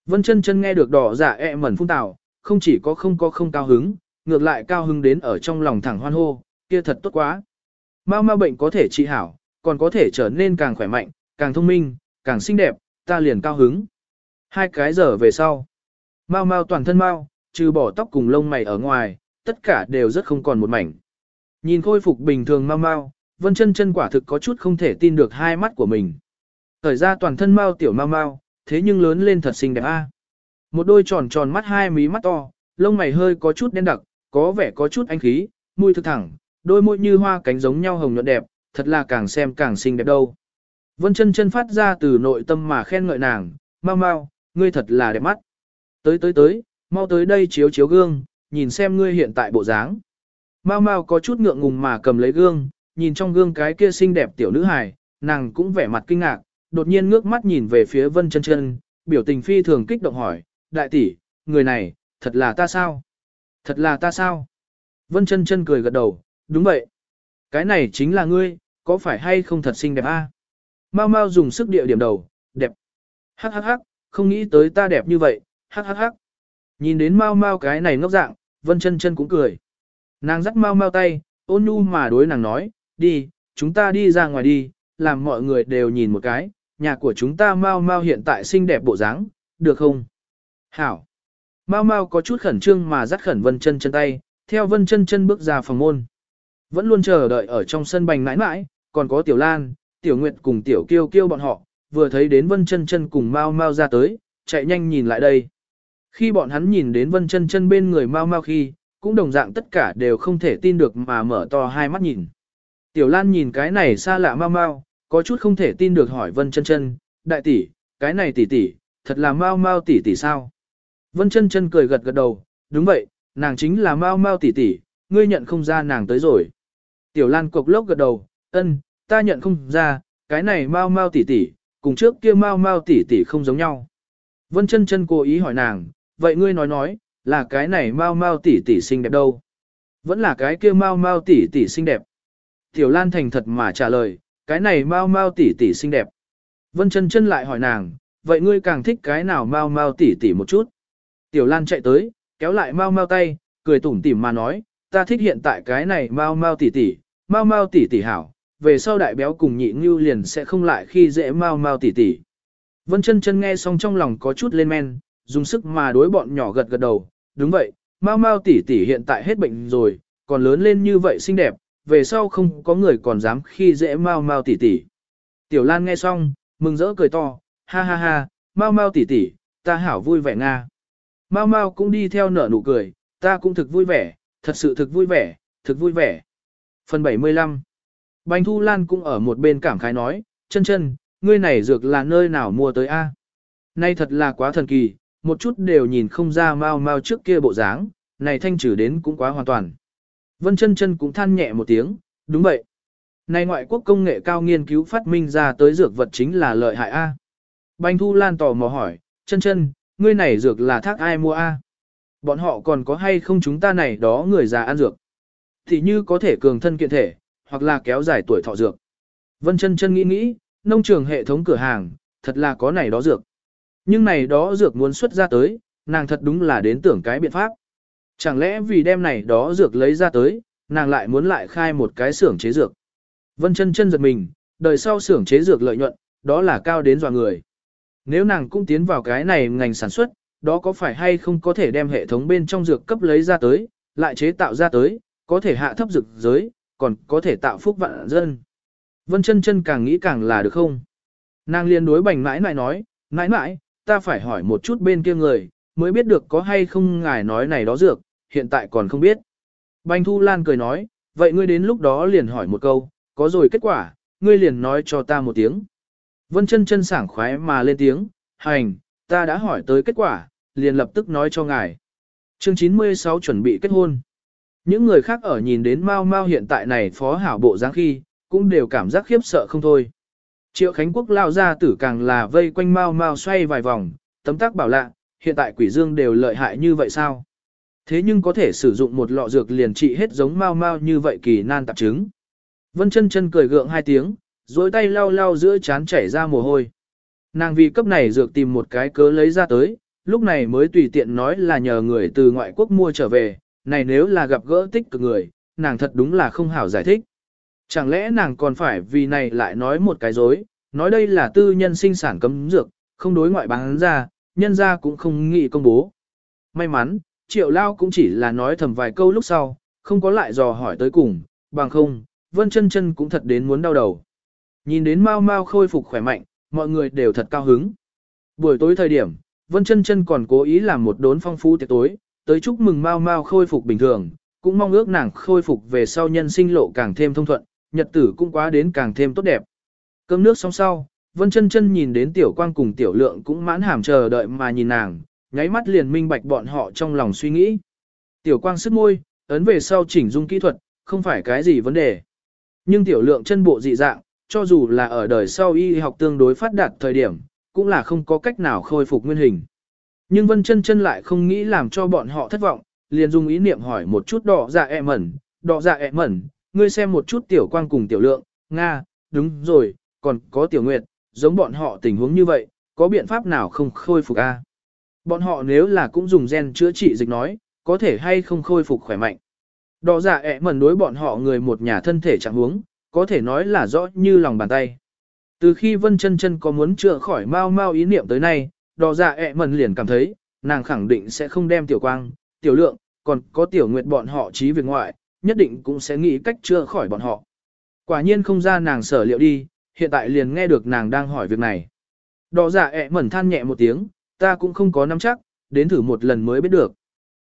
Vân chân chân nghe được đỏ giả dạ ẹ mẩn phun tào, không chỉ có không có không cao hứng, ngược lại cao hứng đến ở trong lòng thẳng hoan hô, kia thật tốt quá. Mau ma bệnh có thể trị hảo, còn có thể trở nên càng khỏe mạnh, càng thông minh, càng xinh đẹp, ta liền cao hứng. Hai cái giờ về sau, mau mau toàn thân mau, trừ bỏ tóc cùng lông mày ở ngoài, tất cả đều rất không còn một mảnh. Nhìn khôi phục bình thường mau mau, vân chân chân quả thực có chút không thể tin được hai mắt của mình. Thời ra toàn thân mau tiểu mau mau, thế nhưng lớn lên thật xinh đẹp a. Một đôi tròn tròn mắt hai mí mắt to, lông mày hơi có chút đen đặc, có vẻ có chút anh khí, mũi thực thẳng, đôi môi như hoa cánh giống nhau hồng nhuận đẹp, thật là càng xem càng xinh đẹp đâu. Vân chân chân phát ra từ nội tâm mà khen ngợi nàng, mau mau, ngươi thật là đẹp mắt. Tới tới tới, mau tới đây chiếu chiếu gương, nhìn xem ngươi hiện tại bộ dáng. Mau mau có chút ngượng ngùng mà cầm lấy gương, nhìn trong gương cái kia xinh đẹp tiểu nữ hài, nàng cũng vẻ mặt kinh ngạc, đột nhiên ngước mắt nhìn về phía Vân Chân Chân, biểu tình phi thường kích động hỏi, đại tỷ, người này, thật là ta sao? Thật là ta sao? Vân Chân Chân cười gật đầu, đúng vậy. Cái này chính là ngươi, có phải hay không thật xinh đẹp a? À? Mau mau dùng sức địa điểm đầu, đẹp. Hắc hắc hắc, không nghĩ tới ta đẹp như vậy, hắc hắc hắc. Nhìn đến mau mau cái này ngốc dạng, Vân Chân Chân cũng cười. Nàng dắt mau mau tay, ôn nhu mà đối nàng nói, đi, chúng ta đi ra ngoài đi, làm mọi người đều nhìn một cái, nhà của chúng ta mau mau hiện tại xinh đẹp bộ dáng, được không? Hảo. Mau mau có chút khẩn trương mà dắt khẩn Vân chân chân tay, theo Vân chân chân bước ra phòng môn. Vẫn luôn chờ đợi ở trong sân bành mãi mãi, còn có Tiểu Lan, Tiểu Nguyệt cùng Tiểu Kiêu Kiêu bọn họ, vừa thấy đến Vân chân chân cùng mau mau ra tới, chạy nhanh nhìn lại đây. Khi bọn hắn nhìn đến Vân chân chân bên người mau mau khi, cũng đồng dạng tất cả đều không thể tin được mà mở to hai mắt nhìn. Tiểu Lan nhìn cái này xa lạ mau mau, có chút không thể tin được hỏi Vân chân chân, đại tỷ, cái này tỷ tỷ, thật là mau mau tỷ tỷ sao? Vân chân chân cười gật gật đầu, đúng vậy, nàng chính là mau mau tỷ tỷ, ngươi nhận không ra nàng tới rồi. Tiểu Lan cục lốc gật đầu, ân, ta nhận không ra, cái này mau mau tỷ tỷ, cùng trước kia mau mau tỷ tỷ không giống nhau. Vân chân chân cố ý hỏi nàng, vậy ngươi nói nói, là cái này mau mau tỷ tỷ xinh đẹp đâu? Vẫn là cái kia mau mau tỷ tỷ xinh đẹp. Tiểu Lan thành thật mà trả lời, cái này mau mau tỷ tỷ xinh đẹp. Vân chân chân lại hỏi nàng, vậy ngươi càng thích cái nào mau mau tỷ tỷ một chút? Tiểu Lan chạy tới, kéo lại mau mau tay, cười tủm tỉm mà nói, ta thích hiện tại cái này mau mau tỷ tỷ, mau mau tỷ tỷ hảo, về sau đại béo cùng nhị ngưu liền sẽ không lại khi dễ mau mau tỷ tỷ. Vân chân chân nghe xong trong lòng có chút lên men, dùng sức mà đối bọn nhỏ gật gật đầu, đúng vậy, mau mau tỷ tỷ hiện tại hết bệnh rồi, còn lớn lên như vậy xinh đẹp, về sau không có người còn dám khi dễ mau mau tỷ tỷ. Tiểu Lan nghe xong, mừng rỡ cười to, ha ha ha, mau mau tỷ tỷ, ta hảo vui vẻ nga. Mau mau cũng đi theo nở nụ cười, ta cũng thực vui vẻ, thật sự thực vui vẻ, thực vui vẻ. Phần 75 Bành Thu Lan cũng ở một bên cảm khái nói, chân chân, ngươi này dược là nơi nào mua tới a? Nay thật là quá thần kỳ, một chút đều nhìn không ra mau mau trước kia bộ dáng, này thanh trừ đến cũng quá hoàn toàn. Vân chân chân cũng than nhẹ một tiếng, đúng vậy. Này ngoại quốc công nghệ cao nghiên cứu phát minh ra tới dược vật chính là lợi hại A. Bành Thu Lan tò mò hỏi, chân chân, ngươi này dược là thác ai mua A? Bọn họ còn có hay không chúng ta này đó người già ăn dược? Thì như có thể cường thân kiện thể, hoặc là kéo dài tuổi thọ dược. Vân chân chân nghĩ nghĩ, nông trường hệ thống cửa hàng, thật là có này đó dược. Nhưng này đó dược muốn xuất ra tới, nàng thật đúng là đến tưởng cái biện pháp. Chẳng lẽ vì đem này đó dược lấy ra tới, nàng lại muốn lại khai một cái xưởng chế dược. Vân chân chân giật mình, đời sau xưởng chế dược lợi nhuận, đó là cao đến dọa người. Nếu nàng cũng tiến vào cái này ngành sản xuất, đó có phải hay không có thể đem hệ thống bên trong dược cấp lấy ra tới, lại chế tạo ra tới, có thể hạ thấp dược giới, còn có thể tạo phúc vạn dân. Vân chân chân càng nghĩ càng là được không? Nàng liền đối bành mãi mãi nói, mãi mãi, ta phải hỏi một chút bên kia người, mới biết được có hay không ngài nói này đó dược, hiện tại còn không biết. Bành Thu Lan cười nói, vậy ngươi đến lúc đó liền hỏi một câu, có rồi kết quả, ngươi liền nói cho ta một tiếng. Vân chân chân sảng khoái mà lên tiếng, hành, ta đã hỏi tới kết quả, liền lập tức nói cho ngài. Chương 96 chuẩn bị kết hôn. Những người khác ở nhìn đến Mao Mao hiện tại này phó hảo bộ dáng khi, cũng đều cảm giác khiếp sợ không thôi. Triệu Khánh Quốc lao ra tử càng là vây quanh Mao Mao xoay vài vòng, tấm tắc bảo lạ, hiện tại quỷ dương đều lợi hại như vậy sao? Thế nhưng có thể sử dụng một lọ dược liền trị hết giống Mao Mao như vậy kỳ nan tạp chứng. Vân chân chân cười gượng hai tiếng, dối tay lau lau giữa chán chảy ra mồ hôi. Nàng vì cấp này dược tìm một cái cớ lấy ra tới, lúc này mới tùy tiện nói là nhờ người từ ngoại quốc mua trở về, này nếu là gặp gỡ tích cực người, nàng thật đúng là không hảo giải thích. Chẳng lẽ nàng còn phải vì này lại nói một cái dối, nói đây là tư nhân sinh sản cấm dược, không đối ngoại bán ra, nhân ra cũng không nghĩ công bố. May mắn, triệu lao cũng chỉ là nói thầm vài câu lúc sau, không có lại dò hỏi tới cùng, bằng không, vân chân chân cũng thật đến muốn đau đầu. Nhìn đến mau mau khôi phục khỏe mạnh, mọi người đều thật cao hứng. Buổi tối thời điểm, vân chân chân còn cố ý làm một đốn phong phú tiệc tối, tới chúc mừng mau mau khôi phục bình thường, cũng mong ước nàng khôi phục về sau nhân sinh lộ càng thêm thông thuận, nhật tử cũng quá đến càng thêm tốt đẹp. Cơm nước xong sau, Vân chân chân nhìn đến tiểu quang cùng tiểu lượng cũng mãn hàm chờ đợi mà nhìn nàng, nháy mắt liền minh bạch bọn họ trong lòng suy nghĩ. Tiểu quang sức môi, ấn về sau chỉnh dung kỹ thuật, không phải cái gì vấn đề. Nhưng tiểu lượng chân bộ dị dạng, cho dù là ở đời sau y học tương đối phát đạt thời điểm, cũng là không có cách nào khôi phục nguyên hình. Nhưng Vân chân chân lại không nghĩ làm cho bọn họ thất vọng, liền dùng ý niệm hỏi một chút đỏ dạ ẹ mẩn, đỏ dạ ẹ mẩn, ngươi xem một chút tiểu quang cùng tiểu lượng, Nga, đúng rồi, còn có tiểu nguyệt, giống bọn họ tình huống như vậy, có biện pháp nào không khôi phục a? Bọn họ nếu là cũng dùng gen chữa trị dịch nói, có thể hay không khôi phục khỏe mạnh. Đỏ dạ ẹ mẩn đối bọn họ người một nhà thân thể trạng huống, có thể nói là rõ như lòng bàn tay. Từ khi Vân chân chân có muốn chữa khỏi mau mau ý niệm tới nay, đỏ dạ ẹ Mẫn liền cảm thấy, nàng khẳng định sẽ không đem tiểu quang, tiểu lượng, còn có tiểu nguyệt bọn họ trí việc ngoại, nhất định cũng sẽ nghĩ cách chữa khỏi bọn họ. Quả nhiên không ra nàng sở liệu đi, hiện tại liền nghe được nàng đang hỏi việc này. Đỏ dạ ẹ mẩn than nhẹ một tiếng, ta cũng không có nắm chắc, đến thử một lần mới biết được.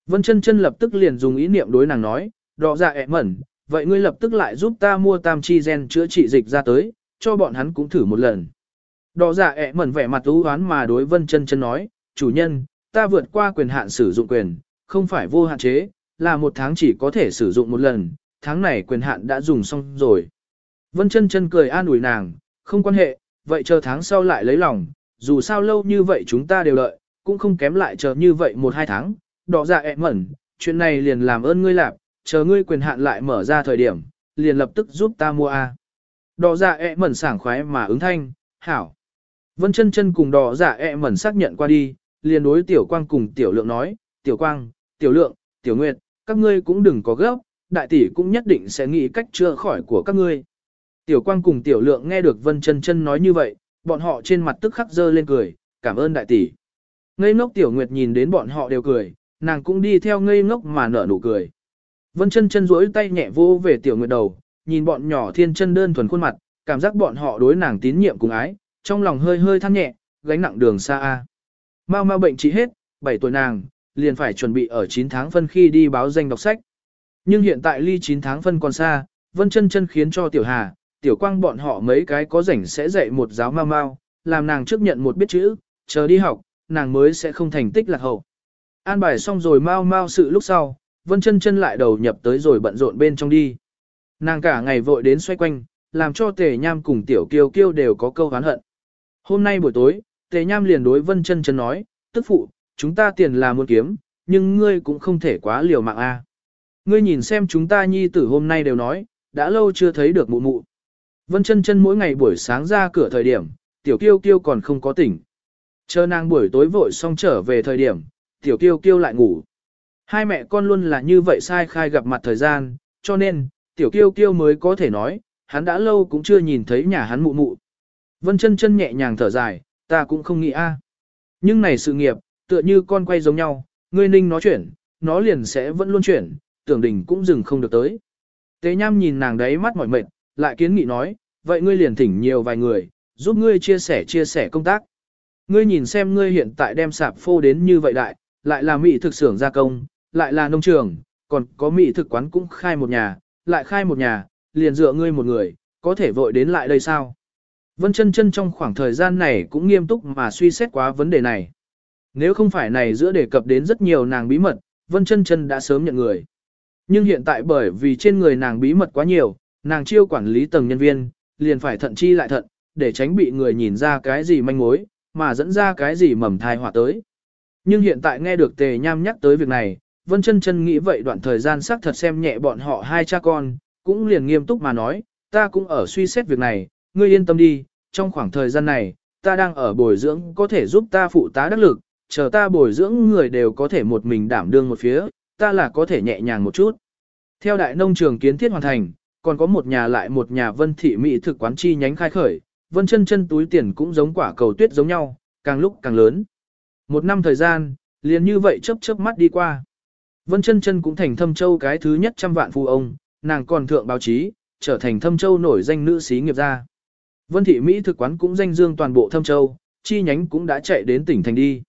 Vân chân chân lập tức liền dùng ý niệm đối nàng nói, đỏ dạ ẹ mẩn, vậy ngươi lập tức lại giúp ta mua tam chi gen chữa trị dịch ra tới, cho bọn hắn cũng thử một lần. Đỏ giả ẹ mẩn vẻ mặt ưu hoán mà đối vân chân chân nói, chủ nhân, ta vượt qua quyền hạn sử dụng quyền, không phải vô hạn chế, là một tháng chỉ có thể sử dụng một lần, tháng này quyền hạn đã dùng xong rồi. Vân chân chân cười an ủi nàng, không quan hệ, vậy chờ tháng sau lại lấy lòng, dù sao lâu như vậy chúng ta đều đợi, cũng không kém lại chờ như vậy một hai tháng, đỏ dạ ẹ mẩn, chuyện này liền làm ơn ngươi lạp, chờ ngươi quyền hạn lại mở ra thời điểm, liền lập tức giúp ta mua A. Đỏ dạ ẹ mẩn sảng khoái mà ứng thanh, hảo. Vân chân chân cùng đỏ dạ ẹ mẩn xác nhận qua đi, liền đối tiểu quang cùng tiểu lượng nói, tiểu quang, tiểu lượng, tiểu nguyệt, các ngươi cũng đừng có gấp, đại tỷ cũng nhất định sẽ nghĩ cách chữa khỏi của các ngươi. Tiểu quang cùng tiểu lượng nghe được vân chân chân nói như vậy, bọn họ trên mặt tức khắc dơ lên cười, cảm ơn đại tỷ. Ngây ngốc tiểu nguyệt nhìn đến bọn họ đều cười, nàng cũng đi theo ngây ngốc mà nở nụ cười. Vân chân chân duỗi tay nhẹ vô về tiểu nguyệt đầu, nhìn bọn nhỏ thiên chân đơn thuần khuôn mặt, cảm giác bọn họ đối nàng tín nhiệm cùng ái, trong lòng hơi hơi than nhẹ, gánh nặng đường xa a. Mau mau bệnh trị hết, 7 tuổi nàng, liền phải chuẩn bị ở 9 tháng phân khi đi báo danh đọc sách. Nhưng hiện tại ly 9 tháng phân còn xa, Vân chân chân khiến cho tiểu hà, tiểu quang bọn họ mấy cái có rảnh sẽ dạy một giáo mau mau, làm nàng trước nhận một biết chữ, chờ đi học, nàng mới sẽ không thành tích lạc hậu. An bài xong rồi mau mau sự lúc sau, Vân chân chân lại đầu nhập tới rồi bận rộn bên trong đi. Nàng cả ngày vội đến xoay quanh, làm cho tề nham cùng tiểu kiêu kiêu đều có câu hán hận. Hôm nay buổi tối, tề nham liền đối Vân chân chân nói, tức phụ, chúng ta tiền là muốn kiếm, nhưng ngươi cũng không thể quá liều mạng a. Ngươi nhìn xem chúng ta nhi tử hôm nay đều nói, đã lâu chưa thấy được mụ mụ. Vân chân chân mỗi ngày buổi sáng ra cửa thời điểm, tiểu kiêu kiêu còn không có tỉnh. Chờ nàng buổi tối vội xong trở về thời điểm, tiểu kiêu kiêu lại ngủ. Hai mẹ con luôn là như vậy sai khai gặp mặt thời gian, cho nên, tiểu kiêu kiêu mới có thể nói, hắn đã lâu cũng chưa nhìn thấy nhà hắn mụ mụ. Vân chân chân nhẹ nhàng thở dài, ta cũng không nghĩ a. À. Nhưng này sự nghiệp, tựa như con quay giống nhau, ngươi ninh nó chuyển, nó liền sẽ vẫn luôn chuyển, tưởng đỉnh cũng dừng không được tới. Tế nham nhìn nàng đấy mắt mỏi mệt, lại kiến nghị nói, vậy ngươi liền thỉnh nhiều vài người, giúp ngươi chia sẻ chia sẻ công tác. Ngươi nhìn xem ngươi hiện tại đem sạp phô đến như vậy đại, lại là mỹ thực xưởng gia công, lại là nông trường, còn có mỹ thực quán cũng khai một nhà, lại khai một nhà, liền dựa ngươi một người, có thể vội đến lại đây sao? Vân chân chân trong khoảng thời gian này cũng nghiêm túc mà suy xét quá vấn đề này. Nếu không phải này giữa đề cập đến rất nhiều nàng bí mật, Vân chân chân đã sớm nhận người. Nhưng hiện tại bởi vì trên người nàng bí mật quá nhiều, nàng chiêu quản lý tầng nhân viên, liền phải thận chi lại thận, để tránh bị người nhìn ra cái gì manh mối, mà dẫn ra cái gì mầm thai họa tới. Nhưng hiện tại nghe được tề nham nhắc tới việc này, Vân chân chân nghĩ vậy đoạn thời gian xác thật xem nhẹ bọn họ hai cha con, cũng liền nghiêm túc mà nói, ta cũng ở suy xét việc này, ngươi yên tâm đi, trong khoảng thời gian này, ta đang ở bồi dưỡng có thể giúp ta phụ tá đắc lực, chờ ta bồi dưỡng người đều có thể một mình đảm đương một phía, ta là có thể nhẹ nhàng một chút. Theo đại nông trường kiến thiết hoàn thành, còn có một nhà lại một nhà vân thị mỹ thực quán chi nhánh khai khởi, vân chân chân túi tiền cũng giống quả cầu tuyết giống nhau, càng lúc càng lớn. Một năm thời gian, liền như vậy chớp chớp mắt đi qua. Vân chân chân cũng thành thâm châu cái thứ nhất trăm vạn phu ông, nàng còn thượng báo chí, trở thành thâm châu nổi danh nữ sĩ nghiệp gia. Vân thị Mỹ thực quán cũng danh dương toàn bộ thâm châu, chi nhánh cũng đã chạy đến tỉnh thành đi.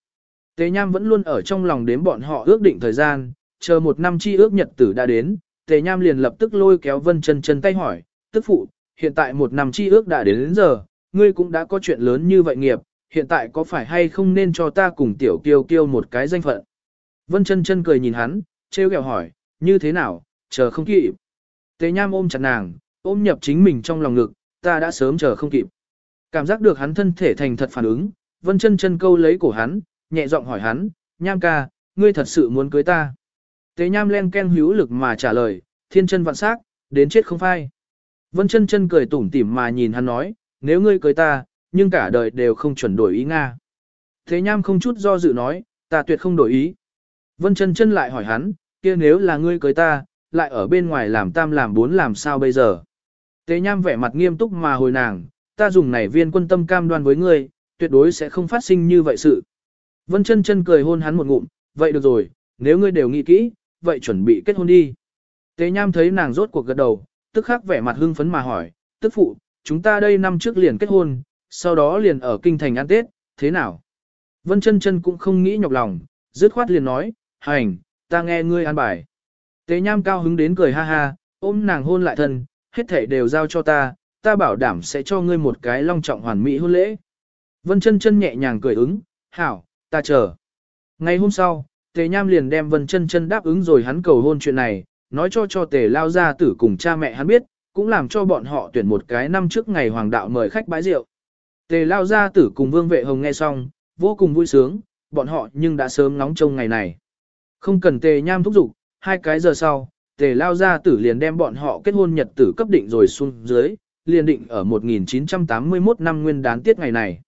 Tề Nham vẫn luôn ở trong lòng đếm bọn họ ước định thời gian, chờ một năm chi ước nhật tử đã đến, Tề Nham liền lập tức lôi kéo Vân Chân Chân tay hỏi, "Tức phụ, hiện tại một năm chi ước đã đến, đến giờ, ngươi cũng đã có chuyện lớn như vậy nghiệp, hiện tại có phải hay không nên cho ta cùng tiểu kiêu kiêu một cái danh phận?" Vân Chân Chân cười nhìn hắn, trêu ghẹo hỏi, "Như thế nào, chờ không kịp?" Tế Nham ôm chặt nàng, ôm nhập chính mình trong lòng ngực, ta đã sớm chờ không kịp. Cảm giác được hắn thân thể thành thật phản ứng, Vân Chân Chân câu lấy cổ hắn, nhẹ giọng hỏi hắn, "Nham ca, ngươi thật sự muốn cưới ta?" Tế nham len ken hữu lực mà trả lời, thiên chân vạn sắc, đến chết không phai. Vân chân chân cười tủm tỉm mà nhìn hắn nói, nếu ngươi cưới ta, nhưng cả đời đều không chuẩn đổi ý Nga. Thế nham không chút do dự nói, ta tuyệt không đổi ý. Vân chân chân lại hỏi hắn, kia nếu là ngươi cưới ta, lại ở bên ngoài làm tam làm bốn làm sao bây giờ. Tế nham vẻ mặt nghiêm túc mà hồi nàng, ta dùng này viên quân tâm cam đoan với ngươi, tuyệt đối sẽ không phát sinh như vậy sự. Vân chân chân cười hôn hắn một ngụm, vậy được rồi, nếu ngươi đều nghĩ kỹ, vậy chuẩn bị kết hôn đi. Tế Nham thấy nàng rốt cuộc gật đầu, tức khắc vẻ mặt hưng phấn mà hỏi, tức phụ, chúng ta đây năm trước liền kết hôn, sau đó liền ở kinh thành ăn Tết, thế nào? Vân chân chân cũng không nghĩ nhọc lòng, dứt khoát liền nói, hành, ta nghe ngươi an bài. Tế Nham cao hứng đến cười ha ha, ôm nàng hôn lại thân, hết thảy đều giao cho ta, ta bảo đảm sẽ cho ngươi một cái long trọng hoàn mỹ hôn lễ. Vân chân chân nhẹ nhàng cười ứng, hảo, ta chờ. Ngày hôm sau, Tề Nham liền đem Vân chân chân đáp ứng rồi hắn cầu hôn chuyện này, nói cho cho Tề lao gia tử cùng cha mẹ hắn biết, cũng làm cho bọn họ tuyển một cái năm trước ngày hoàng đạo mời khách bãi rượu. Tề lao gia tử cùng Vương Vệ Hồng nghe xong, vô cùng vui sướng, bọn họ nhưng đã sớm nóng trông ngày này. Không cần Tề Nham thúc giục, hai cái giờ sau, Tề lao gia tử liền đem bọn họ kết hôn nhật tử cấp định rồi xuống dưới, liền định ở 1981 năm nguyên đán tiết ngày này.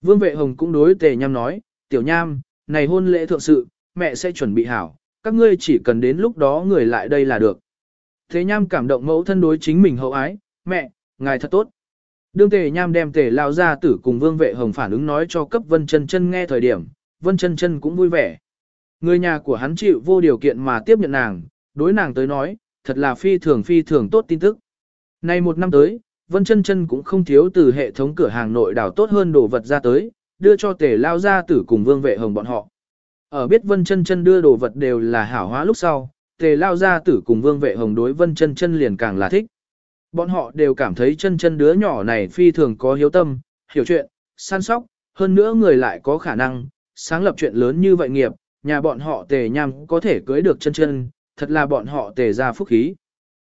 Vương Vệ Hồng cũng đối Tề Nham nói, Tiểu Nham, này hôn lễ thượng sự, mẹ sẽ chuẩn bị hảo, các ngươi chỉ cần đến lúc đó người lại đây là được. Thế Nham cảm động mẫu thân đối chính mình hậu ái, mẹ, ngài thật tốt. Đương Tề Nham đem Tề lao gia tử cùng Vương Vệ Hồng phản ứng nói cho cấp Vân Chân Chân nghe thời điểm, Vân Chân Chân cũng vui vẻ. Người nhà của hắn chịu vô điều kiện mà tiếp nhận nàng, đối nàng tới nói, thật là phi thường phi thường tốt tin tức. Nay một năm tới, Vân Chân Chân cũng không thiếu từ hệ thống cửa hàng nội đảo tốt hơn đồ vật ra tới, đưa cho Tề lao gia tử cùng Vương Vệ Hồng bọn họ. Ở biết Vân Chân Chân đưa đồ vật đều là hảo hóa lúc sau, Tề lao gia tử cùng Vương Vệ Hồng đối Vân Chân Chân liền càng là thích. Bọn họ đều cảm thấy chân chân đứa nhỏ này phi thường có hiếu tâm, hiểu chuyện, săn sóc, hơn nữa người lại có khả năng, sáng lập chuyện lớn như vậy nghiệp, nhà bọn họ tề nham có thể cưới được chân chân, thật là bọn họ tề ra phúc khí.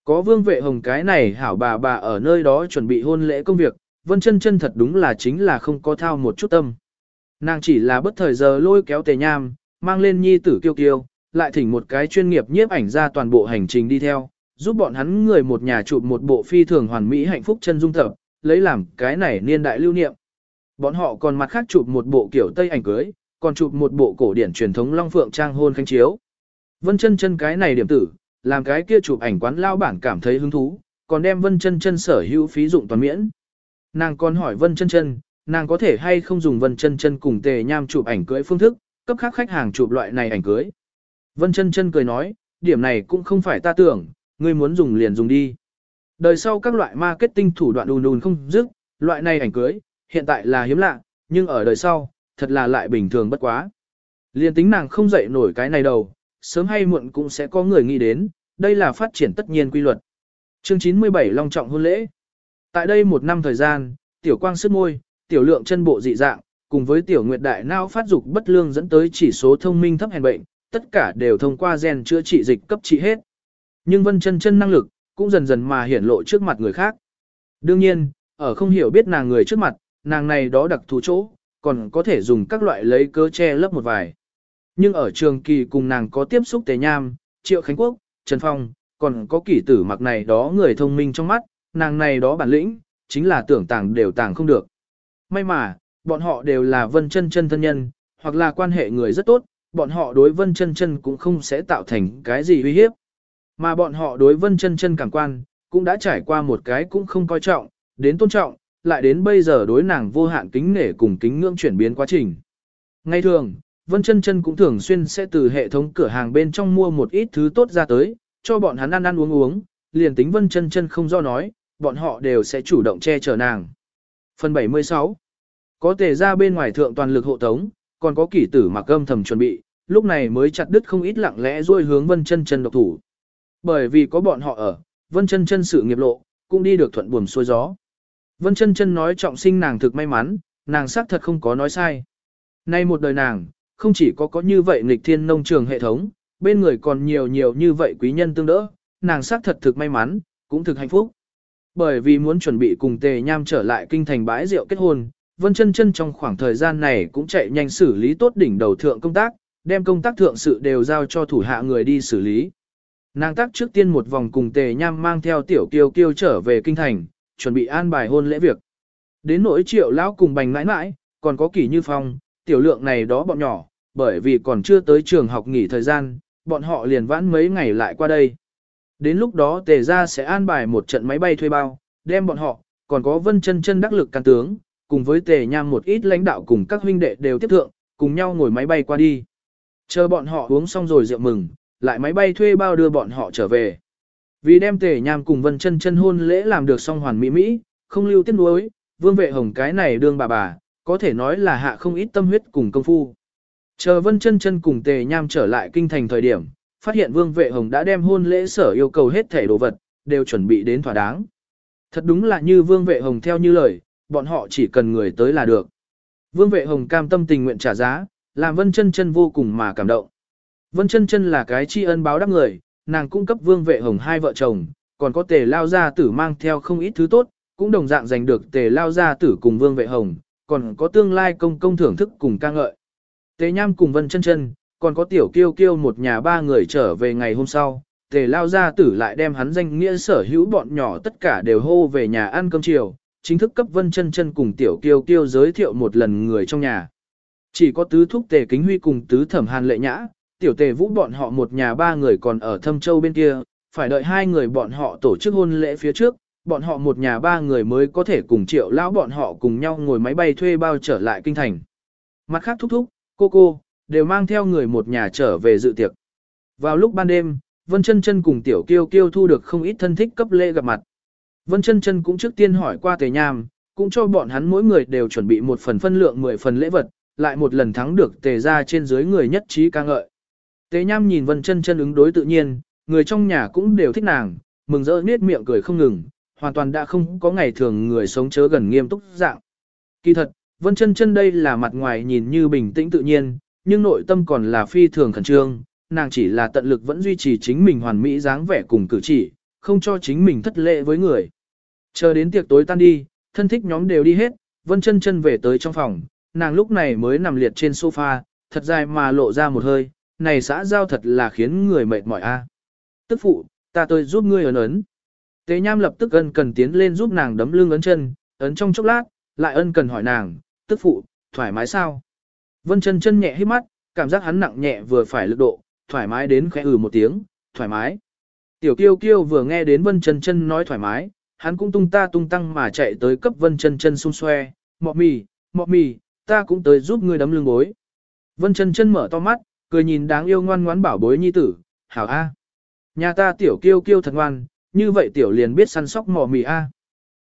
Có vương vệ hồng cái này hảo bà bà ở nơi đó chuẩn bị hôn lễ công việc, vân chân chân thật đúng là chính là không có thao một chút tâm. Nàng chỉ là bất thời giờ lôi kéo tề nham, mang lên nhi tử kiêu kiêu, lại thỉnh một cái chuyên nghiệp nhiếp ảnh ra toàn bộ hành trình đi theo, giúp bọn hắn người một nhà chụp một bộ phi thường hoàn mỹ hạnh phúc chân dung tập, lấy làm cái này niên đại lưu niệm. Bọn họ còn mặt khác chụp một bộ kiểu Tây ảnh cưới, còn chụp một bộ cổ điển truyền thống Long Phượng trang hôn khánh chiếu. Vân chân chân cái này điểm tử, làm cái kia chụp ảnh quán lao bản cảm thấy hứng thú, còn đem Vân chân chân sở hữu phí dụng toàn miễn. Nàng còn hỏi Vân chân chân, nàng có thể hay không dùng Vân chân chân cùng tề nham chụp ảnh cưới phương thức, cấp khác khách hàng chụp loại này ảnh cưới. Vân chân chân cười nói, điểm này cũng không phải ta tưởng, ngươi muốn dùng liền dùng đi. Đời sau các loại marketing thủ đoạn đùn đùn không dứt, loại này ảnh cưới, hiện tại là hiếm lạ, nhưng ở đời sau, thật là lại bình thường bất quá. Liên tính nàng không dậy nổi cái này đâu, sớm hay muộn cũng sẽ có người nghĩ đến, đây là phát triển tất nhiên quy luật. Chương 97 Long trọng hôn lễ. Tại đây một năm thời gian, tiểu quang sức môi, tiểu lượng chân bộ dị dạng, cùng với tiểu nguyệt đại não phát dục bất lương dẫn tới chỉ số thông minh thấp hèn bệnh, tất cả đều thông qua gen chữa trị dịch cấp trị hết. Nhưng vân chân chân năng lực, cũng dần dần mà hiển lộ trước mặt người khác. Đương nhiên, ở không hiểu biết nàng người trước mặt, nàng này đó đặc thù chỗ, còn có thể dùng các loại lấy cớ che lấp một vài. Nhưng ở trường kỳ cùng nàng có tiếp xúc tề nham, triệu khánh quốc, Trần Phong, còn có kỷ tử mặc này đó người thông minh trong mắt, nàng này đó bản lĩnh, chính là tưởng tàng đều tàng không được. May mà, bọn họ đều là vân chân chân thân nhân, hoặc là quan hệ người rất tốt, bọn họ đối vân chân chân cũng không sẽ tạo thành cái gì uy hiếp. Mà bọn họ đối vân chân chân cảm quan, cũng đã trải qua một cái cũng không coi trọng, đến tôn trọng, lại đến bây giờ đối nàng vô hạn kính nể cùng kính ngưỡng chuyển biến quá trình. Ngay thường, Vân Chân Chân cũng thường xuyên sẽ từ hệ thống cửa hàng bên trong mua một ít thứ tốt ra tới, cho bọn hắn ăn ăn uống uống, liền tính Vân Chân Chân không do nói, bọn họ đều sẽ chủ động che chở nàng. Phần 76 Có thể ra bên ngoài thượng toàn lực hộ tống, còn có kỷ tử mặc âm thầm chuẩn bị, lúc này mới chặt đứt không ít lặng lẽ ruôi hướng Vân Chân Chân độc thủ. Bởi vì có bọn họ ở, Vân Chân Chân sự nghiệp lộ, cũng đi được thuận buồm xuôi gió. Vân Chân Chân nói trọng sinh nàng thực may mắn, nàng xác thật không có nói sai. Nay một đời nàng, không chỉ có có như vậy nghịch thiên nông trường hệ thống, bên người còn nhiều nhiều như vậy quý nhân tương đỡ, nàng xác thật thực may mắn, cũng thực hạnh phúc. Bởi vì muốn chuẩn bị cùng Tề Nham trở lại kinh thành bãi rượu kết hôn, Vân Chân Chân trong khoảng thời gian này cũng chạy nhanh xử lý tốt đỉnh đầu thượng công tác, đem công tác thượng sự đều giao cho thủ hạ người đi xử lý. Nàng tác trước tiên một vòng cùng tề nham mang theo tiểu kiêu kiêu trở về kinh thành, chuẩn bị an bài hôn lễ việc. Đến nỗi triệu lão cùng bành mãi mãi, còn có kỷ như phong, tiểu lượng này đó bọn nhỏ, bởi vì còn chưa tới trường học nghỉ thời gian, bọn họ liền vãn mấy ngày lại qua đây. Đến lúc đó tề ra sẽ an bài một trận máy bay thuê bao, đem bọn họ, còn có vân chân chân đắc lực can tướng, cùng với tề nham một ít lãnh đạo cùng các huynh đệ đều tiếp thượng, cùng nhau ngồi máy bay qua đi. Chờ bọn họ uống xong rồi rượu mừng, lại máy bay thuê bao đưa bọn họ trở về. Vì đem tề nham cùng vân chân chân hôn lễ làm được song hoàn mỹ mỹ, không lưu tiết nuối, vương vệ hồng cái này đương bà bà, có thể nói là hạ không ít tâm huyết cùng công phu. Chờ vân chân chân cùng tề nham trở lại kinh thành thời điểm, phát hiện vương vệ hồng đã đem hôn lễ sở yêu cầu hết thể đồ vật, đều chuẩn bị đến thỏa đáng. Thật đúng là như Vương Vệ Hồng theo như lời, bọn họ chỉ cần người tới là được. Vương Vệ Hồng cam tâm tình nguyện trả giá, làm Vân Chân Chân vô cùng mà cảm động. Vân Chân Chân là cái tri ân báo đáp người, nàng cung cấp Vương Vệ Hồng hai vợ chồng, còn có Tề Lao gia tử mang theo không ít thứ tốt, cũng đồng dạng giành được Tề Lao gia tử cùng Vương Vệ Hồng, còn có tương lai công công thưởng thức cùng ca ngợi. Tề Nham cùng Vân Chân Chân, còn có Tiểu Kiêu Kiêu một nhà ba người trở về ngày hôm sau, Tề Lao gia tử lại đem hắn danh nghĩa sở hữu bọn nhỏ tất cả đều hô về nhà ăn cơm chiều, chính thức cấp Vân Chân Chân cùng Tiểu Kiêu Kiêu giới thiệu một lần người trong nhà. Chỉ có tứ thúc Tề Kính Huy cùng tứ thẩm Hàn Lệ Nhã, Tiểu Tề Vũ bọn họ một nhà ba người còn ở Thâm Châu bên kia, phải đợi hai người bọn họ tổ chức hôn lễ phía trước, bọn họ một nhà ba người mới có thể cùng triệu lão bọn họ cùng nhau ngồi máy bay thuê bao trở lại kinh thành. Mặt khác thúc thúc, cô cô, đều mang theo người một nhà trở về dự tiệc. Vào lúc ban đêm, Vân Chân Chân cùng Tiểu Kiêu Kiêu thu được không ít thân thích cấp lễ gặp mặt. Vân Chân Chân cũng trước tiên hỏi qua Tề Nham, cũng cho bọn hắn mỗi người đều chuẩn bị một phần phân lượng 10 phần lễ vật, lại một lần thắng được Tề gia trên dưới người nhất trí ca ngợi. Tế Nham nhìn Vân Chân Chân ứng đối tự nhiên, người trong nhà cũng đều thích nàng, mừng rỡ nết miệng cười không ngừng, hoàn toàn đã không có ngày thường người sống chớ gần nghiêm túc dạng. Kỳ thật, Vân Chân Chân đây là mặt ngoài nhìn như bình tĩnh tự nhiên, nhưng nội tâm còn là phi thường khẩn trương, nàng chỉ là tận lực vẫn duy trì chính mình hoàn mỹ dáng vẻ cùng cử chỉ, không cho chính mình thất lễ với người. Chờ đến tiệc tối tan đi, thân thích nhóm đều đi hết, Vân Chân Chân về tới trong phòng, nàng lúc này mới nằm liệt trên sofa, thật dài mà lộ ra một hơi, này xã giao thật là khiến người mệt mỏi a. Tức phụ, ta tôi giúp ngươi ấn ấn. Tế Nham lập tức ân cần tiến lên giúp nàng đấm lưng ấn chân, ấn trong chốc lát, lại ân cần hỏi nàng, tức phụ, thoải mái sao? Vân chân chân nhẹ hít mắt, cảm giác hắn nặng nhẹ vừa phải lực độ, thoải mái đến khẽ ừ một tiếng, thoải mái. Tiểu kiêu kiêu vừa nghe đến Vân chân chân nói thoải mái, hắn cũng tung ta tung tăng mà chạy tới cấp Vân chân chân xung xoe, mọ mì, mọ mì, ta cũng tới giúp ngươi đấm lưng gối Vân chân chân mở to mắt, cười nhìn đáng yêu ngoan ngoãn bảo bối nhi tử, hảo a. Nhà ta tiểu kiêu kiêu thật ngoan, như vậy tiểu liền biết săn sóc mò mì a.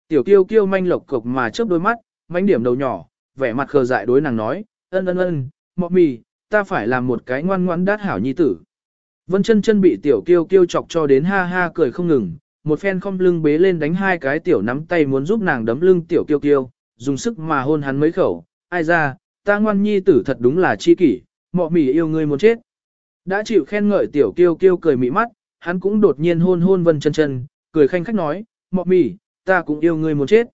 Tiểu kiêu kiêu manh lộc cục mà chớp đôi mắt, manh điểm đầu nhỏ, vẻ mặt khờ dại đối nàng nói, ân ân ân, mọ mì, ta phải làm một cái ngoan ngoãn đát hảo nhi tử. Vân chân chân bị tiểu kiêu kiêu chọc cho đến ha ha cười không ngừng, một phen không lưng bế lên đánh hai cái tiểu nắm tay muốn giúp nàng đấm lưng tiểu kiêu kiêu, dùng sức mà hôn hắn mấy khẩu, ai ra, ta ngoan nhi tử thật đúng là chi kỷ, mọ mỉ yêu ngươi muốn chết. Đã chịu khen ngợi tiểu kiêu kiêu cười mị mắt, hắn cũng đột nhiên hôn hôn vân chân chân, cười khanh khách nói, mọ mỉ, ta cũng yêu ngươi muốn chết.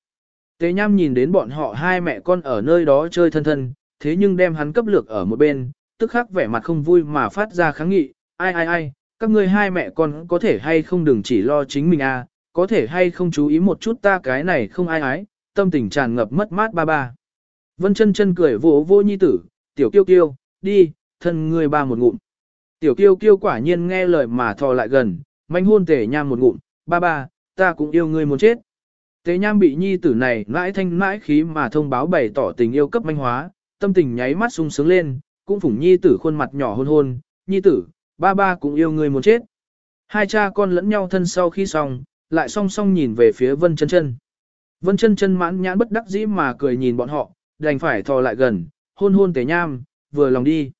Tế nham nhìn đến bọn họ hai mẹ con ở nơi đó chơi thân thân, thế nhưng đem hắn cấp lược ở một bên, tức khắc vẻ mặt không vui mà phát ra kháng nghị, ai ai ai, các ngươi hai mẹ con có thể hay không đừng chỉ lo chính mình à, có thể hay không chú ý một chút ta cái này không ai ái, tâm tình tràn ngập mất mát ba ba. Vân chân chân cười vỗ vô nhi tử, tiểu kiêu kiêu, đi, thân ngươi ba một ngụm. Tiểu kiêu kiêu quả nhiên nghe lời mà thò lại gần, manh hôn tề nham một ngụm, ba ba, ta cũng yêu ngươi muốn chết. Tề nham bị nhi tử này mãi thanh mãi khí mà thông báo bày tỏ tình yêu cấp manh hóa, tâm tình nháy mắt sung sướng lên, cũng phủng nhi tử khuôn mặt nhỏ hôn hôn, nhi tử, ba ba cũng yêu ngươi muốn chết. Hai cha con lẫn nhau thân sau khi xong, lại song song nhìn về phía vân chân chân. Vân chân chân mãn nhãn bất đắc dĩ mà cười nhìn bọn họ, đành phải thò lại gần, hôn hôn tề nham, vừa lòng đi.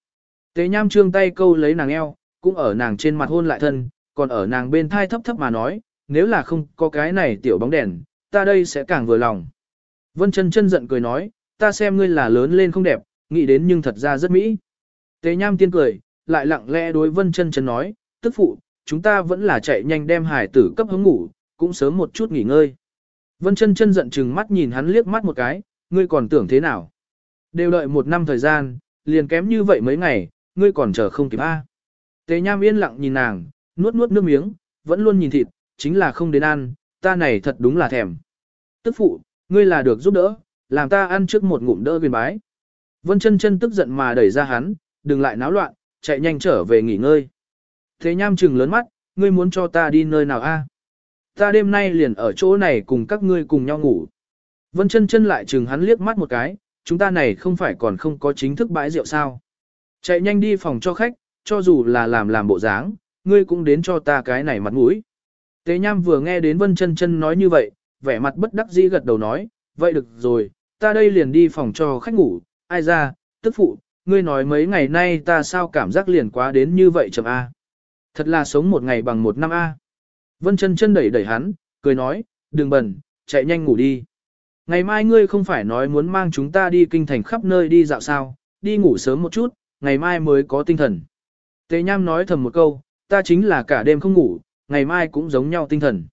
Tế nham trương tay câu lấy nàng eo, cũng ở nàng trên mặt hôn lại thân, còn ở nàng bên thai thấp thấp mà nói, nếu là không có cái này tiểu bóng đèn, ta đây sẽ càng vừa lòng. Vân chân chân giận cười nói, ta xem ngươi là lớn lên không đẹp, nghĩ đến nhưng thật ra rất mỹ. Tế nham tiên cười, lại lặng lẽ đối vân chân chân nói, tức phụ, chúng ta vẫn là chạy nhanh đem hải tử cấp hướng ngủ, cũng sớm một chút nghỉ ngơi. Vân chân chân giận chừng mắt nhìn hắn liếc mắt một cái, ngươi còn tưởng thế nào? Đều đợi một năm thời gian, liền kém như vậy mấy ngày, ngươi còn chờ không kịp a. À. Tề Nham yên lặng nhìn nàng, nuốt nuốt nước miếng, vẫn luôn nhìn thịt, chính là không đến ăn, ta này thật đúng là thèm. Tức phụ, ngươi là được giúp đỡ, làm ta ăn trước một ngụm đỡ viên bái. Vân chân chân tức giận mà đẩy ra hắn, đừng lại náo loạn, chạy nhanh trở về nghỉ ngơi. Thế Nham trừng lớn mắt, ngươi muốn cho ta đi nơi nào a? Ta đêm nay liền ở chỗ này cùng các ngươi cùng nhau ngủ. Vân chân chân lại trừng hắn liếc mắt một cái, chúng ta này không phải còn không có chính thức bãi rượu sao. Chạy nhanh đi phòng cho khách, cho dù là làm làm bộ dáng, ngươi cũng đến cho ta cái này mặt mũi. Tế Nham vừa nghe đến Vân Chân Chân nói như vậy, vẻ mặt bất đắc dĩ gật đầu nói, vậy được rồi, ta đây liền đi phòng cho khách ngủ, ai ra, tức phụ, ngươi nói mấy ngày nay ta sao cảm giác liền quá đến như vậy chậm A. Thật là sống một ngày bằng một năm A. Vân chân chân đẩy đẩy hắn, cười nói, đừng bẩn, chạy nhanh ngủ đi. Ngày mai ngươi không phải nói muốn mang chúng ta đi kinh thành khắp nơi đi dạo sao, đi ngủ sớm một chút, ngày mai mới có tinh thần. Tề Nham nói thầm một câu, ta chính là cả đêm không ngủ, ngày mai cũng giống nhau tinh thần.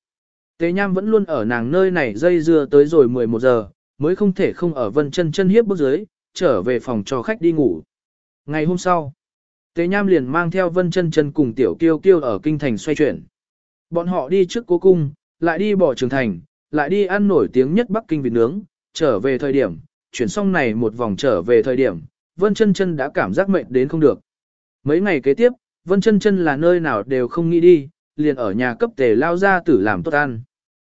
Tề Nham vẫn luôn ở nàng nơi này dây dưa tới rồi 11 giờ, mới không thể không ở vân chân chân hiếp bước dưới, trở về phòng cho khách đi ngủ. Ngày hôm sau, Tề Nham liền mang theo vân chân chân cùng tiểu kiêu kiêu ở kinh thành xoay chuyển. Bọn họ đi trước cố cung, lại đi bỏ trường thành, lại đi ăn nổi tiếng nhất Bắc Kinh vịt nướng, trở về thời điểm, chuyển xong này một vòng trở về thời điểm, Vân Chân Chân đã cảm giác mệt đến không được. Mấy ngày kế tiếp, Vân Chân Chân là nơi nào đều không nghĩ đi, liền ở nhà cấp Tề lao gia tử làm tốt ăn.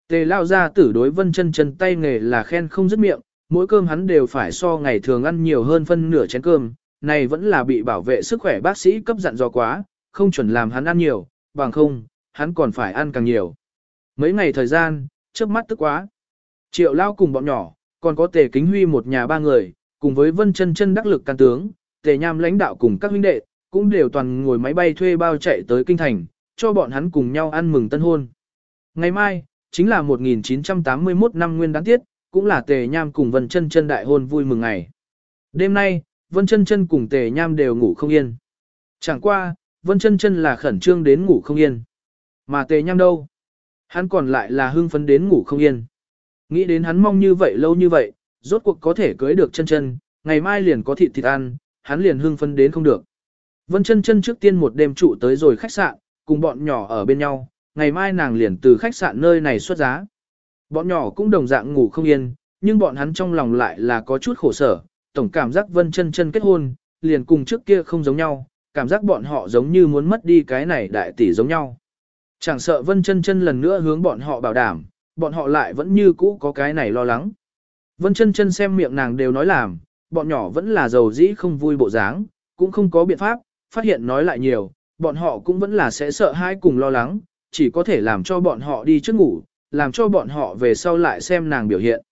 Tề lao gia tử đối Vân Chân Chân tay nghề là khen không dứt miệng, mỗi cơm hắn đều phải so ngày thường ăn nhiều hơn phân nửa chén cơm, này vẫn là bị bảo vệ sức khỏe bác sĩ cấp dặn dò quá, không chuẩn làm hắn ăn nhiều, bằng không, hắn còn phải ăn càng nhiều. Mấy ngày thời gian, chớp mắt tức quá. Triệu lao cùng bọn nhỏ, còn có tề kính huy một nhà ba người, cùng với vân chân chân đắc lực can tướng, tề nham lãnh đạo cùng các huynh đệ, cũng đều toàn ngồi máy bay thuê bao chạy tới kinh thành, cho bọn hắn cùng nhau ăn mừng tân hôn. Ngày mai, chính là 1981 năm nguyên đáng tiết, cũng là tề nham cùng vân chân chân đại hôn vui mừng ngày. Đêm nay, vân chân chân cùng tề nham đều ngủ không yên. Chẳng qua, vân chân chân là khẩn trương đến ngủ không yên. Mà tề nham đâu? Hắn còn lại là hưng phấn đến ngủ không yên. Nghĩ đến hắn mong như vậy lâu như vậy, rốt cuộc có thể cưới được chân chân, ngày mai liền có thịt thịt ăn, hắn liền hưng phấn đến không được. Vân chân chân trước tiên một đêm trụ tới rồi khách sạn, cùng bọn nhỏ ở bên nhau, ngày mai nàng liền từ khách sạn nơi này xuất giá. Bọn nhỏ cũng đồng dạng ngủ không yên, nhưng bọn hắn trong lòng lại là có chút khổ sở, tổng cảm giác vân chân chân kết hôn, liền cùng trước kia không giống nhau, cảm giác bọn họ giống như muốn mất đi cái này đại tỷ giống nhau. Chẳng sợ Vân chân chân lần nữa hướng bọn họ bảo đảm, bọn họ lại vẫn như cũ có cái này lo lắng. Vân chân chân xem miệng nàng đều nói làm, bọn nhỏ vẫn là giàu dĩ không vui bộ dáng, cũng không có biện pháp, phát hiện nói lại nhiều, bọn họ cũng vẫn là sẽ sợ hãi cùng lo lắng, chỉ có thể làm cho bọn họ đi trước ngủ, làm cho bọn họ về sau lại xem nàng biểu hiện.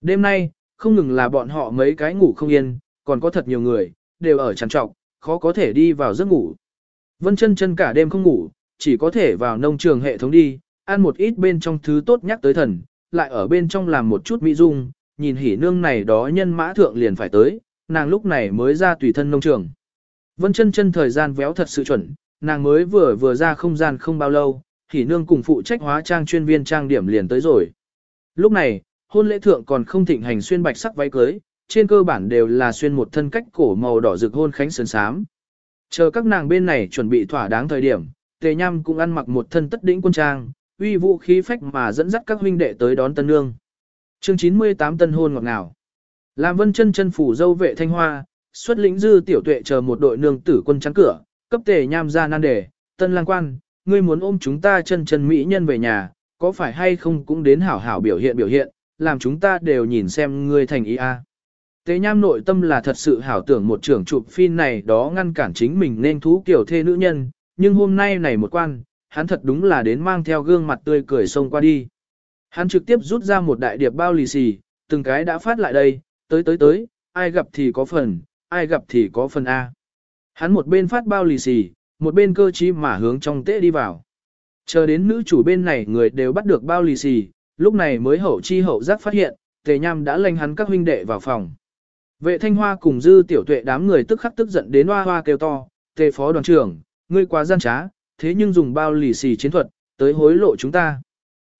Đêm nay, không ngừng là bọn họ mấy cái ngủ không yên, còn có thật nhiều người, đều ở trằn trọc, khó có thể đi vào giấc ngủ. Vân chân chân cả đêm không ngủ, chỉ có thể vào nông trường hệ thống đi, ăn một ít bên trong thứ tốt nhắc tới thần, lại ở bên trong làm một chút mỹ dung, nhìn hỉ nương này đó nhân mã thượng liền phải tới, nàng lúc này mới ra tùy thân nông trường. Vân chân chân thời gian véo thật sự chuẩn, nàng mới vừa vừa ra không gian không bao lâu, hỉ nương cùng phụ trách hóa trang chuyên viên trang điểm liền tới rồi. Lúc này, hôn lễ thượng còn không thịnh hành xuyên bạch sắc váy cưới, trên cơ bản đều là xuyên một thân cách cổ màu đỏ rực hôn khánh sơn sám. Chờ các nàng bên này chuẩn bị thỏa đáng thời điểm, Tề Nham cũng ăn mặc một thân tất đĩnh quân trang, uy vũ khí phách mà dẫn dắt các huynh đệ tới đón tân nương. Chương 98 tân hôn ngọt ngào. Làm vân chân chân phủ dâu vệ thanh hoa, xuất lĩnh dư tiểu tuệ chờ một đội nương tử quân chắn cửa, cấp Tề Nham ra nan đề, tân lang quan, ngươi muốn ôm chúng ta chân chân mỹ nhân về nhà, có phải hay không cũng đến hảo hảo biểu hiện biểu hiện, làm chúng ta đều nhìn xem ngươi thành ý a. Tề Nham nội tâm là thật sự hảo tưởng một trưởng chụp phim này đó ngăn cản chính mình nên thú kiểu thê nữ nhân, nhưng hôm nay này một quan, hắn thật đúng là đến mang theo gương mặt tươi cười xông qua đi. Hắn trực tiếp rút ra một đại điệp bao lì xì, từng cái đã phát lại đây, tới tới tới, ai gặp thì có phần, ai gặp thì có phần A. Hắn một bên phát bao lì xì, một bên cơ trí mà hướng trong tế đi vào. Chờ đến nữ chủ bên này người đều bắt được bao lì xì, lúc này mới hậu chi hậu giác phát hiện, tề nham đã lênh hắn các huynh đệ vào phòng. Vệ thanh hoa cùng dư tiểu tuệ đám người tức khắc tức giận đến hoa hoa kêu to, tề phó đoàn trưởng, Ngươi quá gian trá, thế nhưng dùng bao lì xì chiến thuật, tới hối lộ chúng ta.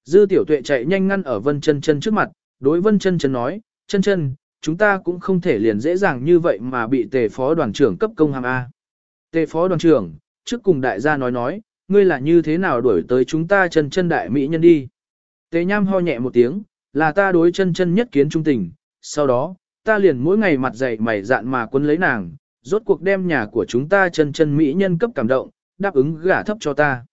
Dư tiểu tuệ chạy nhanh ngăn ở vân chân chân trước mặt, đối vân chân chân nói, chân chân, chúng ta cũng không thể liền dễ dàng như vậy mà bị tề phó đoàn trưởng cấp công hàm A. Tề phó đoàn trưởng, trước cùng đại gia nói nói, ngươi là như thế nào đuổi tới chúng ta chân chân đại mỹ nhân đi. Tề nham ho nhẹ một tiếng, là ta đối chân chân nhất kiến trung tình, sau đó, ta liền mỗi ngày mặt dày mày dạn mà quân lấy nàng, rốt cuộc đem nhà của chúng ta chân chân mỹ nhân cấp cảm động, đáp ứng gả thấp cho ta.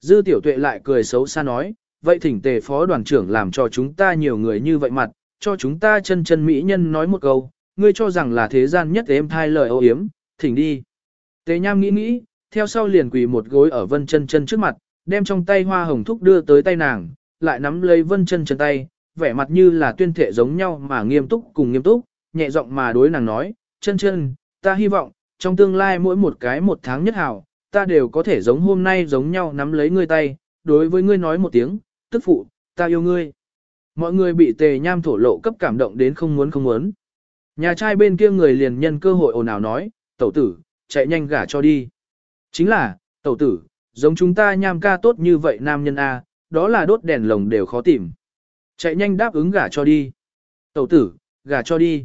Dư tiểu tuệ lại cười xấu xa nói, vậy thỉnh tề phó đoàn trưởng làm cho chúng ta nhiều người như vậy mặt, cho chúng ta chân chân mỹ nhân nói một câu, ngươi cho rằng là thế gian nhất em thai lời ô yếm, thỉnh đi. Tề nham nghĩ nghĩ, theo sau liền quỳ một gối ở vân chân chân trước mặt, đem trong tay hoa hồng thúc đưa tới tay nàng, lại nắm lấy vân chân chân tay, vẻ mặt như là tuyên thể giống nhau mà nghiêm túc cùng nghiêm túc, nhẹ giọng mà đối nàng nói, chân chân, ta hy vọng, trong tương lai mỗi một cái một tháng nhất hảo, ta đều có thể giống hôm nay giống nhau nắm lấy ngươi tay, đối với ngươi nói một tiếng, tức phụ, ta yêu ngươi. Mọi người bị tề nham thổ lộ cấp cảm động đến không muốn không muốn. Nhà trai bên kia người liền nhân cơ hội ồn ào nói, tẩu tử, chạy nhanh gả cho đi. Chính là, tẩu tử, giống chúng ta nham ca tốt như vậy nam nhân A, đó là đốt đèn lồng đều khó tìm. Chạy nhanh đáp ứng gả cho đi. Tẩu tử, gả cho đi.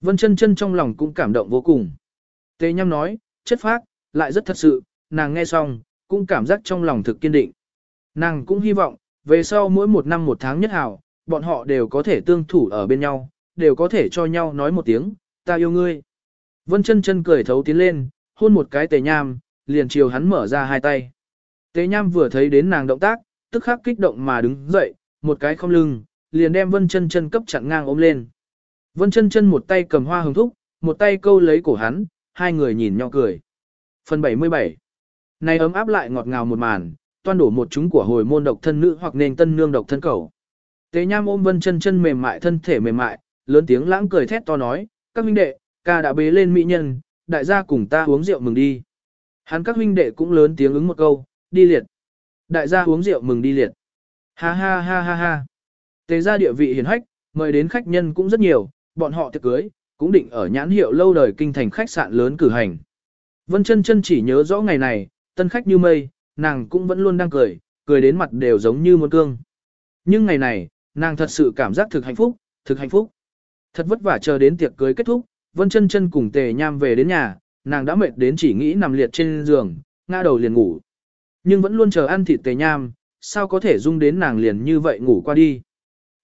Vân chân chân trong lòng cũng cảm động vô cùng. Tề nham nói, chất phác, lại rất thật sự, nàng nghe xong, cũng cảm giác trong lòng thực kiên định. Nàng cũng hy vọng, về sau mỗi một năm một tháng nhất hảo, bọn họ đều có thể tương thủ ở bên nhau, đều có thể cho nhau nói một tiếng, ta yêu ngươi. Vân chân chân cười thấu tiến lên, hôn một cái tề nham, liền chiều hắn mở ra hai tay. Tề nham vừa thấy đến nàng động tác, tức khắc kích động mà đứng dậy, một cái không lưng, liền đem vân chân chân cấp chặn ngang ôm lên. Vân chân chân một tay cầm hoa hồng thúc, một tay câu lấy cổ hắn, hai người nhìn nhau cười. Phần 77 Này ấm áp lại ngọt ngào một màn, toan đổ một chúng của hồi môn độc thân nữ hoặc nền tân nương độc thân cầu. Tế nham ôm vân chân chân mềm mại thân thể mềm mại, lớn tiếng lãng cười thét to nói, các huynh đệ, ca đã bế lên mỹ nhân, đại gia cùng ta uống rượu mừng đi. Hắn các huynh đệ cũng lớn tiếng ứng một câu, đi liệt. Đại gia uống rượu mừng đi liệt. Ha ha ha ha ha. Tế gia địa vị hiền hách, mời đến khách nhân cũng rất nhiều, bọn họ tiệc cưới, cũng định ở nhãn hiệu lâu đời kinh thành khách sạn lớn cử hành. Vân chân chân chỉ nhớ rõ ngày này, tân khách như mây, nàng cũng vẫn luôn đang cười, cười đến mặt đều giống như một cương. Nhưng ngày này, nàng thật sự cảm giác thực hạnh phúc, thực hạnh phúc. Thật vất vả chờ đến tiệc cưới kết thúc, Vân chân chân cùng Tề Nham về đến nhà, nàng đã mệt đến chỉ nghĩ nằm liệt trên giường, ngã đầu liền ngủ. Nhưng vẫn luôn chờ ăn thịt Tề Nham, sao có thể dung đến nàng liền như vậy ngủ qua đi.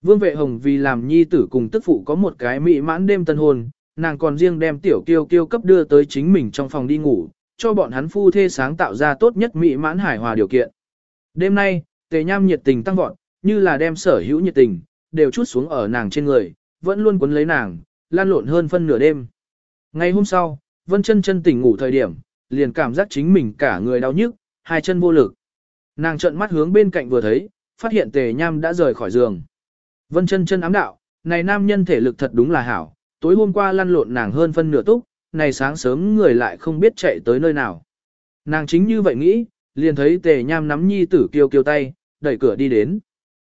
Vương Vệ Hồng vì làm nhi tử cùng tức phụ có một cái mỹ mãn đêm tân hôn, nàng còn riêng đem tiểu kiêu kiêu cấp đưa tới chính mình trong phòng đi ngủ, cho bọn hắn phu thê sáng tạo ra tốt nhất mỹ mãn hài hòa điều kiện. Đêm nay, Tề Nham nhiệt tình tăng vọt, như là đem sở hữu nhiệt tình, đều chút xuống ở nàng trên người, vẫn luôn quấn lấy nàng, lan lộn hơn phân nửa đêm. Ngày hôm sau, Vân chân chân tỉnh ngủ thời điểm, liền cảm giác chính mình cả người đau nhức, hai chân vô lực. Nàng trợn mắt hướng bên cạnh vừa thấy, phát hiện Tề Nham đã rời khỏi giường. Vân chân chân ám đạo, này nam nhân thể lực thật đúng là hảo, tối hôm qua lăn lộn nàng hơn phân nửa túc, này sáng sớm người lại không biết chạy tới nơi nào. Nàng chính như vậy nghĩ, liền thấy tề nham nắm nhi tử kiêu kiêu tay, đẩy cửa đi đến.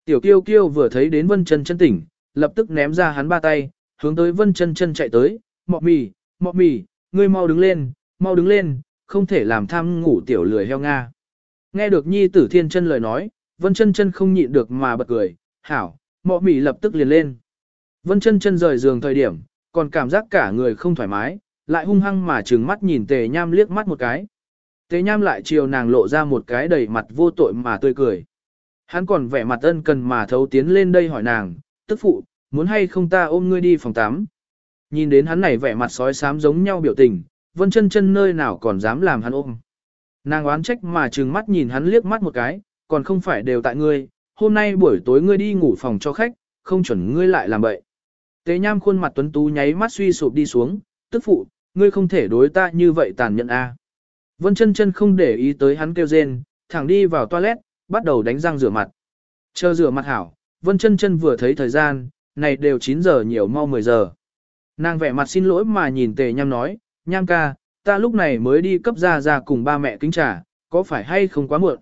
Tiểu kiêu kiêu vừa thấy đến vân chân chân tỉnh, lập tức ném ra hắn ba tay, hướng tới vân chân chân chạy tới, mọ mì, mọ mì, ngươi mau đứng lên, mau đứng lên, không thể làm tham ngủ tiểu lười heo Nga. Nghe được nhi tử thiên chân lời nói, vân chân chân không nhịn được mà bật cười, hảo, mọ mỉ lập tức liền lên. Vân chân chân rời giường thời điểm, còn cảm giác cả người không thoải mái, lại hung hăng mà trừng mắt nhìn tề nham liếc mắt một cái. Tề nham lại chiều nàng lộ ra một cái đầy mặt vô tội mà tươi cười. Hắn còn vẻ mặt ân cần mà thấu tiến lên đây hỏi nàng, tức phụ, muốn hay không ta ôm ngươi đi phòng tắm. Nhìn đến hắn này vẻ mặt sói xám giống nhau biểu tình, vân chân chân nơi nào còn dám làm hắn ôm. Nàng oán trách mà trừng mắt nhìn hắn liếc mắt một cái, còn không phải đều tại ngươi, hôm nay buổi tối ngươi đi ngủ phòng cho khách, không chuẩn ngươi lại làm bậy. Tế nham khuôn mặt tuấn tú nháy mắt suy sụp đi xuống, tức phụ, ngươi không thể đối ta như vậy tàn nhẫn a. Vân chân chân không để ý tới hắn kêu rên, thẳng đi vào toilet, bắt đầu đánh răng rửa mặt. Chờ rửa mặt hảo, Vân chân chân vừa thấy thời gian, này đều 9 giờ nhiều mau 10 giờ. Nàng vẻ mặt xin lỗi mà nhìn tề nham nói, nham ca, ta lúc này mới đi cấp ra ra cùng ba mẹ kính trà, có phải hay không quá muộn.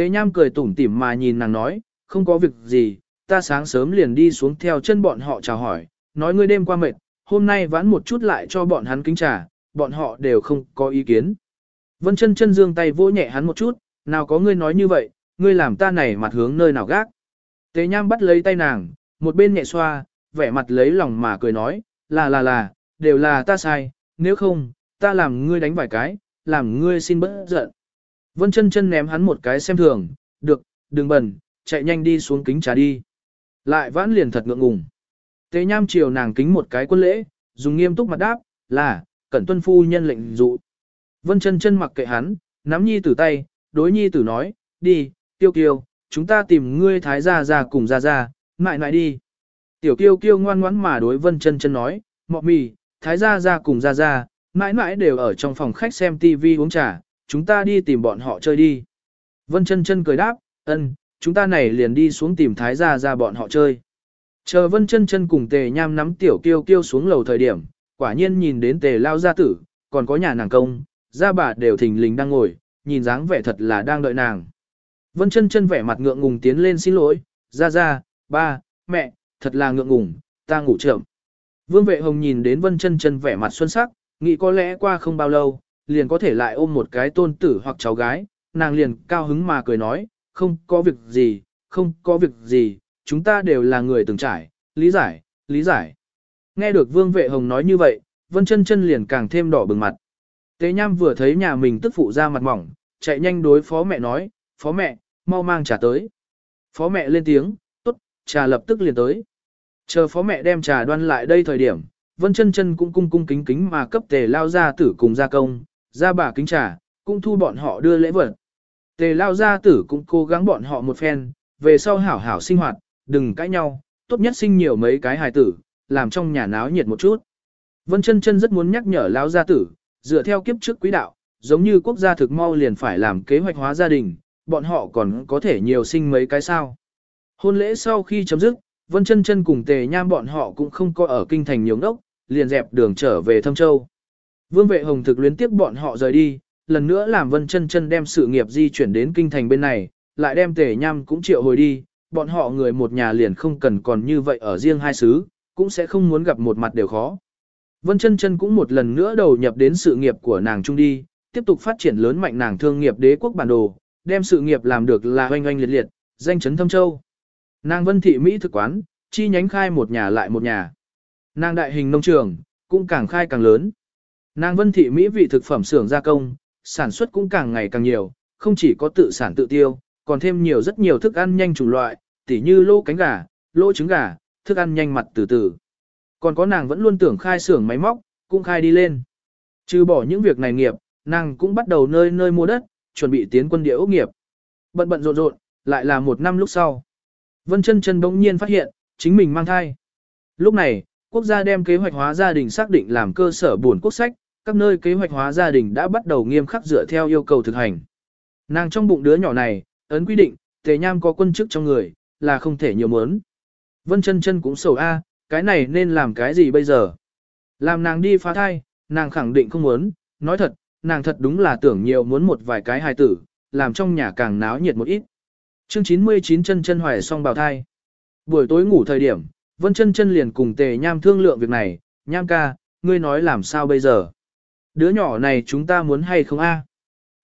Tế nham cười tủm tỉm mà nhìn nàng nói, không có việc gì, ta sáng sớm liền đi xuống theo chân bọn họ chào hỏi, nói ngươi đêm qua mệt, hôm nay vãn một chút lại cho bọn hắn kính trà, bọn họ đều không có ý kiến. Vân chân chân dương tay vỗ nhẹ hắn một chút, nào có ngươi nói như vậy, ngươi làm ta này mặt hướng nơi nào gác. Tế nham bắt lấy tay nàng, một bên nhẹ xoa, vẻ mặt lấy lòng mà cười nói, là là là, đều là ta sai, nếu không, ta làm ngươi đánh vài cái, làm ngươi xin bớt giận. Vân chân chân ném hắn một cái xem thường, được, đừng bẩn, chạy nhanh đi xuống kính trà đi. Lại vãn liền thật ngượng ngùng. Tế nham chiều nàng kính một cái quân lễ, dùng nghiêm túc mặt đáp, là, cẩn tuân phu nhân lệnh dụ. Vân chân chân mặc kệ hắn, nắm nhi tử tay, đối nhi tử nói, đi, tiêu kiêu, chúng ta tìm ngươi thái gia ra cùng ra ra, mại mại đi. Tiểu kiêu kiêu ngoan ngoãn mà đối vân chân chân nói, mọ mì, thái gia ra cùng ra ra, mãi mãi đều ở trong phòng khách xem tivi uống trà, chúng ta đi tìm bọn họ chơi đi. Vân chân chân cười đáp, ân, chúng ta này liền đi xuống tìm thái gia ra bọn họ chơi. Chờ vân chân chân cùng tề nham nắm tiểu kiêu kiêu xuống lầu thời điểm, quả nhiên nhìn đến tề lao gia tử, còn có nhà nàng công, gia bà đều thình lình đang ngồi, nhìn dáng vẻ thật là đang đợi nàng. Vân chân chân vẻ mặt ngượng ngùng tiến lên xin lỗi, ra ra, ba, mẹ, thật là ngượng ngùng, ta ngủ chậm. Vương vệ hồng nhìn đến vân chân chân vẻ mặt xuân sắc, nghĩ có lẽ qua không bao lâu, liền có thể lại ôm một cái tôn tử hoặc cháu gái, nàng liền cao hứng mà cười nói, không có việc gì, không có việc gì, chúng ta đều là người từng trải, lý giải, lý giải. Nghe được vương vệ hồng nói như vậy, vân chân chân liền càng thêm đỏ bừng mặt. Tế nham vừa thấy nhà mình tức phụ ra mặt mỏng, chạy nhanh đối phó mẹ nói, phó mẹ, mau mang trà tới. Phó mẹ lên tiếng, tốt, trà lập tức liền tới. Chờ phó mẹ đem trà đoan lại đây thời điểm, vân chân chân cũng cung cung kính kính mà cấp tề lao ra tử cùng gia công, ra bà kính trà, cũng thu bọn họ đưa lễ vật. Tề lao gia tử cũng cố gắng bọn họ một phen, về sau hảo hảo sinh hoạt, đừng cãi nhau, tốt nhất sinh nhiều mấy cái hài tử, làm trong nhà náo nhiệt một chút. Vân chân chân rất muốn nhắc nhở lao gia tử, dựa theo kiếp trước quý đạo, giống như quốc gia thực mau liền phải làm kế hoạch hóa gia đình, bọn họ còn có thể nhiều sinh mấy cái sao. Hôn lễ sau khi chấm dứt, Vân chân chân cùng tề nham bọn họ cũng không có ở kinh thành nhiều ngốc, liền dẹp đường trở về Thâm Châu. Vương vệ hồng thực luyến tiếp bọn họ rời đi, lần nữa làm Vân chân chân đem sự nghiệp di chuyển đến kinh thành bên này, lại đem tề nham cũng triệu hồi đi, bọn họ người một nhà liền không cần còn như vậy ở riêng hai xứ, cũng sẽ không muốn gặp một mặt đều khó. Vân chân chân cũng một lần nữa đầu nhập đến sự nghiệp của nàng trung đi, tiếp tục phát triển lớn mạnh nàng thương nghiệp đế quốc bản đồ, đem sự nghiệp làm được là oanh oanh liệt liệt, danh chấn thâm châu. Nàng vân thị Mỹ thực quán, chi nhánh khai một nhà lại một nhà. Nàng đại hình nông trường, cũng càng khai càng lớn. Nàng vân thị Mỹ vị thực phẩm xưởng gia công, sản xuất cũng càng ngày càng nhiều, không chỉ có tự sản tự tiêu, còn thêm nhiều rất nhiều thức ăn nhanh chủng loại, tỉ như lô cánh gà, lô trứng gà, thức ăn nhanh mặt từ từ. Còn có nàng vẫn luôn tưởng khai xưởng máy móc, cũng khai đi lên. Trừ bỏ những việc này nghiệp, nàng cũng bắt đầu nơi nơi mua đất, chuẩn bị tiến quân địa ốc nghiệp. Bận bận rộn rộn, lại là một năm lúc sau. Vân chân chân bỗng nhiên phát hiện, chính mình mang thai. Lúc này, quốc gia đem kế hoạch hóa gia đình xác định làm cơ sở buồn quốc sách, các nơi kế hoạch hóa gia đình đã bắt đầu nghiêm khắc dựa theo yêu cầu thực hành. Nàng trong bụng đứa nhỏ này, ấn quy định, tề nham có quân chức trong người, là không thể nhiều mớn. Vân chân chân cũng sầu a, cái này nên làm cái gì bây giờ? Làm nàng đi phá thai, nàng khẳng định không muốn, nói thật, nàng thật đúng là tưởng nhiều muốn một vài cái hài tử, làm trong nhà càng náo nhiệt một ít. Chương 99 chân chân hoài xong bào thai. Buổi tối ngủ thời điểm, Vân chân chân liền cùng tề nham thương lượng việc này, nham ca, ngươi nói làm sao bây giờ? Đứa nhỏ này chúng ta muốn hay không a?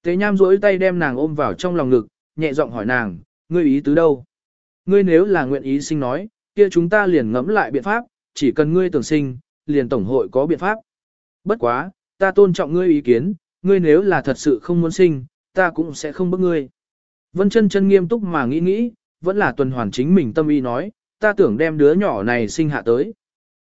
Tế nham duỗi tay đem nàng ôm vào trong lòng ngực, nhẹ giọng hỏi nàng, ngươi ý tứ đâu? Ngươi nếu là nguyện ý sinh nói, kia chúng ta liền ngẫm lại biện pháp, chỉ cần ngươi tưởng sinh, liền tổng hội có biện pháp. Bất quá, ta tôn trọng ngươi ý kiến, ngươi nếu là thật sự không muốn sinh, ta cũng sẽ không bức ngươi. Vân chân chân nghiêm túc mà nghĩ nghĩ, vẫn là tuần hoàn chính mình tâm ý nói, ta tưởng đem đứa nhỏ này sinh hạ tới.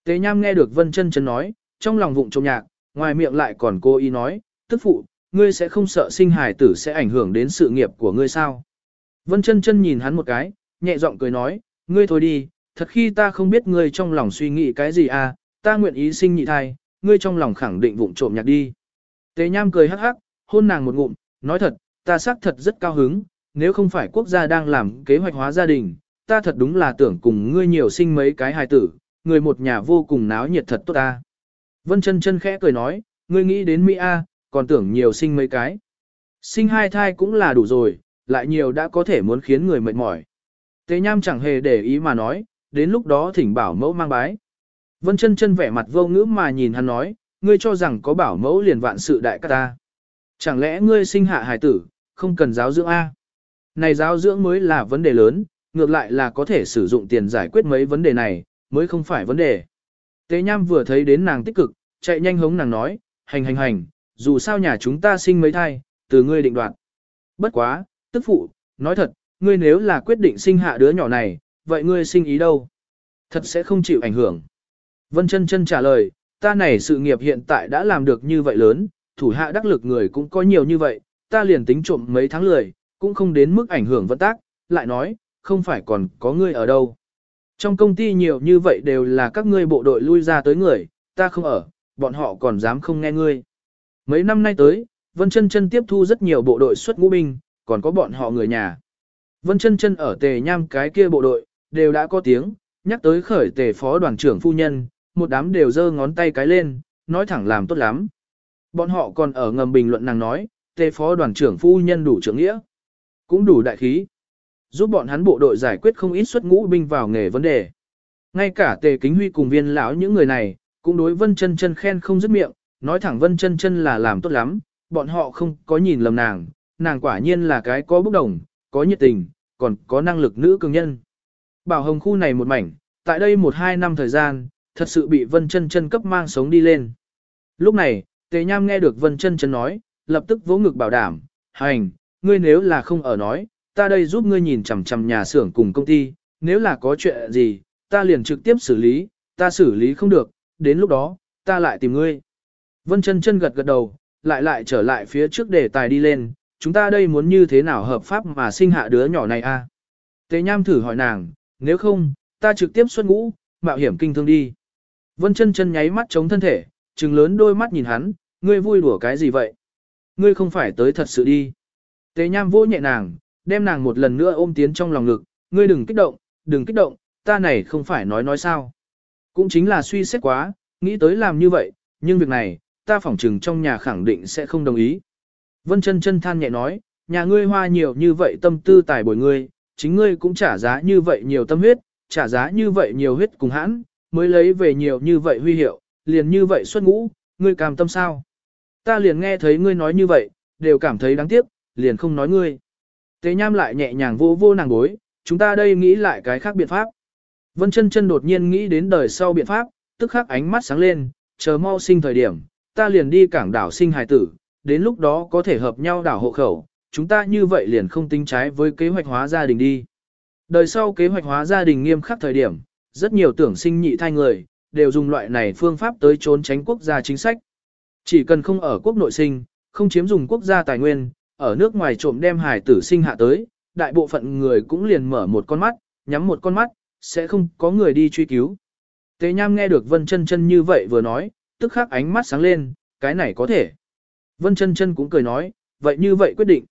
Tế Nham nghe được Vân chân chân nói, trong lòng vụng trông nhạc, ngoài miệng lại còn cô ý nói, tức phụ, ngươi sẽ không sợ sinh hài tử sẽ ảnh hưởng đến sự nghiệp của ngươi sao. Vân chân chân nhìn hắn một cái, nhẹ giọng cười nói, ngươi thôi đi, thật khi ta không biết ngươi trong lòng suy nghĩ cái gì à, ta nguyện ý sinh nhị thai, ngươi trong lòng khẳng định vụng trộm nhạc đi. Tế Nham cười hắc hắc, hôn nàng một ngụm, nói thật, ta xác thật rất cao hứng, nếu không phải quốc gia đang làm kế hoạch hóa gia đình, ta thật đúng là tưởng cùng ngươi nhiều sinh mấy cái hài tử, người một nhà vô cùng náo nhiệt thật tốt ta. Vân chân chân khẽ cười nói, ngươi nghĩ đến Mỹ A, còn tưởng nhiều sinh mấy cái. Sinh hai thai cũng là đủ rồi, lại nhiều đã có thể muốn khiến người mệt mỏi. Tế Nham chẳng hề để ý mà nói, đến lúc đó thỉnh bảo mẫu mang bái. Vân chân chân vẻ mặt vô ngữ mà nhìn hắn nói, ngươi cho rằng có bảo mẫu liền vạn sự đại ca ta. Chẳng lẽ ngươi sinh hạ hài tử, không cần giáo dưỡng A? Này giáo dưỡng mới là vấn đề lớn, ngược lại là có thể sử dụng tiền giải quyết mấy vấn đề này, mới không phải vấn đề. Tế Nham vừa thấy đến nàng tích cực, chạy nhanh hống nàng nói, hành hành hành, dù sao nhà chúng ta sinh mấy thai, từ ngươi định đoạt. Bất quá, tức phụ, nói thật, ngươi nếu là quyết định sinh hạ đứa nhỏ này, vậy ngươi sinh ý đâu? Thật sẽ không chịu ảnh hưởng. Vân chân chân trả lời, ta này sự nghiệp hiện tại đã làm được như vậy lớn, thủ hạ đắc lực người cũng có nhiều như vậy, ta liền tính trộm mấy tháng lười, cũng không đến mức ảnh hưởng vận tác, lại nói, không phải còn có ngươi ở đâu. Trong công ty nhiều như vậy đều là các ngươi bộ đội lui ra tới người, ta không ở, bọn họ còn dám không nghe ngươi. Mấy năm nay tới, Vân Chân Chân tiếp thu rất nhiều bộ đội xuất ngũ binh, còn có bọn họ người nhà. Vân Chân Chân ở Tề Nham cái kia bộ đội, đều đã có tiếng, nhắc tới khởi Tề phó đoàn trưởng phu nhân, một đám đều giơ ngón tay cái lên, nói thẳng làm tốt lắm. Bọn họ còn ở ngầm bình luận nàng nói, Tề phó đoàn trưởng phu nhân đủ trưởng nghĩa. Cũng đủ đại khí. Giúp bọn hắn bộ đội giải quyết không ít xuất ngũ binh vào nghề vấn đề. Ngay cả Tề Kính Huy cùng viên lão những người này, cũng đối Vân Chân Chân khen không dứt miệng, nói thẳng Vân Chân Chân là làm tốt lắm, bọn họ không có nhìn lầm nàng, nàng quả nhiên là cái có bốc đồng, có nhiệt tình, còn có năng lực nữ cường nhân. Bảo Hồng khu này một mảnh, tại đây một hai năm thời gian, thật sự bị Vân Chân Chân cấp mang sống đi lên. Lúc này, Tề Nham nghe được Vân Chân Chân nói, lập tức vỗ ngực bảo đảm, hành, ngươi nếu là không ở nói, ta đây giúp ngươi nhìn chằm chằm nhà xưởng cùng công ty, nếu là có chuyện gì, ta liền trực tiếp xử lý, ta xử lý không được, đến lúc đó, ta lại tìm ngươi. Vân chân chân gật gật đầu, lại lại trở lại phía trước để tài đi lên, chúng ta đây muốn như thế nào hợp pháp mà sinh hạ đứa nhỏ này a? Tế Nham thử hỏi nàng, nếu không, ta trực tiếp xuất ngũ, mạo hiểm kinh thương đi. Vân chân chân nháy mắt chống thân thể, trừng lớn đôi mắt nhìn hắn, ngươi vui đùa cái gì vậy? Ngươi không phải tới thật sự đi. Tế Nham vỗ nhẹ nàng, đem nàng một lần nữa ôm tiến trong lòng ngực, ngươi đừng kích động, đừng kích động, ta này không phải nói nói sao. Cũng chính là suy xét quá, nghĩ tới làm như vậy, nhưng việc này, ta phỏng trừng trong nhà khẳng định sẽ không đồng ý. Vân chân chân than nhẹ nói, nhà ngươi hoa nhiều như vậy tâm tư tài bồi ngươi, chính ngươi cũng trả giá như vậy nhiều tâm huyết, trả giá như vậy nhiều huyết cùng hãn, mới lấy về nhiều như vậy huy hiệu, liền như vậy xuất ngũ, ngươi cảm tâm sao? Ta liền nghe thấy ngươi nói như vậy, đều cảm thấy đáng tiếc, liền không nói ngươi. Tế nham lại nhẹ nhàng vô vô nàng gối. chúng ta đây nghĩ lại cái khác biện pháp. Vân chân chân đột nhiên nghĩ đến đời sau biện pháp, tức khắc ánh mắt sáng lên, chờ mau sinh thời điểm, ta liền đi cảng đảo sinh hài tử, đến lúc đó có thể hợp nhau đảo hộ khẩu, chúng ta như vậy liền không tính trái với kế hoạch hóa gia đình đi. Đời sau kế hoạch hóa gia đình nghiêm khắc thời điểm, rất nhiều tưởng sinh nhị thai người, đều dùng loại này phương pháp tới trốn tránh quốc gia chính sách. Chỉ cần không ở quốc nội sinh, không chiếm dùng quốc gia tài nguyên, ở nước ngoài trộm đem hài tử sinh hạ tới, đại bộ phận người cũng liền mở một con mắt, nhắm một con mắt, sẽ không có người đi truy cứu. Tế Nham nghe được Vân Chân Chân như vậy vừa nói, tức khắc ánh mắt sáng lên, cái này có thể. Vân Chân Chân cũng cười nói, vậy như vậy quyết định.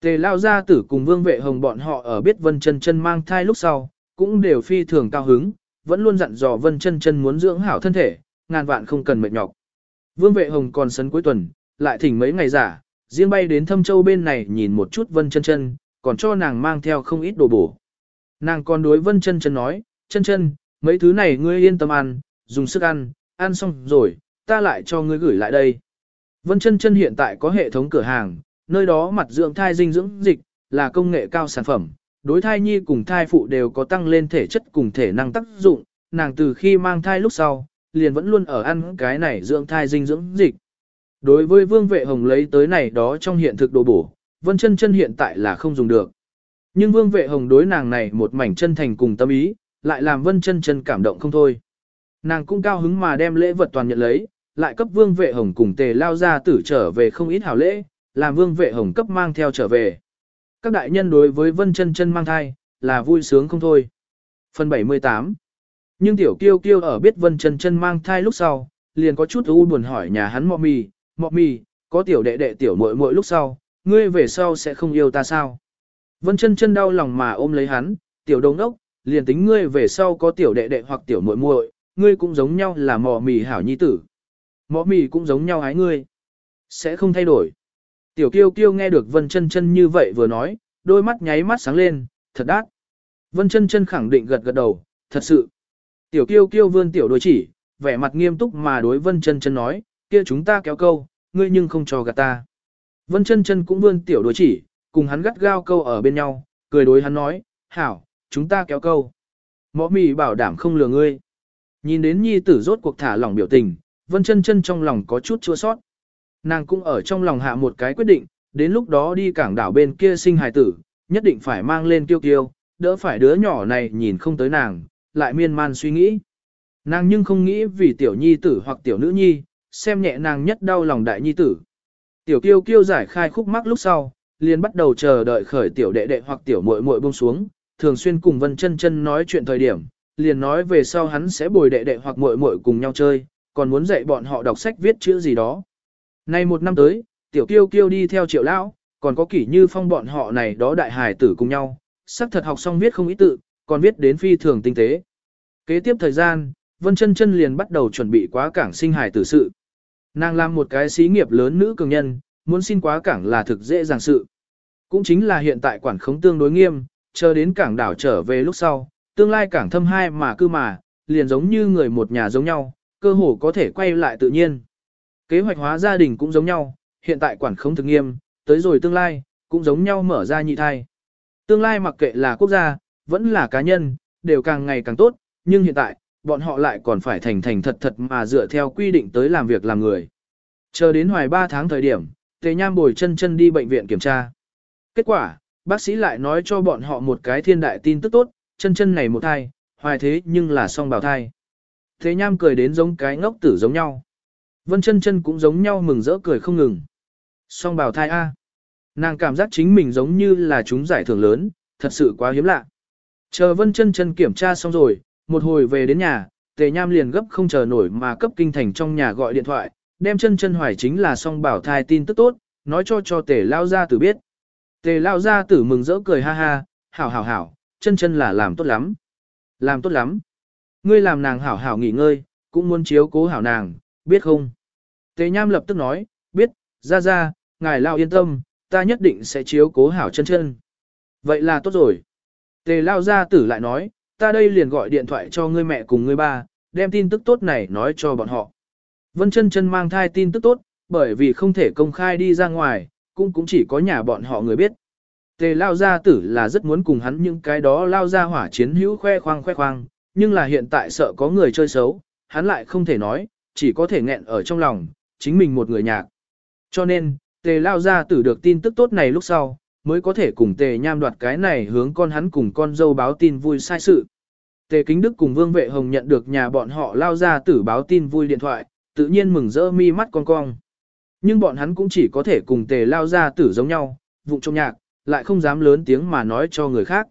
Tề Lao Gia Tử cùng Vương Vệ Hồng bọn họ ở biết Vân Chân Chân mang thai lúc sau, cũng đều phi thường cao hứng, vẫn luôn dặn dò Vân Chân Chân muốn dưỡng hảo thân thể, ngàn vạn không cần mệt nhọc. Vương Vệ Hồng còn sấn cuối tuần, lại thỉnh mấy ngày giả, riêng bay đến Thâm Châu bên này nhìn một chút Vân Chân Chân, còn cho nàng mang theo không ít đồ bổ. Nàng còn đối Vân Chân Chân nói, "Chân Chân, mấy thứ này ngươi yên tâm ăn, dùng sức ăn, ăn xong rồi, ta lại cho ngươi gửi lại đây." Vân Chân Chân hiện tại có hệ thống cửa hàng, nơi đó mặt dưỡng thai dinh dưỡng dịch là công nghệ cao sản phẩm, đối thai nhi cùng thai phụ đều có tăng lên thể chất cùng thể năng tác dụng, nàng từ khi mang thai lúc sau, liền vẫn luôn ở ăn cái này dưỡng thai dinh dưỡng dịch. Đối với Vương Vệ Hồng lấy tới này đó trong hiện thực đồ bổ, Vân Chân Chân hiện tại là không dùng được. Nhưng Vương Vệ Hồng đối nàng này một mảnh chân thành cùng tâm ý, lại làm Vân Chân Chân cảm động không thôi. Nàng cũng cao hứng mà đem lễ vật toàn nhận lấy, lại cấp Vương Vệ Hồng cùng Tề lao ra tử trở về không ít hảo lễ, làm Vương Vệ Hồng cấp mang theo trở về. Các đại nhân đối với Vân Chân Chân mang thai, là vui sướng không thôi. Phần 78 Nhưng Tiểu Kiêu Kiêu ở biết Vân Chân Chân mang thai lúc sau, liền có chút u buồn hỏi nhà hắn Mọ Mì, Mọ Mì, có tiểu đệ đệ tiểu muội muội lúc sau, ngươi về sau sẽ không yêu ta sao? Vân chân chân đau lòng mà ôm lấy hắn, tiểu đồng đốc, liền tính ngươi về sau có tiểu đệ đệ hoặc tiểu muội muội, ngươi cũng giống nhau là mọ mì hảo nhi tử. Mọ mì cũng giống nhau hái ngươi. Sẽ không thay đổi. Tiểu kiêu kiêu nghe được Vân chân chân như vậy vừa nói, đôi mắt nháy mắt sáng lên, thật đắt. Vân chân chân khẳng định gật gật đầu, thật sự. Tiểu kiêu kiêu vươn tiểu đôi chỉ, vẻ mặt nghiêm túc mà đối Vân chân chân nói, kia chúng ta kéo câu, ngươi nhưng không cho gạt ta. Vân chân chân cũng vươn tiểu đối chỉ, cùng hắn gắt gao câu ở bên nhau, cười đối hắn nói, hảo, chúng ta kéo câu. Mõ mì bảo đảm không lừa ngươi. Nhìn đến nhi tử rốt cuộc thả lỏng biểu tình, vân chân chân trong lòng có chút chua sót. Nàng cũng ở trong lòng hạ một cái quyết định, đến lúc đó đi cảng đảo bên kia sinh hài tử, nhất định phải mang lên tiêu tiêu, đỡ phải đứa nhỏ này nhìn không tới nàng, lại miên man suy nghĩ. Nàng nhưng không nghĩ vì tiểu nhi tử hoặc tiểu nữ nhi, xem nhẹ nàng nhất đau lòng đại nhi tử. Tiểu kiêu kiêu giải khai khúc mắc lúc sau, liền bắt đầu chờ đợi khởi tiểu đệ đệ hoặc tiểu muội muội buông xuống, thường xuyên cùng Vân Chân Chân nói chuyện thời điểm, liền nói về sau hắn sẽ bồi đệ đệ hoặc muội muội cùng nhau chơi, còn muốn dạy bọn họ đọc sách viết chữ gì đó. Nay một năm tới, tiểu kiêu kiêu đi theo triệu lão, còn có kỷ như phong bọn họ này đó đại hài tử cùng nhau, sắc thật học xong viết không ý tự, còn viết đến phi thường tinh tế. Kế tiếp thời gian, Vân Chân Chân liền bắt đầu chuẩn bị quá cảng sinh hài tử sự. Nàng làm một cái xí nghiệp lớn nữ cường nhân, muốn xin quá cảng là thực dễ dàng sự. Cũng chính là hiện tại quản khống tương đối nghiêm, chờ đến cảng đảo trở về lúc sau, tương lai cảng thâm hai mà cư mà, liền giống như người một nhà giống nhau, cơ hồ có thể quay lại tự nhiên. Kế hoạch hóa gia đình cũng giống nhau, hiện tại quản khống thực nghiêm, tới rồi tương lai, cũng giống nhau mở ra nhị thai. Tương lai mặc kệ là quốc gia, vẫn là cá nhân, đều càng ngày càng tốt, nhưng hiện tại, bọn họ lại còn phải thành thành thật thật mà dựa theo quy định tới làm việc làm người. Chờ đến hoài 3 tháng thời điểm, Tề Nham bồi chân chân đi bệnh viện kiểm tra. Kết quả, bác sĩ lại nói cho bọn họ một cái thiên đại tin tức tốt, chân chân này một thai, hoài thế nhưng là song bào thai. Tề Nham cười đến giống cái ngốc tử giống nhau. Vân chân chân cũng giống nhau mừng rỡ cười không ngừng. Song bào thai A. Nàng cảm giác chính mình giống như là chúng giải thưởng lớn, thật sự quá hiếm lạ. Chờ Vân chân chân kiểm tra xong rồi, một hồi về đến nhà, Tề Nham liền gấp không chờ nổi mà cấp kinh thành trong nhà gọi điện thoại, đem chân chân hoài chính là song bảo thai tin tức tốt, nói cho cho Tề Lao Gia Tử biết. Tề Lao Gia Tử mừng rỡ cười ha ha, hảo hảo hảo, chân chân là làm tốt lắm. Làm tốt lắm. Ngươi làm nàng hảo hảo nghỉ ngơi, cũng muốn chiếu cố hảo nàng, biết không? Tề Nham lập tức nói, biết, ra ra, ngài Lao yên tâm, ta nhất định sẽ chiếu cố hảo chân chân. Vậy là tốt rồi. Tề Lao Gia Tử lại nói, ta đây liền gọi điện thoại cho ngươi mẹ cùng ngươi ba, đem tin tức tốt này nói cho bọn họ. Vân chân chân mang thai tin tức tốt, bởi vì không thể công khai đi ra ngoài, cũng cũng chỉ có nhà bọn họ người biết. Tề lao gia tử là rất muốn cùng hắn những cái đó lao ra hỏa chiến hữu khoe khoang khoe khoang, nhưng là hiện tại sợ có người chơi xấu, hắn lại không thể nói, chỉ có thể nghẹn ở trong lòng, chính mình một người nhạc. Cho nên, tề lao gia tử được tin tức tốt này lúc sau, mới có thể cùng tề nham đoạt cái này hướng con hắn cùng con dâu báo tin vui sai sự. Tề Kính Đức cùng Vương Vệ Hồng nhận được nhà bọn họ lao ra tử báo tin vui điện thoại, tự nhiên mừng rỡ mi mắt con cong. Nhưng bọn hắn cũng chỉ có thể cùng tề lao ra tử giống nhau, vụng trong nhạc, lại không dám lớn tiếng mà nói cho người khác.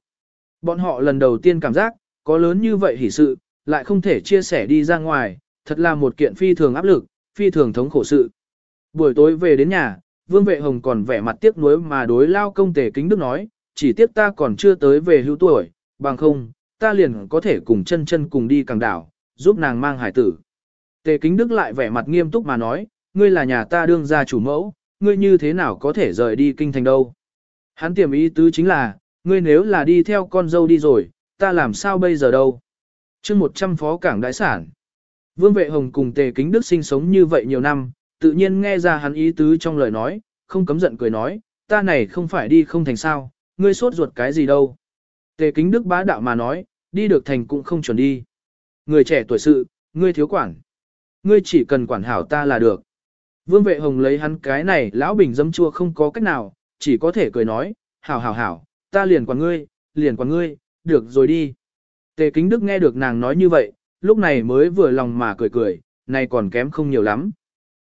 Bọn họ lần đầu tiên cảm giác, có lớn như vậy hỉ sự, lại không thể chia sẻ đi ra ngoài, thật là một kiện phi thường áp lực, phi thường thống khổ sự. Buổi tối về đến nhà, Vương Vệ Hồng còn vẻ mặt tiếc nuối mà đối lao công tề kính đức nói, chỉ tiếc ta còn chưa tới về hưu tuổi, bằng không, ta liền có thể cùng chân chân cùng đi càng đảo, giúp nàng mang hải tử. Tề kính đức lại vẻ mặt nghiêm túc mà nói, ngươi là nhà ta đương gia chủ mẫu, ngươi như thế nào có thể rời đi kinh thành đâu. Hắn tiềm ý tứ chính là, ngươi nếu là đi theo con dâu đi rồi, ta làm sao bây giờ đâu. chương 100 phó cảng đại sản. Vương Vệ Hồng cùng Tề Kính Đức sinh sống như vậy nhiều năm, tự nhiên nghe ra hắn ý tứ trong lời nói, không cấm giận cười nói, ta này không phải đi không thành sao, ngươi sốt ruột cái gì đâu. Tề Kính Đức bá đạo mà nói, đi được thành cũng không chuẩn đi. Người trẻ tuổi sự, ngươi thiếu quản. Ngươi chỉ cần quản hảo ta là được. Vương Vệ Hồng lấy hắn cái này lão bình dâm chua không có cách nào, chỉ có thể cười nói, hảo hảo hảo, ta liền quản ngươi, liền quản ngươi, được rồi đi. Tề Kính Đức nghe được nàng nói như vậy, lúc này mới vừa lòng mà cười cười, này còn kém không nhiều lắm.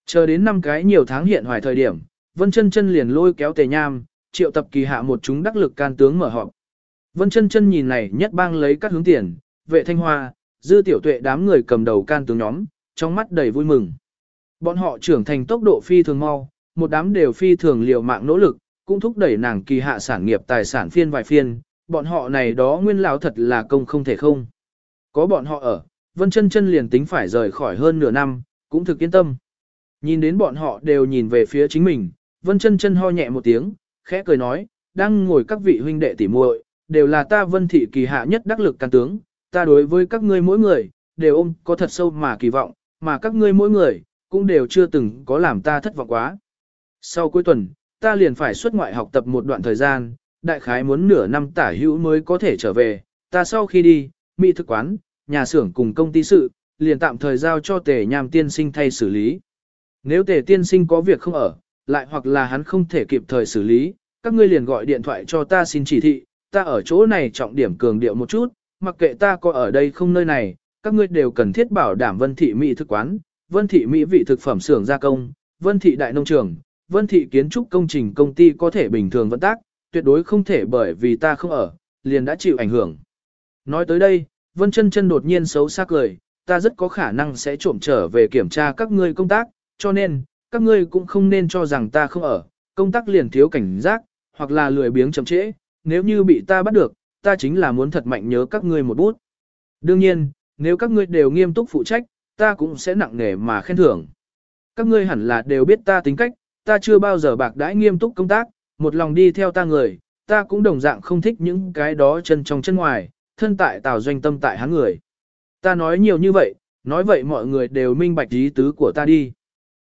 Chờ đến năm cái nhiều tháng hiện hoài thời điểm, Vân Chân Chân liền lôi kéo Tề Nham, triệu tập kỳ hạ một chúng đắc lực can tướng mở họp. Vân Chân Chân nhìn này nhất bang lấy các hướng tiền, vệ thanh hoa, dư tiểu tuệ đám người cầm đầu can tướng nhóm, trong mắt đầy vui mừng. Bọn họ trưởng thành tốc độ phi thường mau, một đám đều phi thường liều mạng nỗ lực, cũng thúc đẩy nàng kỳ hạ sản nghiệp tài sản phiên vài phiên, bọn họ này đó nguyên lão thật là công không thể không. Có bọn họ ở, Vân Chân Chân liền tính phải rời khỏi hơn nửa năm, cũng thực yên tâm. Nhìn đến bọn họ đều nhìn về phía chính mình, Vân Chân Chân ho nhẹ một tiếng, khẽ cười nói, đang ngồi các vị huynh đệ tỉ muội, đều là ta Vân thị kỳ hạ nhất đắc lực can tướng, ta đối với các ngươi mỗi người, đều ôm có thật sâu mà kỳ vọng, mà các ngươi mỗi người, cũng đều chưa từng có làm ta thất vọng quá. Sau cuối tuần, ta liền phải xuất ngoại học tập một đoạn thời gian, đại khái muốn nửa năm tả hữu mới có thể trở về, ta sau khi đi, mỹ thực quán, nhà xưởng cùng công ty sự, liền tạm thời giao cho tề nham tiên sinh thay xử lý. Nếu tề tiên sinh có việc không ở, lại hoặc là hắn không thể kịp thời xử lý, các ngươi liền gọi điện thoại cho ta xin chỉ thị, ta ở chỗ này trọng điểm cường điệu một chút, mặc kệ ta có ở đây không nơi này, các ngươi đều cần thiết bảo đảm vân thị mỹ thực quán, vân thị mỹ vị thực phẩm xưởng gia công, vân thị đại nông trường, vân thị kiến trúc công trình công ty có thể bình thường vận tác, tuyệt đối không thể bởi vì ta không ở, liền đã chịu ảnh hưởng. Nói tới đây, vân chân chân đột nhiên xấu xa cười, ta rất có khả năng sẽ trộm trở về kiểm tra các ngươi công tác, cho nên, các ngươi cũng không nên cho rằng ta không ở, công tác liền thiếu cảnh giác, hoặc là lười biếng chậm trễ, nếu như bị ta bắt được, ta chính là muốn thật mạnh nhớ các ngươi một bút. Đương nhiên, nếu các ngươi đều nghiêm túc phụ trách, ta cũng sẽ nặng nề mà khen thưởng. Các ngươi hẳn là đều biết ta tính cách, ta chưa bao giờ bạc đãi nghiêm túc công tác, một lòng đi theo ta người, ta cũng đồng dạng không thích những cái đó chân trong chân ngoài, thân tại tào doanh tâm tại hắn người. Ta nói nhiều như vậy, nói vậy mọi người đều minh bạch ý tứ của ta đi.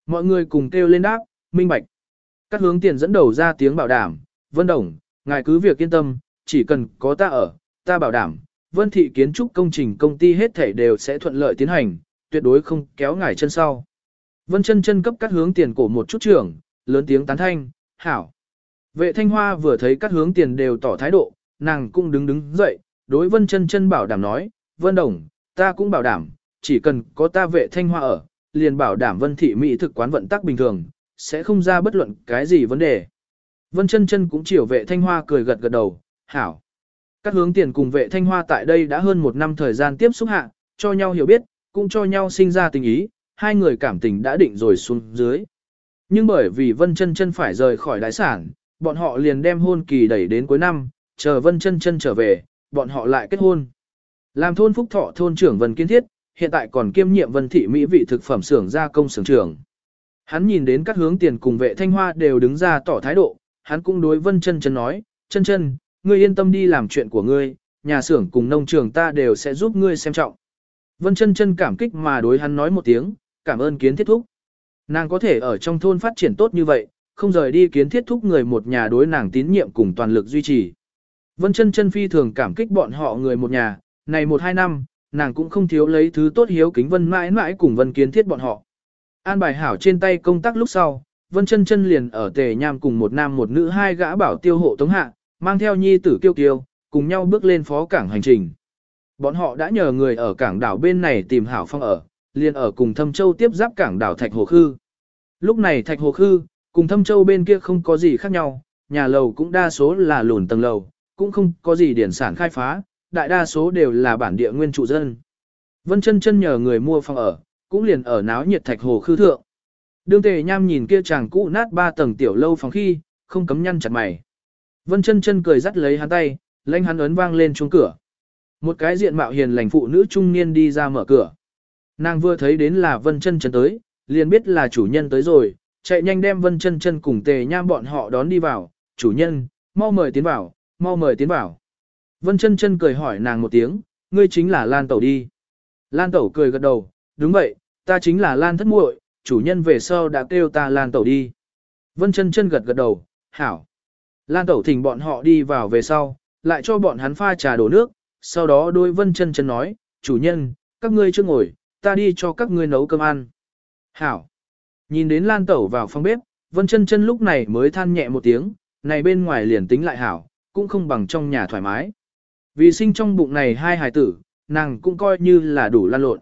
Mọi người cùng kêu lên đáp, minh bạch. Các hướng tiền dẫn đầu ra tiếng bảo đảm, Vân Đồng, ngài cứ việc yên tâm, chỉ cần có ta ở, ta bảo đảm, Vân Thị kiến trúc công trình công ty hết thể đều sẽ thuận lợi tiến hành, tuyệt đối không kéo ngài chân sau. Vân chân chân cấp các hướng tiền cổ một chút trưởng, lớn tiếng tán thanh, hảo. Vệ thanh hoa vừa thấy các hướng tiền đều tỏ thái độ, nàng cũng đứng đứng dậy, đối vân chân chân bảo đảm nói, vân đồng, ta cũng bảo đảm, chỉ cần có ta vệ thanh hoa ở, liền bảo đảm vân thị mỹ thực quán vận tắc bình thường, sẽ không ra bất luận cái gì vấn đề. Vân chân chân cũng chiều vệ thanh hoa cười gật gật đầu, hảo. Các hướng tiền cùng vệ thanh hoa tại đây đã hơn một năm thời gian tiếp xúc hạ, cho nhau hiểu biết, cũng cho nhau sinh ra tình ý, hai người cảm tình đã định rồi xuống dưới. Nhưng bởi vì Vân chân chân phải rời khỏi đại sản, bọn họ liền đem hôn kỳ đẩy đến cuối năm, chờ Vân chân chân trở về, bọn họ lại kết hôn. Làm thôn phúc thọ thôn trưởng Vân Kiên Thiết, hiện tại còn kiêm nhiệm Vân Thị Mỹ vị thực phẩm xưởng gia công xưởng trưởng. Hắn nhìn đến các hướng tiền cùng vệ thanh hoa đều đứng ra tỏ thái độ, hắn cũng đối Vân chân chân nói, chân chân, ngươi yên tâm đi làm chuyện của ngươi, nhà xưởng cùng nông trường ta đều sẽ giúp ngươi xem trọng. Vân chân chân cảm kích mà đối hắn nói một tiếng, cảm ơn kiến thiết thúc. Nàng có thể ở trong thôn phát triển tốt như vậy, không rời đi kiến thiết thúc người một nhà đối nàng tín nhiệm cùng toàn lực duy trì. Vân chân chân phi thường cảm kích bọn họ người một nhà, này một hai năm, nàng cũng không thiếu lấy thứ tốt hiếu kính vân mãi mãi cùng vân kiến thiết bọn họ. An bài hảo trên tay công tác lúc sau, vân chân chân liền ở tề nham cùng một nam một nữ hai gã bảo tiêu hộ tống hạ, mang theo nhi tử kiêu kiêu, cùng nhau bước lên phó cảng hành trình. Bọn họ đã nhờ người ở cảng đảo bên này tìm hảo phong ở, liền ở cùng Thâm Châu tiếp giáp cảng đảo Thạch Hồ Khư. Lúc này Thạch Hồ Khư, cùng Thâm Châu bên kia không có gì khác nhau, nhà lầu cũng đa số là lùn tầng lầu, cũng không có gì điển sản khai phá, đại đa số đều là bản địa nguyên trụ dân. Vân chân chân nhờ người mua phòng ở, cũng liền ở náo nhiệt Thạch Hồ Khư thượng. Đương tề nham nhìn kia chàng cũ nát ba tầng tiểu lâu phòng khi, không cấm nhăn chặt mày. Vân chân chân cười dắt lấy hắn tay, lãnh hắn ấn vang lên chuông cửa. Một cái diện mạo hiền lành phụ nữ trung niên đi ra mở cửa. Nàng vừa thấy đến là Vân chân chân tới, liền biết là chủ nhân tới rồi, chạy nhanh đem Vân chân chân cùng tề nham bọn họ đón đi vào. Chủ nhân, mau mời tiến vào, mau mời tiến vào. Vân chân chân cười hỏi nàng một tiếng, ngươi chính là Lan Tẩu đi. Lan Tẩu cười gật đầu, đúng vậy, ta chính là Lan thất muội, chủ nhân về sau đã kêu ta Lan Tẩu đi. Vân chân chân gật gật đầu, hảo. Lan Tẩu thỉnh bọn họ đi vào về sau, lại cho bọn hắn pha trà đổ nước, sau đó đôi Vân chân chân nói, chủ nhân, các ngươi chưa ngồi, ta đi cho các ngươi nấu cơm ăn. Hảo. Nhìn đến Lan Tẩu vào phòng bếp, Vân chân chân lúc này mới than nhẹ một tiếng, này bên ngoài liền tính lại hảo, cũng không bằng trong nhà thoải mái. Vì sinh trong bụng này hai hài tử, nàng cũng coi như là đủ lan lộn.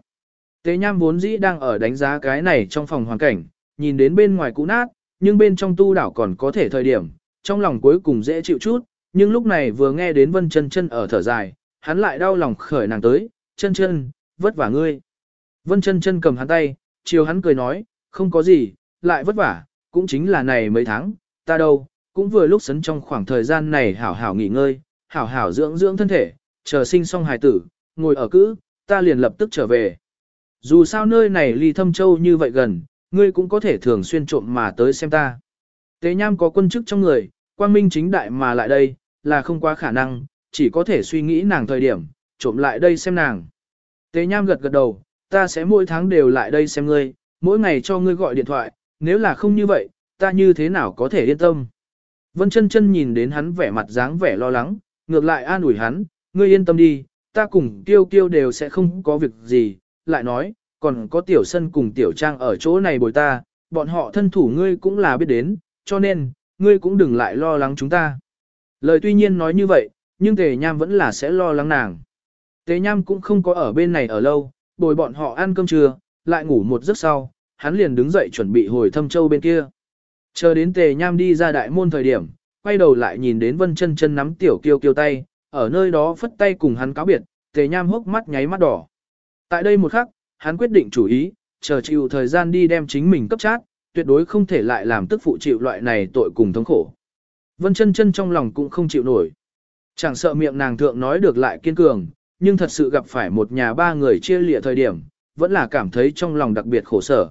Tế nham vốn dĩ đang ở đánh giá cái này trong phòng hoàn cảnh, nhìn đến bên ngoài cũ nát, nhưng bên trong tu đảo còn có thể thời điểm, trong lòng cuối cùng dễ chịu chút, nhưng lúc này vừa nghe đến vân chân chân ở thở dài, hắn lại đau lòng khởi nàng tới, chân chân, vất vả ngươi. Vân chân chân cầm hắn tay, chiều hắn cười nói, không có gì, lại vất vả, cũng chính là này mấy tháng, ta đâu, cũng vừa lúc sấn trong khoảng thời gian này hảo hảo nghỉ ngơi, hảo hảo dưỡng dưỡng thân thể, chờ sinh xong hài tử, ngồi ở cữ, ta liền lập tức trở về. Dù sao nơi này ly thâm châu như vậy gần, ngươi cũng có thể thường xuyên trộm mà tới xem ta. Tế nham có quân chức trong người, quang minh chính đại mà lại đây, là không quá khả năng, chỉ có thể suy nghĩ nàng thời điểm, trộm lại đây xem nàng. Tế nham gật gật đầu, ta sẽ mỗi tháng đều lại đây xem ngươi, mỗi ngày cho ngươi gọi điện thoại, nếu là không như vậy, ta như thế nào có thể yên tâm. Vân chân chân nhìn đến hắn vẻ mặt dáng vẻ lo lắng, ngược lại an ủi hắn, ngươi yên tâm đi, ta cùng tiêu tiêu đều sẽ không có việc gì, lại nói, còn có tiểu sân cùng tiểu trang ở chỗ này bồi ta, bọn họ thân thủ ngươi cũng là biết đến, cho nên, ngươi cũng đừng lại lo lắng chúng ta. Lời tuy nhiên nói như vậy, nhưng tề nham vẫn là sẽ lo lắng nàng. Tề nham cũng không có ở bên này ở lâu, bồi bọn họ ăn cơm trưa, lại ngủ một giấc sau, hắn liền đứng dậy chuẩn bị hồi thâm châu bên kia. Chờ đến tề nham đi ra đại môn thời điểm, quay đầu lại nhìn đến vân chân chân nắm tiểu kiêu kiêu tay, ở nơi đó phất tay cùng hắn cáo biệt, tề nham hốc mắt nháy mắt đỏ. Tại đây một khắc, hắn quyết định chủ ý, chờ chịu thời gian đi đem chính mình cấp chát, tuyệt đối không thể lại làm tức phụ chịu loại này tội cùng thống khổ. Vân chân chân trong lòng cũng không chịu nổi. Chẳng sợ miệng nàng thượng nói được lại kiên cường, nhưng thật sự gặp phải một nhà ba người chia lìa thời điểm, vẫn là cảm thấy trong lòng đặc biệt khổ sở.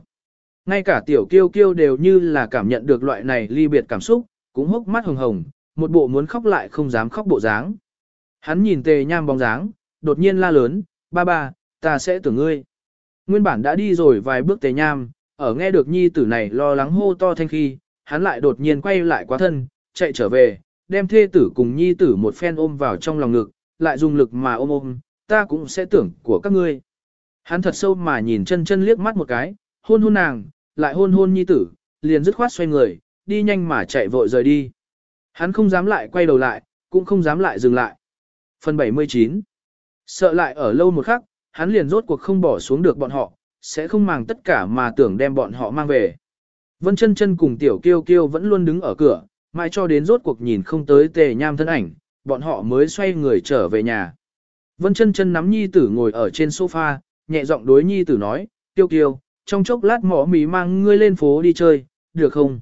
Ngay cả tiểu kiêu kiêu đều như là cảm nhận được loại này ly biệt cảm xúc, cũng hốc mắt hồng hồng, một bộ muốn khóc lại không dám khóc bộ dáng. Hắn nhìn tề nham bóng dáng, đột nhiên la lớn, ba ba, ta sẽ tưởng ngươi. Nguyên bản đã đi rồi vài bước tề nham, ở nghe được nhi tử này lo lắng hô to thanh khi, hắn lại đột nhiên quay lại quá thân, chạy trở về, đem thê tử cùng nhi tử một phen ôm vào trong lòng ngực, lại dùng lực mà ôm ôm, ta cũng sẽ tưởng của các ngươi. Hắn thật sâu mà nhìn chân chân liếc mắt một cái, hôn hôn nàng, lại hôn hôn nhi tử, liền dứt khoát xoay người, đi nhanh mà chạy vội rời đi. Hắn không dám lại quay đầu lại, cũng không dám lại dừng lại. Phần 79 Sợ lại ở lâu một khắc, hắn liền rốt cuộc không bỏ xuống được bọn họ, sẽ không màng tất cả mà tưởng đem bọn họ mang về. Vân chân chân cùng tiểu kiêu kiêu vẫn luôn đứng ở cửa, mãi cho đến rốt cuộc nhìn không tới tề nham thân ảnh, bọn họ mới xoay người trở về nhà. Vân chân chân nắm nhi tử ngồi ở trên sofa, nhẹ giọng đối nhi tử nói, kiêu kiêu, trong chốc lát mỏ mì mang ngươi lên phố đi chơi, được không?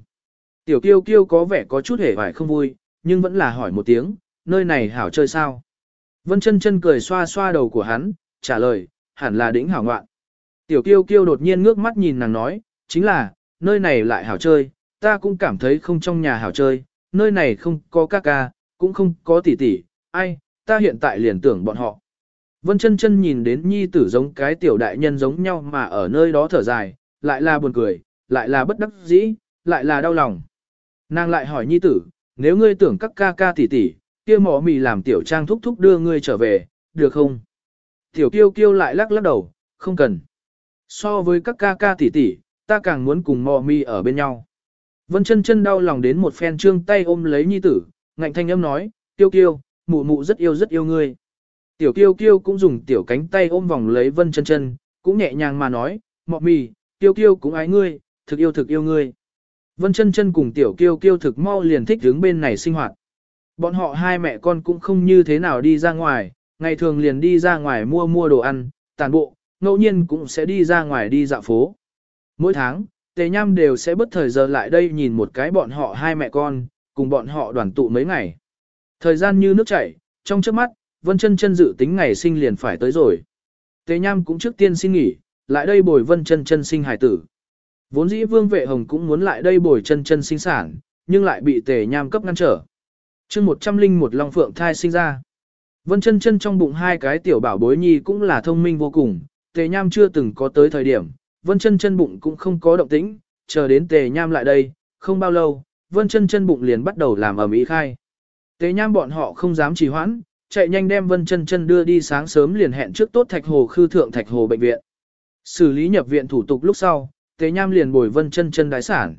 Tiểu kiêu kiêu có vẻ có chút hề vải không vui, nhưng vẫn là hỏi một tiếng, nơi này hảo chơi sao? Vân chân chân cười xoa xoa đầu của hắn, trả lời, hẳn là đỉnh hảo ngoạn. Tiểu kiêu kiêu đột nhiên ngước mắt nhìn nàng nói, chính là, nơi này lại hảo chơi, ta cũng cảm thấy không trong nhà hảo chơi, nơi này không có ca ca, cũng không có tỷ tỷ, ai, ta hiện tại liền tưởng bọn họ. Vân chân chân nhìn đến nhi tử giống cái tiểu đại nhân giống nhau mà ở nơi đó thở dài, lại là buồn cười, lại là bất đắc dĩ, lại là đau lòng. Nàng lại hỏi nhi tử, nếu ngươi tưởng các ca ca tỷ tỷ, kia mỏ mì làm tiểu trang thúc thúc đưa ngươi trở về, được không? Tiểu kiêu kiêu lại lắc lắc đầu, không cần. So với các ca ca tỷ tỷ, ta càng muốn cùng mỏ mì ở bên nhau. Vân chân chân đau lòng đến một phen trương tay ôm lấy nhi tử, ngạnh thanh âm nói, kiêu kiêu, mụ mụ rất yêu rất yêu ngươi. Tiểu kiêu kiêu cũng dùng tiểu cánh tay ôm vòng lấy vân chân chân, cũng nhẹ nhàng mà nói, mọ mì, kiêu kiêu cũng ái ngươi, thực yêu thực yêu ngươi. Vân chân chân cùng tiểu kiêu kiêu thực mau liền thích hướng bên này sinh hoạt. Bọn họ hai mẹ con cũng không như thế nào đi ra ngoài, ngày thường liền đi ra ngoài mua mua đồ ăn, tàn bộ, ngẫu nhiên cũng sẽ đi ra ngoài đi dạo phố. Mỗi tháng, tề nham đều sẽ bất thời giờ lại đây nhìn một cái bọn họ hai mẹ con, cùng bọn họ đoàn tụ mấy ngày. Thời gian như nước chảy, trong trước mắt, Vân chân chân dự tính ngày sinh liền phải tới rồi. Tề nham cũng trước tiên xin nghỉ, lại đây bồi Vân chân chân sinh hải tử. Vốn dĩ Vương Vệ Hồng cũng muốn lại đây bồi chân chân sinh sản, nhưng lại bị Tề nham cấp ngăn trở. chương một trăm linh một Long Phượng thai sinh ra. Vân chân chân trong bụng hai cái tiểu bảo bối nhi cũng là thông minh vô cùng, Tề nham chưa từng có tới thời điểm, Vân chân chân bụng cũng không có động tĩnh, chờ đến Tề nham lại đây, không bao lâu, Vân chân chân bụng liền bắt đầu làm ở mỹ khai. Tề nham bọn họ không dám trì hoãn, chạy nhanh đem Vân Chân Chân đưa đi sáng sớm liền hẹn trước tốt Thạch Hồ Khư thượng Thạch Hồ bệnh viện. Xử lý nhập viện thủ tục lúc sau, Tế Nham liền bồi Vân Chân Chân đái sản.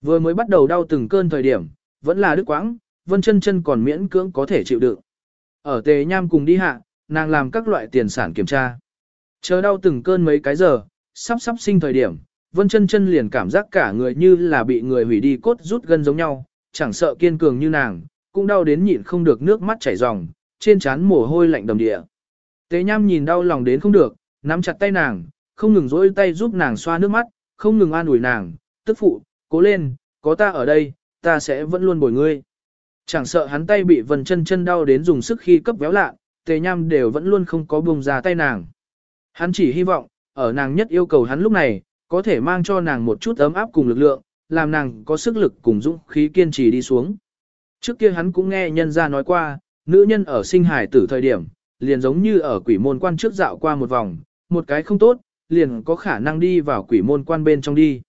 Vừa mới bắt đầu đau từng cơn thời điểm, vẫn là đứt quãng, Vân Chân Chân còn miễn cưỡng có thể chịu đựng. Ở Tế Nham cùng đi hạ, nàng làm các loại tiền sản kiểm tra. Chờ đau từng cơn mấy cái giờ, sắp sắp sinh thời điểm, Vân Chân Chân liền cảm giác cả người như là bị người hủy đi cốt rút gân giống nhau, chẳng sợ kiên cường như nàng, cũng đau đến nhịn không được nước mắt chảy ròng, trên trán mồ hôi lạnh đầm địa. Tế Nham nhìn đau lòng đến không được, nắm chặt tay nàng, không ngừng rỗi tay giúp nàng xoa nước mắt, không ngừng an ủi nàng, tức phụ, cố lên, có ta ở đây, ta sẽ vẫn luôn bồi ngươi. Chẳng sợ hắn tay bị vần chân chân đau đến dùng sức khi cấp véo lạ, Tề Nham đều vẫn luôn không có buông ra tay nàng. Hắn chỉ hy vọng, ở nàng nhất yêu cầu hắn lúc này, có thể mang cho nàng một chút ấm áp cùng lực lượng, làm nàng có sức lực cùng dũng khí kiên trì đi xuống. Trước kia hắn cũng nghe nhân gia nói qua, nữ nhân ở sinh hải tử thời điểm, liền giống như ở quỷ môn quan trước dạo qua một vòng, một cái không tốt, liền có khả năng đi vào quỷ môn quan bên trong đi.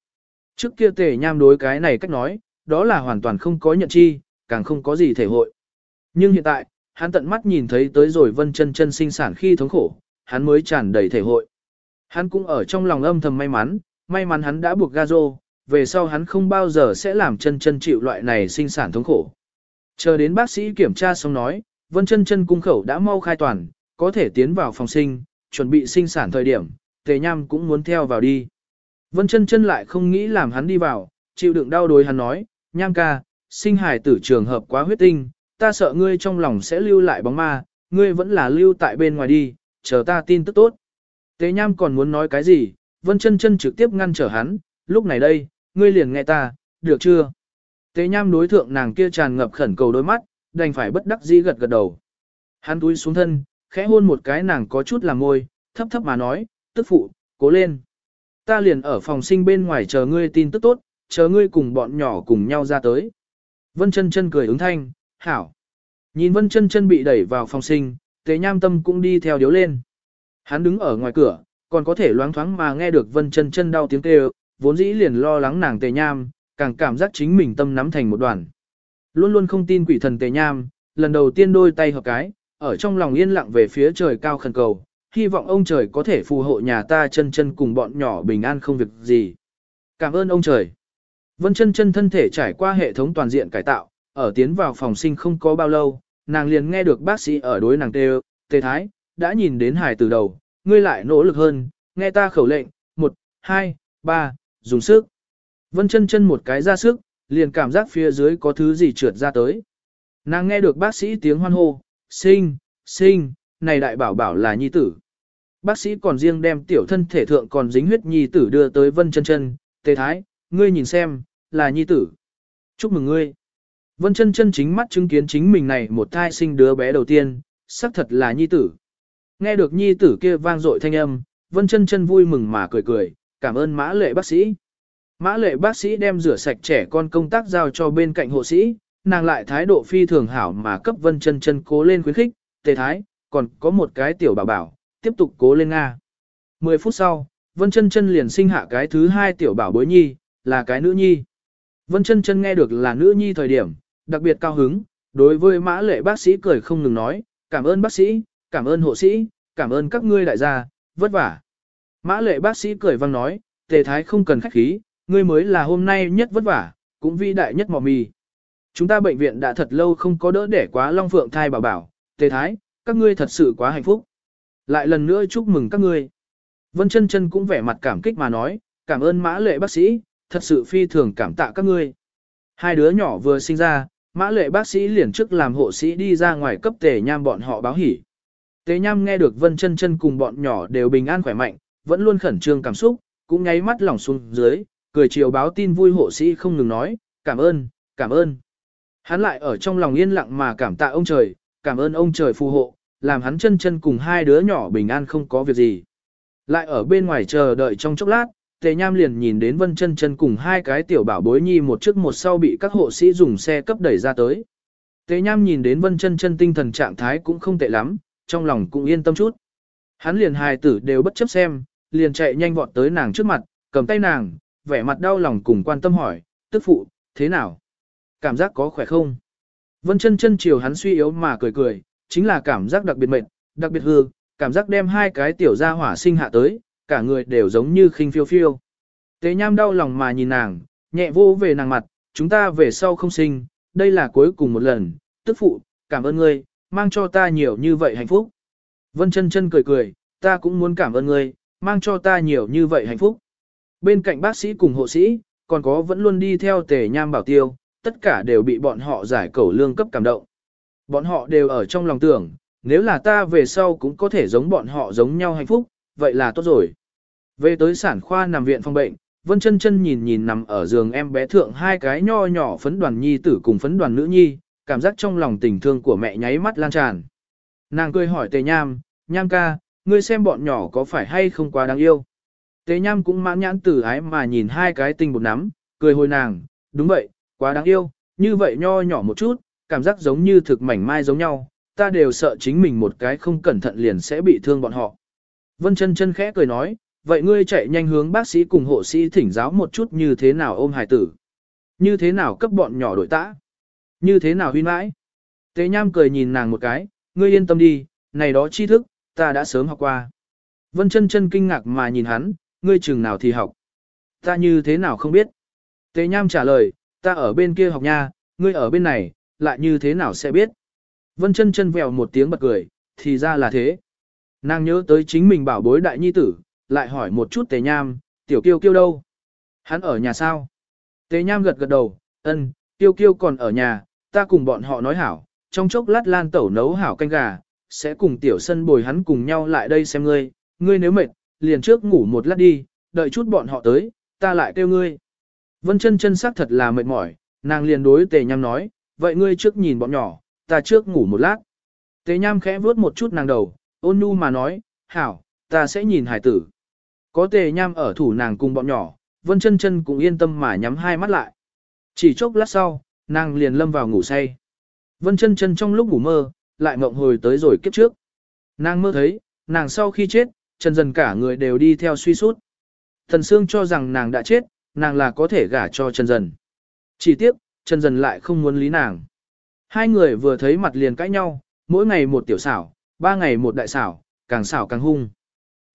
Trước kia tề nham đối cái này cách nói, đó là hoàn toàn không có nhận chi, càng không có gì thể hội. Nhưng hiện tại, hắn tận mắt nhìn thấy tới rồi vân chân chân sinh sản khi thống khổ, hắn mới tràn đầy thể hội. Hắn cũng ở trong lòng âm thầm may mắn, may mắn hắn đã buộc ga rô, về sau hắn không bao giờ sẽ làm chân chân chịu loại này sinh sản thống khổ. Chờ đến bác sĩ kiểm tra xong nói, Vân chân chân cung khẩu đã mau khai toàn, có thể tiến vào phòng sinh, chuẩn bị sinh sản thời điểm, tề nham cũng muốn theo vào đi. Vân chân chân lại không nghĩ làm hắn đi vào, chịu đựng đau đối hắn nói, nham ca, sinh hài tử trường hợp quá huyết tinh, ta sợ ngươi trong lòng sẽ lưu lại bóng ma, ngươi vẫn là lưu tại bên ngoài đi, chờ ta tin tức tốt. Tề nham còn muốn nói cái gì, vân chân chân trực tiếp ngăn trở hắn, lúc này đây, ngươi liền nghe ta, được chưa? Tề nham đối thượng nàng kia tràn ngập khẩn cầu đôi mắt, đành phải bất đắc dĩ gật gật đầu. Hắn túi xuống thân, khẽ hôn một cái nàng có chút làm môi, thấp thấp mà nói, tức phụ, cố lên. Ta liền ở phòng sinh bên ngoài chờ ngươi tin tức tốt, chờ ngươi cùng bọn nhỏ cùng nhau ra tới. Vân chân chân cười ứng thanh, hảo. Nhìn Vân chân chân bị đẩy vào phòng sinh, Tề Nham tâm cũng đi theo điếu lên. Hắn đứng ở ngoài cửa, còn có thể loáng thoáng mà nghe được Vân chân chân đau tiếng kêu, vốn dĩ liền lo lắng nàng Tề Nham, càng cảm giác chính mình tâm nắm thành một đoàn. Luôn luôn không tin quỷ thần Tề Nham, lần đầu tiên đôi tay hợp cái, ở trong lòng yên lặng về phía trời cao khẩn cầu, hy vọng ông trời có thể phù hộ nhà ta chân chân cùng bọn nhỏ bình an không việc gì. Cảm ơn ông trời. Vân chân chân thân thể trải qua hệ thống toàn diện cải tạo, ở tiến vào phòng sinh không có bao lâu, nàng liền nghe được bác sĩ ở đối nàng tê tê thái, đã nhìn đến hài từ đầu, ngươi lại nỗ lực hơn, nghe ta khẩu lệnh, một, hai, ba, dùng sức. Vân chân chân một cái ra sức, liền cảm giác phía dưới có thứ gì trượt ra tới. Nàng nghe được bác sĩ tiếng hoan hô, sinh, sinh, này đại bảo bảo là nhi tử. Bác sĩ còn riêng đem tiểu thân thể thượng còn dính huyết nhi tử đưa tới vân chân chân, tề thái, ngươi nhìn xem, là nhi tử. Chúc mừng ngươi. Vân chân chân chính mắt chứng kiến chính mình này một thai sinh đứa bé đầu tiên, xác thật là nhi tử. Nghe được nhi tử kia vang dội thanh âm, vân chân chân vui mừng mà cười cười, cảm ơn mã lệ bác sĩ. Mã lệ bác sĩ đem rửa sạch trẻ con công tác giao cho bên cạnh hộ sĩ, nàng lại thái độ phi thường hảo mà cấp vân chân chân cố lên khuyến khích, tề thái, còn có một cái tiểu bảo bảo, tiếp tục cố lên Nga. Mười phút sau, vân chân chân liền sinh hạ cái thứ hai tiểu bảo bối nhi, là cái nữ nhi. Vân chân chân nghe được là nữ nhi thời điểm, đặc biệt cao hứng, đối với mã lệ bác sĩ cười không ngừng nói, cảm ơn bác sĩ, cảm ơn hộ sĩ, cảm ơn các ngươi đại gia, vất vả. Mã lệ bác sĩ cười vang nói, tề thái không cần khách khí, ngươi mới là hôm nay nhất vất vả, cũng vĩ đại nhất mò mì. Chúng ta bệnh viện đã thật lâu không có đỡ để quá long phượng thai bảo bảo, tề thái, các ngươi thật sự quá hạnh phúc. Lại lần nữa chúc mừng các ngươi. Vân chân chân cũng vẻ mặt cảm kích mà nói, cảm ơn mã lệ bác sĩ, thật sự phi thường cảm tạ các ngươi. Hai đứa nhỏ vừa sinh ra, mã lệ bác sĩ liền trước làm hộ sĩ đi ra ngoài cấp tề nham bọn họ báo hỉ. Tề nham nghe được vân chân chân cùng bọn nhỏ đều bình an khỏe mạnh, vẫn luôn khẩn trương cảm xúc, cũng nháy mắt lỏng xuống dưới, cười chiều báo tin vui hộ sĩ không ngừng nói, cảm ơn, cảm ơn. Hắn lại ở trong lòng yên lặng mà cảm tạ ông trời, cảm ơn ông trời phù hộ, làm hắn chân chân cùng hai đứa nhỏ bình an không có việc gì. Lại ở bên ngoài chờ đợi trong chốc lát, Tề Nham liền nhìn đến Vân Chân Chân cùng hai cái tiểu bảo bối nhi một trước một sau bị các hộ sĩ dùng xe cấp đẩy ra tới. Tề Nham nhìn đến Vân Chân Chân tinh thần trạng thái cũng không tệ lắm, trong lòng cũng yên tâm chút. Hắn liền hài tử đều bất chấp xem, liền chạy nhanh vọt tới nàng trước mặt, cầm tay nàng, vẻ mặt đau lòng cùng quan tâm hỏi, tức phụ, thế nào? Cảm giác có khỏe không? Vân chân chân chiều hắn suy yếu mà cười cười, chính là cảm giác đặc biệt mệt, đặc biệt hư, cảm giác đem hai cái tiểu gia hỏa sinh hạ tới, cả người đều giống như khinh phiêu phiêu. Tế nham đau lòng mà nhìn nàng, nhẹ vô về nàng mặt, chúng ta về sau không sinh, đây là cuối cùng một lần, tức phụ, cảm ơn ngươi, mang cho ta nhiều như vậy hạnh phúc. Vân chân chân cười cười, ta cũng muốn cảm ơn ngươi, mang cho ta nhiều như vậy hạnh phúc. Bên cạnh bác sĩ cùng hộ sĩ, còn có vẫn luôn đi theo tề nham bảo tiêu, tất cả đều bị bọn họ giải cẩu lương cấp cảm động. Bọn họ đều ở trong lòng tưởng, nếu là ta về sau cũng có thể giống bọn họ giống nhau hạnh phúc, vậy là tốt rồi. Về tới sản khoa nằm viện phòng bệnh, Vân chân chân nhìn nhìn nằm ở giường em bé thượng hai cái nho nhỏ phấn đoàn nhi tử cùng phấn đoàn nữ nhi, cảm giác trong lòng tình thương của mẹ nháy mắt lan tràn. Nàng cười hỏi Tề Nham, Nham ca, ngươi xem bọn nhỏ có phải hay không quá đáng yêu. Tề Nham cũng mãn nhãn tử ái mà nhìn hai cái tinh bột nắm, cười hồi nàng, đúng vậy, quá đáng yêu, như vậy nho nhỏ một chút, cảm giác giống như thực mảnh mai giống nhau, ta đều sợ chính mình một cái không cẩn thận liền sẽ bị thương bọn họ. Vân chân chân khẽ cười nói, vậy ngươi chạy nhanh hướng bác sĩ cùng hộ sĩ thỉnh giáo một chút như thế nào ôm hài tử. Như thế nào cấp bọn nhỏ đội tã. Như thế nào huy mãi. Tế nham cười nhìn nàng một cái, ngươi yên tâm đi, này đó tri thức, ta đã sớm học qua. Vân chân chân kinh ngạc mà nhìn hắn, ngươi chừng nào thì học. Ta như thế nào không biết. Tế nham trả lời, ta ở bên kia học nha, ngươi ở bên này, lại như thế nào sẽ biết. Vân chân chân vèo một tiếng bật cười, thì ra là thế. Nàng nhớ tới chính mình bảo bối đại nhi tử, lại hỏi một chút tề nham, tiểu kiêu kiêu đâu? Hắn ở nhà sao? Tề nham gật gật đầu, ân, kiêu kiêu còn ở nhà, ta cùng bọn họ nói hảo, trong chốc lát lan tẩu nấu hảo canh gà, sẽ cùng tiểu sân bồi hắn cùng nhau lại đây xem ngươi, ngươi nếu mệt, liền trước ngủ một lát đi, đợi chút bọn họ tới, ta lại kêu ngươi. Vân chân chân xác thật là mệt mỏi, nàng liền đối tề nham nói, vậy ngươi trước nhìn bọn nhỏ, ta trước ngủ một lát. Tề nham khẽ vuốt một chút nàng đầu, ôn nhu mà nói, hảo, ta sẽ nhìn hải tử. Có tề nham ở thủ nàng cùng bọn nhỏ, vân chân chân cũng yên tâm mà nhắm hai mắt lại. Chỉ chốc lát sau, nàng liền lâm vào ngủ say. Vân chân chân trong lúc ngủ mơ, lại mộng hồi tới rồi kiếp trước. Nàng mơ thấy, nàng sau khi chết, chân Dần cả người đều đi theo suy sút. Thần Sương cho rằng nàng đã chết, nàng là có thể gả cho Trần Dần. Chỉ tiếc, Trần Dần lại không muốn lý nàng. Hai người vừa thấy mặt liền cãi nhau, mỗi ngày một tiểu xảo, ba ngày một đại xảo, càng xảo càng hung.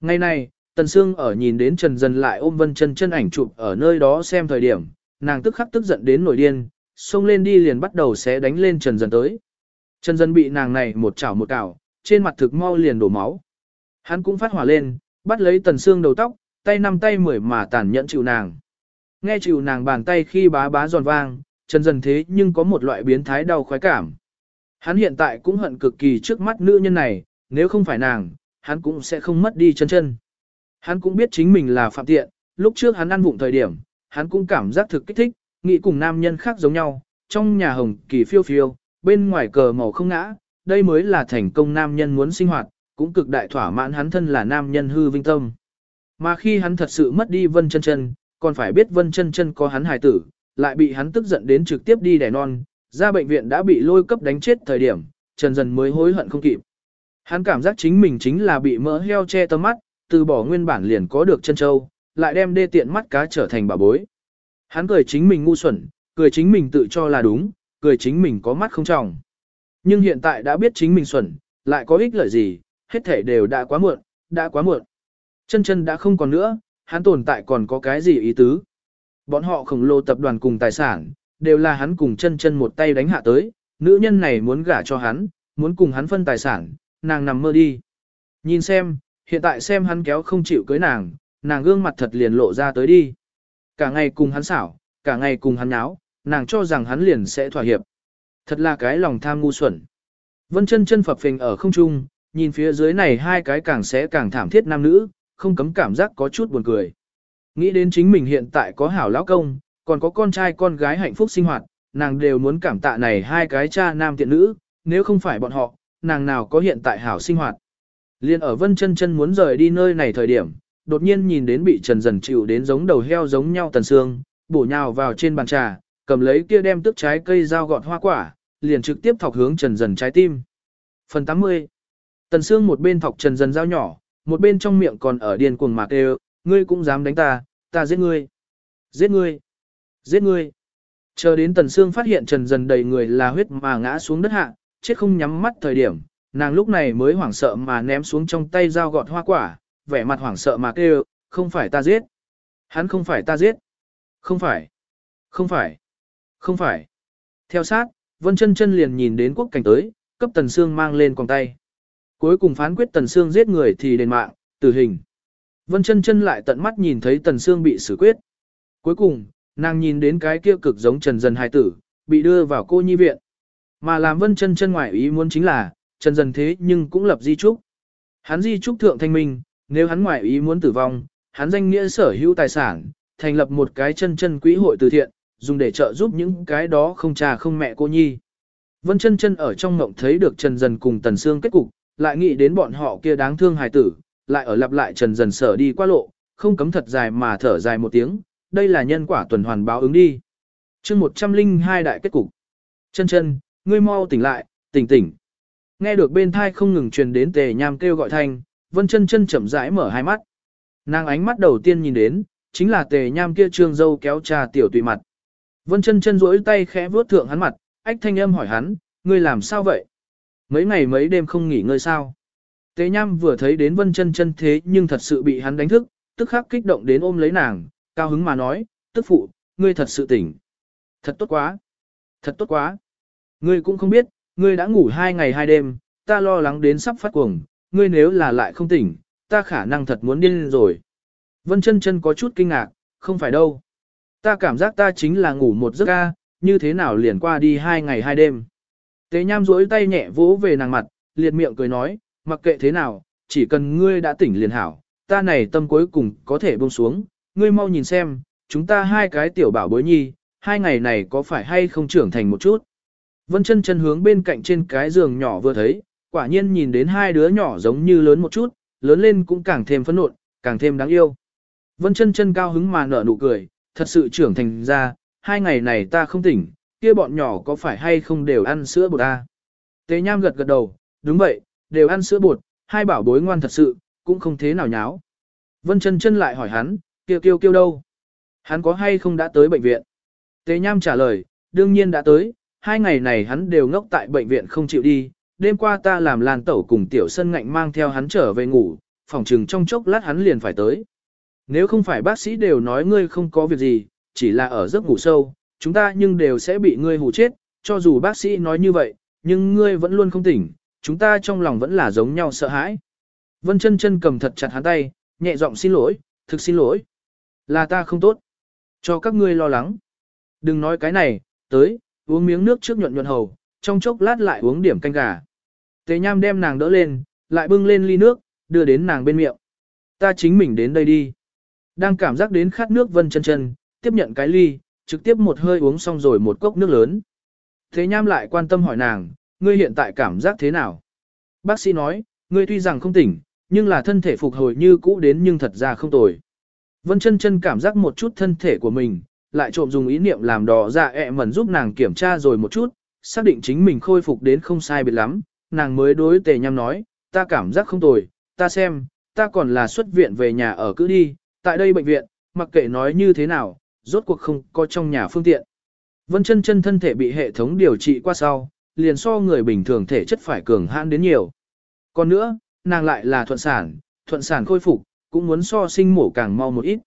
Ngày này, Tần Sương ở nhìn đến Trần Dần lại ôm Vân Chân chân ảnh chụp ở nơi đó xem thời điểm, nàng tức khắc tức giận đến nổi điên, xông lên đi liền bắt đầu xé đánh lên Trần Dần tới. Trần Dần bị nàng này một chảo một cào, trên mặt thực mau liền đổ máu. Hắn cũng phát hỏa lên, bắt lấy Tần Sương đầu tóc, tay năm tay mười mà tàn nhẫn chịu nàng. Nghe chịu nàng bàn tay khi bá bá giòn vang, Trần Dần thế nhưng có một loại biến thái đau khoái cảm. Hắn hiện tại cũng hận cực kỳ trước mắt nữ nhân này, nếu không phải nàng, hắn cũng sẽ không mất đi chân chân. Hắn cũng biết chính mình là phạm tiện, lúc trước hắn ăn vụng thời điểm, hắn cũng cảm giác thực kích thích, nghĩ cùng nam nhân khác giống nhau, trong nhà hồng kỳ phiêu phiêu, bên ngoài cờ màu không ngã, đây mới là thành công nam nhân muốn sinh hoạt, cũng cực đại thỏa mãn hắn thân là nam nhân hư vinh tâm. Mà khi hắn thật sự mất đi vân chân chân, còn phải biết vân chân chân có hắn hài tử, lại bị hắn tức giận đến trực tiếp đi đẻ non, ra bệnh viện đã bị lôi cấp đánh chết thời điểm, Trần Dần mới hối hận không kịp. Hắn cảm giác chính mình chính là bị mỡ heo che tầm mắt, từ bỏ nguyên bản liền có được chân châu, lại đem đê tiện mắt cá trở thành bà bối. Hắn cười chính mình ngu xuẩn, cười chính mình tự cho là đúng, cười chính mình có mắt không trọng. Nhưng hiện tại đã biết chính mình xuẩn, lại có ích lợi gì, hết thể đều đã quá muộn, đã quá muộn. Chân chân đã không còn nữa, hắn tồn tại còn có cái gì ý tứ. Bọn họ khổng lồ tập đoàn cùng tài sản, đều là hắn cùng chân chân một tay đánh hạ tới, nữ nhân này muốn gả cho hắn, muốn cùng hắn phân tài sản, nàng nằm mơ đi. Nhìn xem, hiện tại xem hắn kéo không chịu cưới nàng, nàng gương mặt thật liền lộ ra tới đi. Cả ngày cùng hắn xảo, cả ngày cùng hắn nháo, nàng cho rằng hắn liền sẽ thỏa hiệp. Thật là cái lòng tham ngu xuẩn. Vân chân chân phập phình ở không trung, nhìn phía dưới này hai cái càng sẽ càng thảm thiết nam nữ, không cấm cảm giác có chút buồn cười. Nghĩ đến chính mình hiện tại có hảo lão công, còn có con trai con gái hạnh phúc sinh hoạt, nàng đều muốn cảm tạ này hai cái cha nam tiện nữ, nếu không phải bọn họ, nàng nào có hiện tại hảo sinh hoạt. Liên ở Vân Chân Chân muốn rời đi nơi này thời điểm, đột nhiên nhìn đến bị Trần Dần chịu đến giống đầu heo giống nhau tần xương, bổ nhào vào trên bàn trà, cầm lấy kia đem tức trái cây dao gọt hoa quả, liền trực tiếp thọc hướng Trần Dần trái tim. Phần 80 Tần xương một bên thọc Trần Dần dao nhỏ, một bên trong miệng còn ở điên cuồng mạc đều, ngươi cũng dám đánh ta, ta giết ngươi. Giết ngươi. Giết ngươi. Chờ đến Tần xương phát hiện Trần Dần đầy người là huyết mà ngã xuống đất hạ, chết không nhắm mắt thời điểm, nàng lúc này mới hoảng sợ mà ném xuống trong tay dao gọt hoa quả, vẻ mặt hoảng sợ mà kêu, không phải ta giết. Hắn không phải ta giết. Không phải. Không phải. Không phải. Theo sát, Vân chân chân liền nhìn đến quốc cảnh tới, cấp Tần Sương mang lên quòng tay. Cuối cùng phán quyết Tần Sương giết người thì đền mạng, tử hình. Vân chân chân lại tận mắt nhìn thấy Tần Sương bị xử quyết. Cuối cùng, nàng nhìn đến cái kia cực giống Trần Dần hài tử, bị đưa vào cô nhi viện. Mà làm Vân chân chân ngoại ý muốn chính là, Trần Dần thế nhưng cũng lập di trúc. Hắn di trúc thượng thanh minh, nếu hắn ngoại ý muốn tử vong, hắn danh nghĩa sở hữu tài sản, thành lập một cái chân chân quỹ hội từ thiện, dùng để trợ giúp những cái đó không cha không mẹ cô nhi. Vân chân chân ở trong ngộng thấy được Trần Dần cùng Tần Sương kết cục, lại nghĩ đến bọn họ kia đáng thương hài tử, lại ở lặp lại Trần Dần sở đi qua lộ, không cấm thật dài mà thở dài một tiếng, đây là nhân quả tuần hoàn báo ứng đi. chương 102 đại kết cục. Chân chân, ngươi mau tỉnh lại, tỉnh tỉnh. Nghe được bên thai không ngừng truyền đến tề nham kêu gọi thanh, vân chân chân chậm rãi mở hai mắt. Nàng ánh mắt đầu tiên nhìn đến, chính là tề nham kia trương dâu kéo trà tiểu tùy mặt. Vân chân chân rỗi tay khẽ vuốt thượng hắn mặt, ách thanh âm hỏi hắn, ngươi làm sao vậy? Mấy ngày mấy đêm không nghỉ ngơi sao? Tế nham vừa thấy đến vân chân chân thế nhưng thật sự bị hắn đánh thức, tức khắc kích động đến ôm lấy nàng, cao hứng mà nói, tức phụ, ngươi thật sự tỉnh. Thật tốt quá. Thật tốt quá. Ngươi cũng không biết, ngươi đã ngủ hai ngày hai đêm, ta lo lắng đến sắp phát cuồng, ngươi nếu là lại không tỉnh, ta khả năng thật muốn điên rồi. Vân chân chân có chút kinh ngạc, không phải đâu. Ta cảm giác ta chính là ngủ một giấc ca, như thế nào liền qua đi hai ngày hai đêm. Tế nham duỗi tay nhẹ vỗ về nàng mặt, liệt miệng cười nói, mặc kệ thế nào, chỉ cần ngươi đã tỉnh liền hảo, ta này tâm cuối cùng có thể buông xuống, ngươi mau nhìn xem, chúng ta hai cái tiểu bảo bối nhi, hai ngày này có phải hay không trưởng thành một chút. Vân chân chân hướng bên cạnh trên cái giường nhỏ vừa thấy, quả nhiên nhìn đến hai đứa nhỏ giống như lớn một chút, lớn lên cũng càng thêm phấn nộn, càng thêm đáng yêu. Vân chân chân cao hứng mà nở nụ cười, thật sự trưởng thành ra, hai ngày này ta không tỉnh, kia bọn nhỏ có phải hay không đều ăn sữa bột ta? Tề nham gật gật đầu, đúng vậy, đều ăn sữa bột, hai bảo bối ngoan thật sự, cũng không thế nào nháo. Vân chân chân lại hỏi hắn, kia kêu kêu đâu? Hắn có hay không đã tới bệnh viện? Tề nham trả lời, đương nhiên đã tới, hai ngày này hắn đều ngốc tại bệnh viện không chịu đi, đêm qua ta làm làn tẩu cùng tiểu sân ngạnh mang theo hắn trở về ngủ, phòng trừng trong chốc lát hắn liền phải tới. Nếu không phải bác sĩ đều nói ngươi không có việc gì, chỉ là ở giấc ngủ sâu, chúng ta nhưng đều sẽ bị ngươi hù chết, cho dù bác sĩ nói như vậy, nhưng ngươi vẫn luôn không tỉnh, chúng ta trong lòng vẫn là giống nhau sợ hãi. Vân chân chân cầm thật chặt hắn tay, nhẹ giọng xin lỗi, thực xin lỗi. Là ta không tốt. Cho các ngươi lo lắng. Đừng nói cái này, tới, uống miếng nước trước nhuận nhuận hầu, trong chốc lát lại uống điểm canh gà. Tề nham đem nàng đỡ lên, lại bưng lên ly nước, đưa đến nàng bên miệng. Ta chính mình đến đây đi. Đang cảm giác đến khát nước vân chân chân, tiếp nhận cái ly, trực tiếp một hơi uống xong rồi một cốc nước lớn. Thế nham lại quan tâm hỏi nàng, ngươi hiện tại cảm giác thế nào? Bác sĩ nói, ngươi tuy rằng không tỉnh, nhưng là thân thể phục hồi như cũ đến nhưng thật ra không tồi. Vân chân chân cảm giác một chút thân thể của mình, lại trộm dùng ý niệm làm đỏ dạ ẹ mẩn giúp nàng kiểm tra rồi một chút, xác định chính mình khôi phục đến không sai biệt lắm, nàng mới đối tề nham nói, ta cảm giác không tồi, ta xem, ta còn là xuất viện về nhà ở cứ đi, tại đây bệnh viện, mặc kệ nói như thế nào, rốt cuộc không có trong nhà phương tiện. Vân chân chân thân thể bị hệ thống điều trị qua sau, liền so người bình thường thể chất phải cường hãn đến nhiều. Còn nữa, nàng lại là thuận sản, thuận sản khôi phục, cũng muốn so sinh mổ càng mau một ít.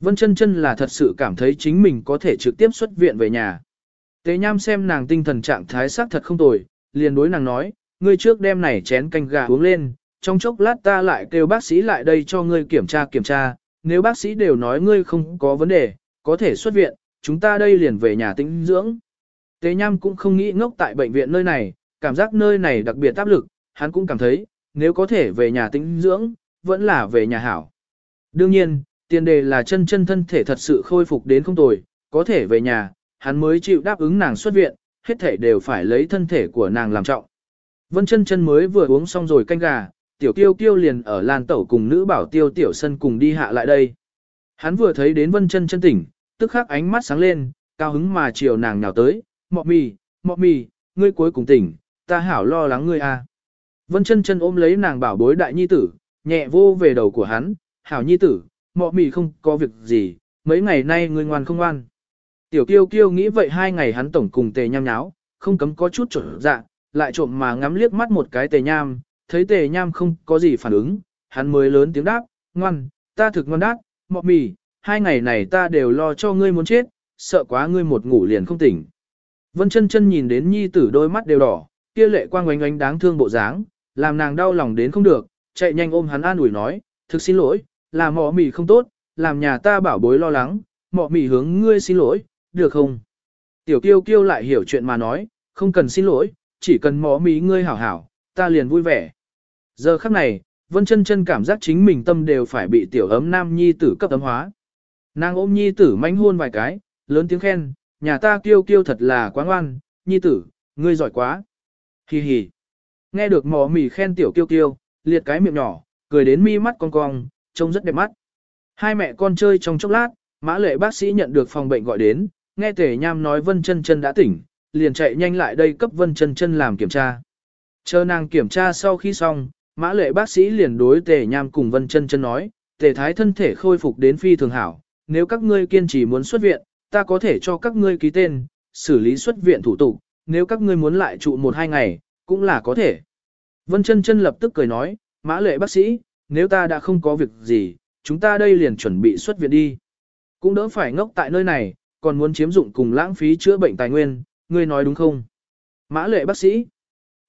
Vân chân chân là thật sự cảm thấy chính mình có thể trực tiếp xuất viện về nhà. Tế nham xem nàng tinh thần trạng thái sắc thật không tồi, liền đối nàng nói, ngươi trước đem này chén canh gà uống lên, trong chốc lát ta lại kêu bác sĩ lại đây cho ngươi kiểm tra kiểm tra, nếu bác sĩ đều nói ngươi không có vấn đề, có thể xuất viện, chúng ta đây liền về nhà tĩnh dưỡng. Tế Nham cũng không nghĩ ngốc tại bệnh viện nơi này, cảm giác nơi này đặc biệt áp lực, hắn cũng cảm thấy, nếu có thể về nhà tĩnh dưỡng, vẫn là về nhà hảo. Đương nhiên, tiền đề là chân chân thân thể thật sự khôi phục đến không tồi, có thể về nhà, hắn mới chịu đáp ứng nàng xuất viện, hết thể đều phải lấy thân thể của nàng làm trọng. Vân chân chân mới vừa uống xong rồi canh gà, tiểu tiêu tiêu liền ở lan tẩu cùng nữ bảo tiêu tiểu sân cùng đi hạ lại đây. Hắn vừa thấy đến vân chân chân tỉnh, tức khắc ánh mắt sáng lên, cao hứng mà chiều nàng nhào tới, mọ mì, mọ mì, ngươi cuối cùng tỉnh, ta hảo lo lắng ngươi à. Vân chân chân ôm lấy nàng bảo bối đại nhi tử, nhẹ vô về đầu của hắn, hảo nhi tử, mọ mì không có việc gì, mấy ngày nay ngươi ngoan không ngoan. Tiểu kiêu kiêu nghĩ vậy hai ngày hắn tổng cùng tề nham nháo, không cấm có chút trở dạ, lại trộm mà ngắm liếc mắt một cái tề nham, thấy tề nham không có gì phản ứng, hắn mới lớn tiếng đáp, ngoan, ta thực ngoan đáp, mọ mì, hai ngày này ta đều lo cho ngươi muốn chết, sợ quá ngươi một ngủ liền không tỉnh. Vân chân chân nhìn đến nhi tử đôi mắt đều đỏ, kia lệ quang oánh oánh đáng thương bộ dáng, làm nàng đau lòng đến không được, chạy nhanh ôm hắn an ủi nói, thực xin lỗi, là mọ mì không tốt, làm nhà ta bảo bối lo lắng, mọ mì hướng ngươi xin lỗi, được không? Tiểu kiêu kiêu lại hiểu chuyện mà nói, không cần xin lỗi, chỉ cần mọ mì ngươi hảo hảo, ta liền vui vẻ. Giờ khắc này, Vân chân chân cảm giác chính mình tâm đều phải bị tiểu ấm nam nhi tử cấp ấm hóa. Nàng ôm nhi tử manh hôn vài cái, lớn tiếng khen, nhà ta kiêu kiêu thật là quá ngoan, nhi tử, ngươi giỏi quá. Hi hi. Nghe được mỏ mì khen tiểu kiêu kiêu, liệt cái miệng nhỏ, cười đến mi mắt cong cong, trông rất đẹp mắt. Hai mẹ con chơi trong chốc lát, mã lệ bác sĩ nhận được phòng bệnh gọi đến, nghe tể nham nói vân chân chân đã tỉnh, liền chạy nhanh lại đây cấp vân chân chân làm kiểm tra. Chờ nàng kiểm tra sau khi xong, mã lệ bác sĩ liền đối tề nham cùng vân chân chân nói, tề thái thân thể khôi phục đến phi thường hảo, nếu các ngươi kiên trì muốn xuất viện, ta có thể cho các ngươi ký tên, xử lý xuất viện thủ tục, nếu các ngươi muốn lại trụ một hai ngày, cũng là có thể. Vân chân chân lập tức cười nói, mã lệ bác sĩ, nếu ta đã không có việc gì, chúng ta đây liền chuẩn bị xuất viện đi. Cũng đỡ phải ngốc tại nơi này, còn muốn chiếm dụng cùng lãng phí chữa bệnh tài nguyên, ngươi nói đúng không? Mã lệ bác sĩ.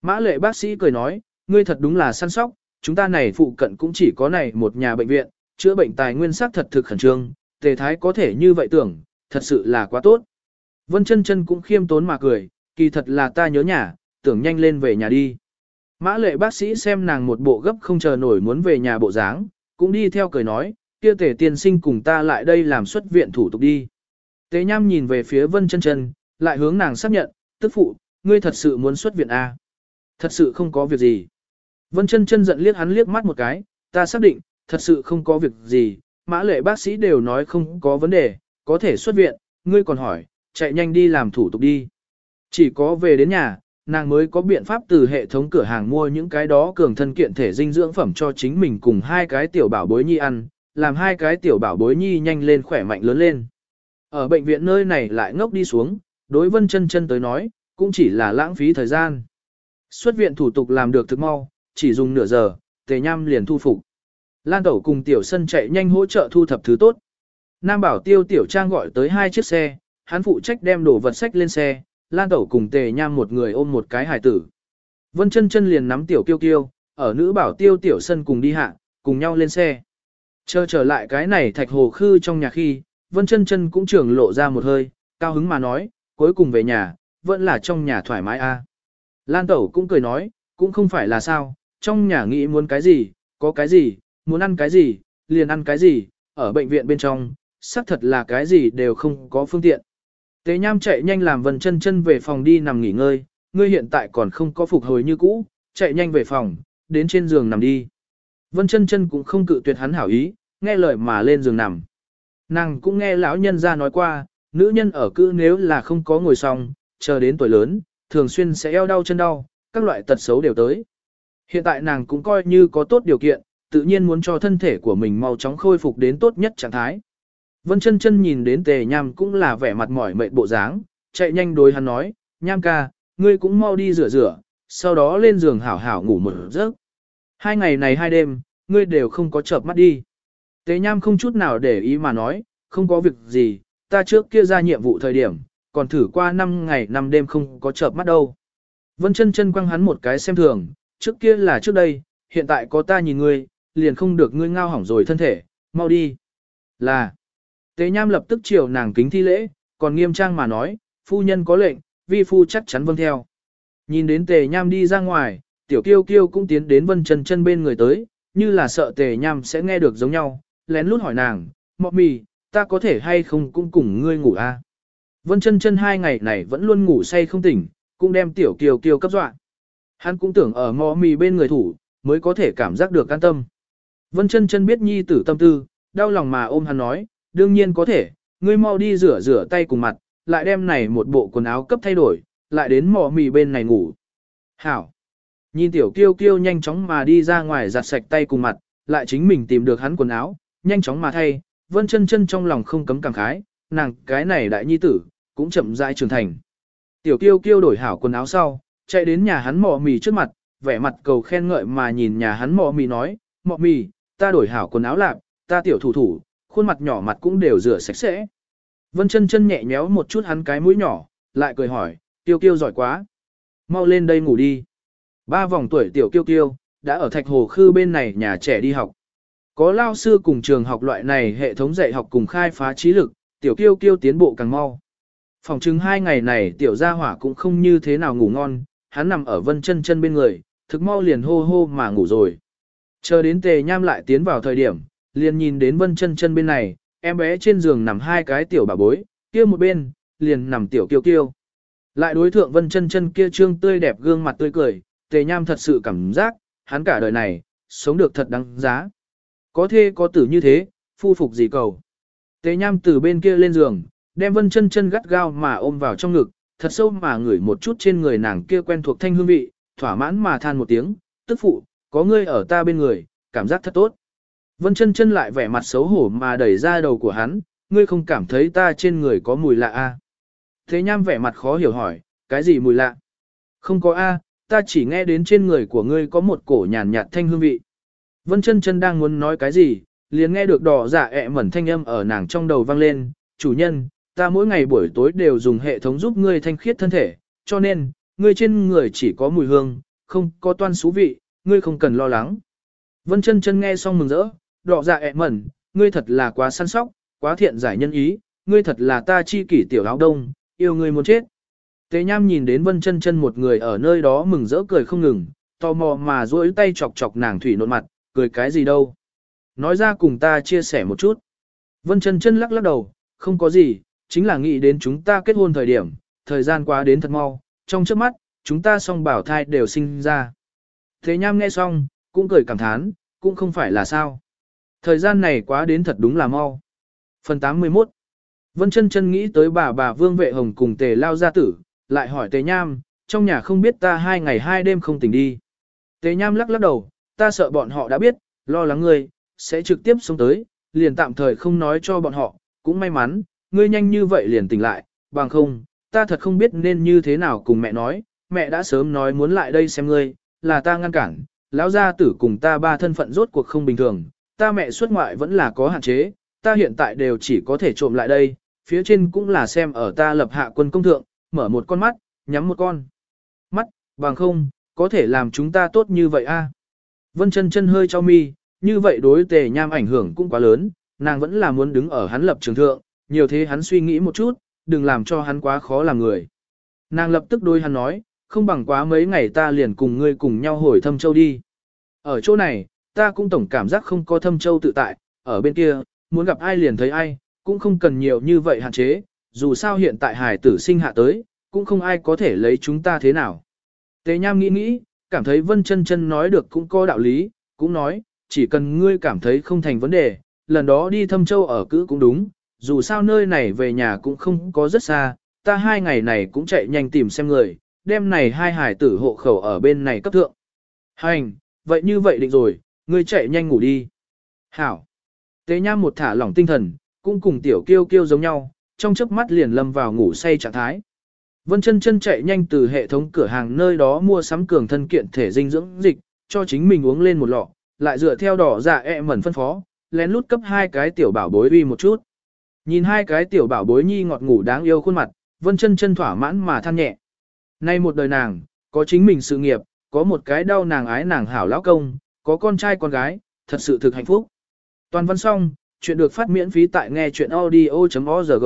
Mã lệ bác sĩ cười nói, ngươi thật đúng là săn sóc, chúng ta này phụ cận cũng chỉ có này một nhà bệnh viện, chữa bệnh tài nguyên sắc thật thực khẩn trương, tề thái có thể như vậy tưởng, thật sự là quá tốt. Vân chân chân cũng khiêm tốn mà cười, kỳ thật là ta nhớ nhà, tưởng nhanh lên về nhà đi. Mã lệ bác sĩ xem nàng một bộ gấp không chờ nổi muốn về nhà bộ dáng, cũng đi theo cười nói, kia tề tiên sinh cùng ta lại đây làm xuất viện thủ tục đi. Tế nham nhìn về phía vân chân chân, lại hướng nàng xác nhận, tức phụ, ngươi thật sự muốn xuất viện A. Thật sự không có việc gì. Vân chân chân giận liếc hắn liếc mắt một cái, ta xác định, thật sự không có việc gì, mã lệ bác sĩ đều nói không có vấn đề, có thể xuất viện, ngươi còn hỏi, chạy nhanh đi làm thủ tục đi. Chỉ có về đến nhà, nàng mới có biện pháp từ hệ thống cửa hàng mua những cái đó cường thân kiện thể dinh dưỡng phẩm cho chính mình cùng hai cái tiểu bảo bối nhi ăn, làm hai cái tiểu bảo bối nhi nhanh lên khỏe mạnh lớn lên. Ở bệnh viện nơi này lại ngốc đi xuống, đối vân chân chân tới nói, cũng chỉ là lãng phí thời gian. Xuất viện thủ tục làm được thực mau, chỉ dùng nửa giờ, tề nham liền thu phục. Lan Tẩu cùng Tiểu Sân chạy nhanh hỗ trợ thu thập thứ tốt. Nam Bảo Tiêu Tiểu Trang gọi tới hai chiếc xe, hắn phụ trách đem đồ vật sách lên xe, Lan Tẩu cùng Tề Nham một người ôm một cái hài tử. Vân chân chân liền nắm Tiểu Kiêu Kiêu, ở nữ Bảo Tiêu Tiểu Sân cùng đi hạ, cùng nhau lên xe. Chờ trở lại cái này thạch hồ khư trong nhà khi, Vân chân chân cũng trưởng lộ ra một hơi, cao hứng mà nói, cuối cùng về nhà, vẫn là trong nhà thoải mái a. Lan Tẩu cũng cười nói, cũng không phải là sao, trong nhà nghĩ muốn cái gì, có cái gì, muốn ăn cái gì, liền ăn cái gì, ở bệnh viện bên trong, xác thật là cái gì đều không có phương tiện. Tế Nham chạy nhanh làm Vân chân chân về phòng đi nằm nghỉ ngơi, ngươi hiện tại còn không có phục hồi như cũ, chạy nhanh về phòng, đến trên giường nằm đi. Vân chân chân cũng không cự tuyệt hắn hảo ý, nghe lời mà lên giường nằm. Nàng cũng nghe lão nhân ra nói qua, nữ nhân ở cư nếu là không có ngồi xong, chờ đến tuổi lớn, thường xuyên sẽ eo đau chân đau, các loại tật xấu đều tới. Hiện tại nàng cũng coi như có tốt điều kiện, tự nhiên muốn cho thân thể của mình mau chóng khôi phục đến tốt nhất trạng thái. Vân chân chân nhìn đến tề nham cũng là vẻ mặt mỏi mệt bộ dáng, chạy nhanh đối hắn nói, nham ca, ngươi cũng mau đi rửa rửa, sau đó lên giường hảo hảo ngủ một giấc. Hai ngày này hai đêm, ngươi đều không có chợp mắt đi. Tề nham không chút nào để ý mà nói, không có việc gì, ta trước kia ra nhiệm vụ thời điểm, còn thử qua 5 ngày 5 đêm không có chợp mắt đâu. Vân chân chân quăng hắn một cái xem thường, trước kia là trước đây, hiện tại có ta nhìn ngươi, liền không được ngươi ngao hỏng rồi thân thể, mau đi. Là, tế nham lập tức chiều nàng kính thi lễ, còn nghiêm trang mà nói, phu nhân có lệnh, vi phu chắc chắn vâng theo. Nhìn đến tề nham đi ra ngoài, tiểu kiêu kiêu cũng tiến đến vân chân chân bên người tới, như là sợ tề nham sẽ nghe được giống nhau, lén lút hỏi nàng, mọc mì, ta có thể hay không cũng cùng ngươi ngủ a? À? Vân chân chân hai ngày này vẫn luôn ngủ say không tỉnh, cũng đem tiểu kiều kiều cấp dọa. Hắn cũng tưởng ở mò mì bên người thủ, mới có thể cảm giác được an tâm. Vân chân chân biết nhi tử tâm tư, đau lòng mà ôm hắn nói, đương nhiên có thể, ngươi mau đi rửa rửa tay cùng mặt, lại đem này một bộ quần áo cấp thay đổi, lại đến mò mì bên này ngủ. Hảo! Nhìn tiểu kiêu kiêu nhanh chóng mà đi ra ngoài giặt sạch tay cùng mặt, lại chính mình tìm được hắn quần áo, nhanh chóng mà thay, vân chân chân trong lòng không cấm cảm khái, nàng cái này đại nhi tử, cũng chậm rãi trưởng thành. Tiểu kiêu kiêu đổi hảo quần áo sau, chạy đến nhà hắn mò mì trước mặt, vẻ mặt cầu khen ngợi mà nhìn nhà hắn mò mì nói, mò mì, ta đổi hảo quần áo lạc, ta tiểu thủ thủ, khuôn mặt nhỏ mặt cũng đều rửa sạch sẽ. Vân chân chân nhẹ nhéo một chút hắn cái mũi nhỏ, lại cười hỏi, tiêu kiêu giỏi quá. Mau lên đây ngủ đi. Ba vòng tuổi tiểu kiêu kiêu, đã ở thạch hồ khư bên này nhà trẻ đi học. Có lao sư cùng trường học loại này hệ thống dạy học cùng khai phá trí lực, tiểu kiêu kiêu tiến bộ càng mau. Phòng chứng hai ngày này tiểu gia hỏa cũng không như thế nào ngủ ngon, hắn nằm ở vân chân chân bên người, thực mau liền hô hô mà ngủ rồi. Chờ đến tề nham lại tiến vào thời điểm, liền nhìn đến vân chân chân bên này, em bé trên giường nằm hai cái tiểu bà bối, kia một bên, liền nằm tiểu kiêu kiêu. Lại đối thượng vân chân chân kia trương tươi đẹp gương mặt tươi cười, tề nham thật sự cảm giác, hắn cả đời này, sống được thật đáng giá. Có thê có tử như thế, phu phục gì cầu. Tề nham từ bên kia lên giường, đem vân chân chân gắt gao mà ôm vào trong ngực, thật sâu mà ngửi một chút trên người nàng kia quen thuộc thanh hương vị, thỏa mãn mà than một tiếng, tức phụ, có ngươi ở ta bên người, cảm giác thật tốt. Vân chân chân lại vẻ mặt xấu hổ mà đẩy ra đầu của hắn, ngươi không cảm thấy ta trên người có mùi lạ a? À? Thế nham vẻ mặt khó hiểu hỏi, cái gì mùi lạ? Không có a, ta chỉ nghe đến trên người của ngươi có một cổ nhàn nhạt thanh hương vị. Vân chân chân đang muốn nói cái gì, liền nghe được đỏ dạ ẹ mẩn thanh âm ở nàng trong đầu vang lên, chủ nhân, ta mỗi ngày buổi tối đều dùng hệ thống giúp ngươi thanh khiết thân thể, cho nên, ngươi trên người chỉ có mùi hương, không có toan xú vị, ngươi không cần lo lắng. Vân chân chân nghe xong mừng rỡ, đỏ dạ ẹ mẩn, ngươi thật là quá săn sóc, quá thiện giải nhân ý, ngươi thật là ta chi kỷ tiểu áo đông, yêu ngươi muốn chết. Tế Nham nhìn đến Vân chân chân một người ở nơi đó mừng rỡ cười không ngừng, tò mò mà duỗi tay chọc chọc nàng thủy nộn mặt, cười cái gì đâu. Nói ra cùng ta chia sẻ một chút. Vân chân chân lắc lắc đầu, không có gì, chính là nghĩ đến chúng ta kết hôn thời điểm, thời gian quá đến thật mau, trong trước mắt, chúng ta song bảo thai đều sinh ra. Thế nham nghe xong, cũng cười cảm thán, cũng không phải là sao. Thời gian này quá đến thật đúng là mau. Phần 81 Vân chân chân nghĩ tới bà bà Vương Vệ Hồng cùng tề lao gia tử, lại hỏi Tề Nham, trong nhà không biết ta hai ngày hai đêm không tỉnh đi. Tề Nham lắc lắc đầu, ta sợ bọn họ đã biết, lo lắng ngươi, sẽ trực tiếp xuống tới, liền tạm thời không nói cho bọn họ, cũng may mắn, ngươi nhanh như vậy liền tỉnh lại, bằng không, ta thật không biết nên như thế nào cùng mẹ nói, mẹ đã sớm nói muốn lại đây xem ngươi, là ta ngăn cản, lão gia tử cùng ta ba thân phận rốt cuộc không bình thường, ta mẹ xuất ngoại vẫn là có hạn chế, ta hiện tại đều chỉ có thể trộm lại đây, phía trên cũng là xem ở ta lập hạ quân công thượng, mở một con mắt, nhắm một con mắt, bằng không, có thể làm chúng ta tốt như vậy a. Vân chân chân hơi cho mi, như vậy đối tề nham ảnh hưởng cũng quá lớn, nàng vẫn là muốn đứng ở hắn lập trường thượng, nhiều thế hắn suy nghĩ một chút, đừng làm cho hắn quá khó làm người. Nàng lập tức đối hắn nói, không bằng quá mấy ngày ta liền cùng ngươi cùng nhau hồi thâm châu đi. Ở chỗ này, ta cũng tổng cảm giác không có thâm châu tự tại, ở bên kia, muốn gặp ai liền thấy ai, cũng không cần nhiều như vậy hạn chế, dù sao hiện tại hải tử sinh hạ tới, cũng không ai có thể lấy chúng ta thế nào. Tế Nham nghĩ nghĩ, cảm thấy Vân chân chân nói được cũng có đạo lý, cũng nói, chỉ cần ngươi cảm thấy không thành vấn đề, lần đó đi thâm châu ở cữ cũng đúng, dù sao nơi này về nhà cũng không có rất xa, ta hai ngày này cũng chạy nhanh tìm xem người, đêm này hai hải tử hộ khẩu ở bên này cấp thượng. Hành, vậy như vậy định rồi, ngươi chạy nhanh ngủ đi. Hảo. Tế Nham một thả lỏng tinh thần, cũng cùng tiểu kiêu kiêu giống nhau, trong chớp mắt liền lâm vào ngủ say trạng thái. Vân chân chân chạy nhanh từ hệ thống cửa hàng nơi đó mua sắm cường thân kiện thể dinh dưỡng dịch, cho chính mình uống lên một lọ, lại dựa theo đỏ dạ e mẩn phân phó, lén lút cấp hai cái tiểu bảo bối uy một chút. Nhìn hai cái tiểu bảo bối nhi ngọt ngủ đáng yêu khuôn mặt, vân chân chân thỏa mãn mà than nhẹ. Nay một đời nàng, có chính mình sự nghiệp, có một cái đau nàng ái nàng hảo lão công, có con trai con gái, thật sự thực hạnh phúc. Toàn văn xong, chuyện được phát miễn phí tại nghe chuyện audio.org.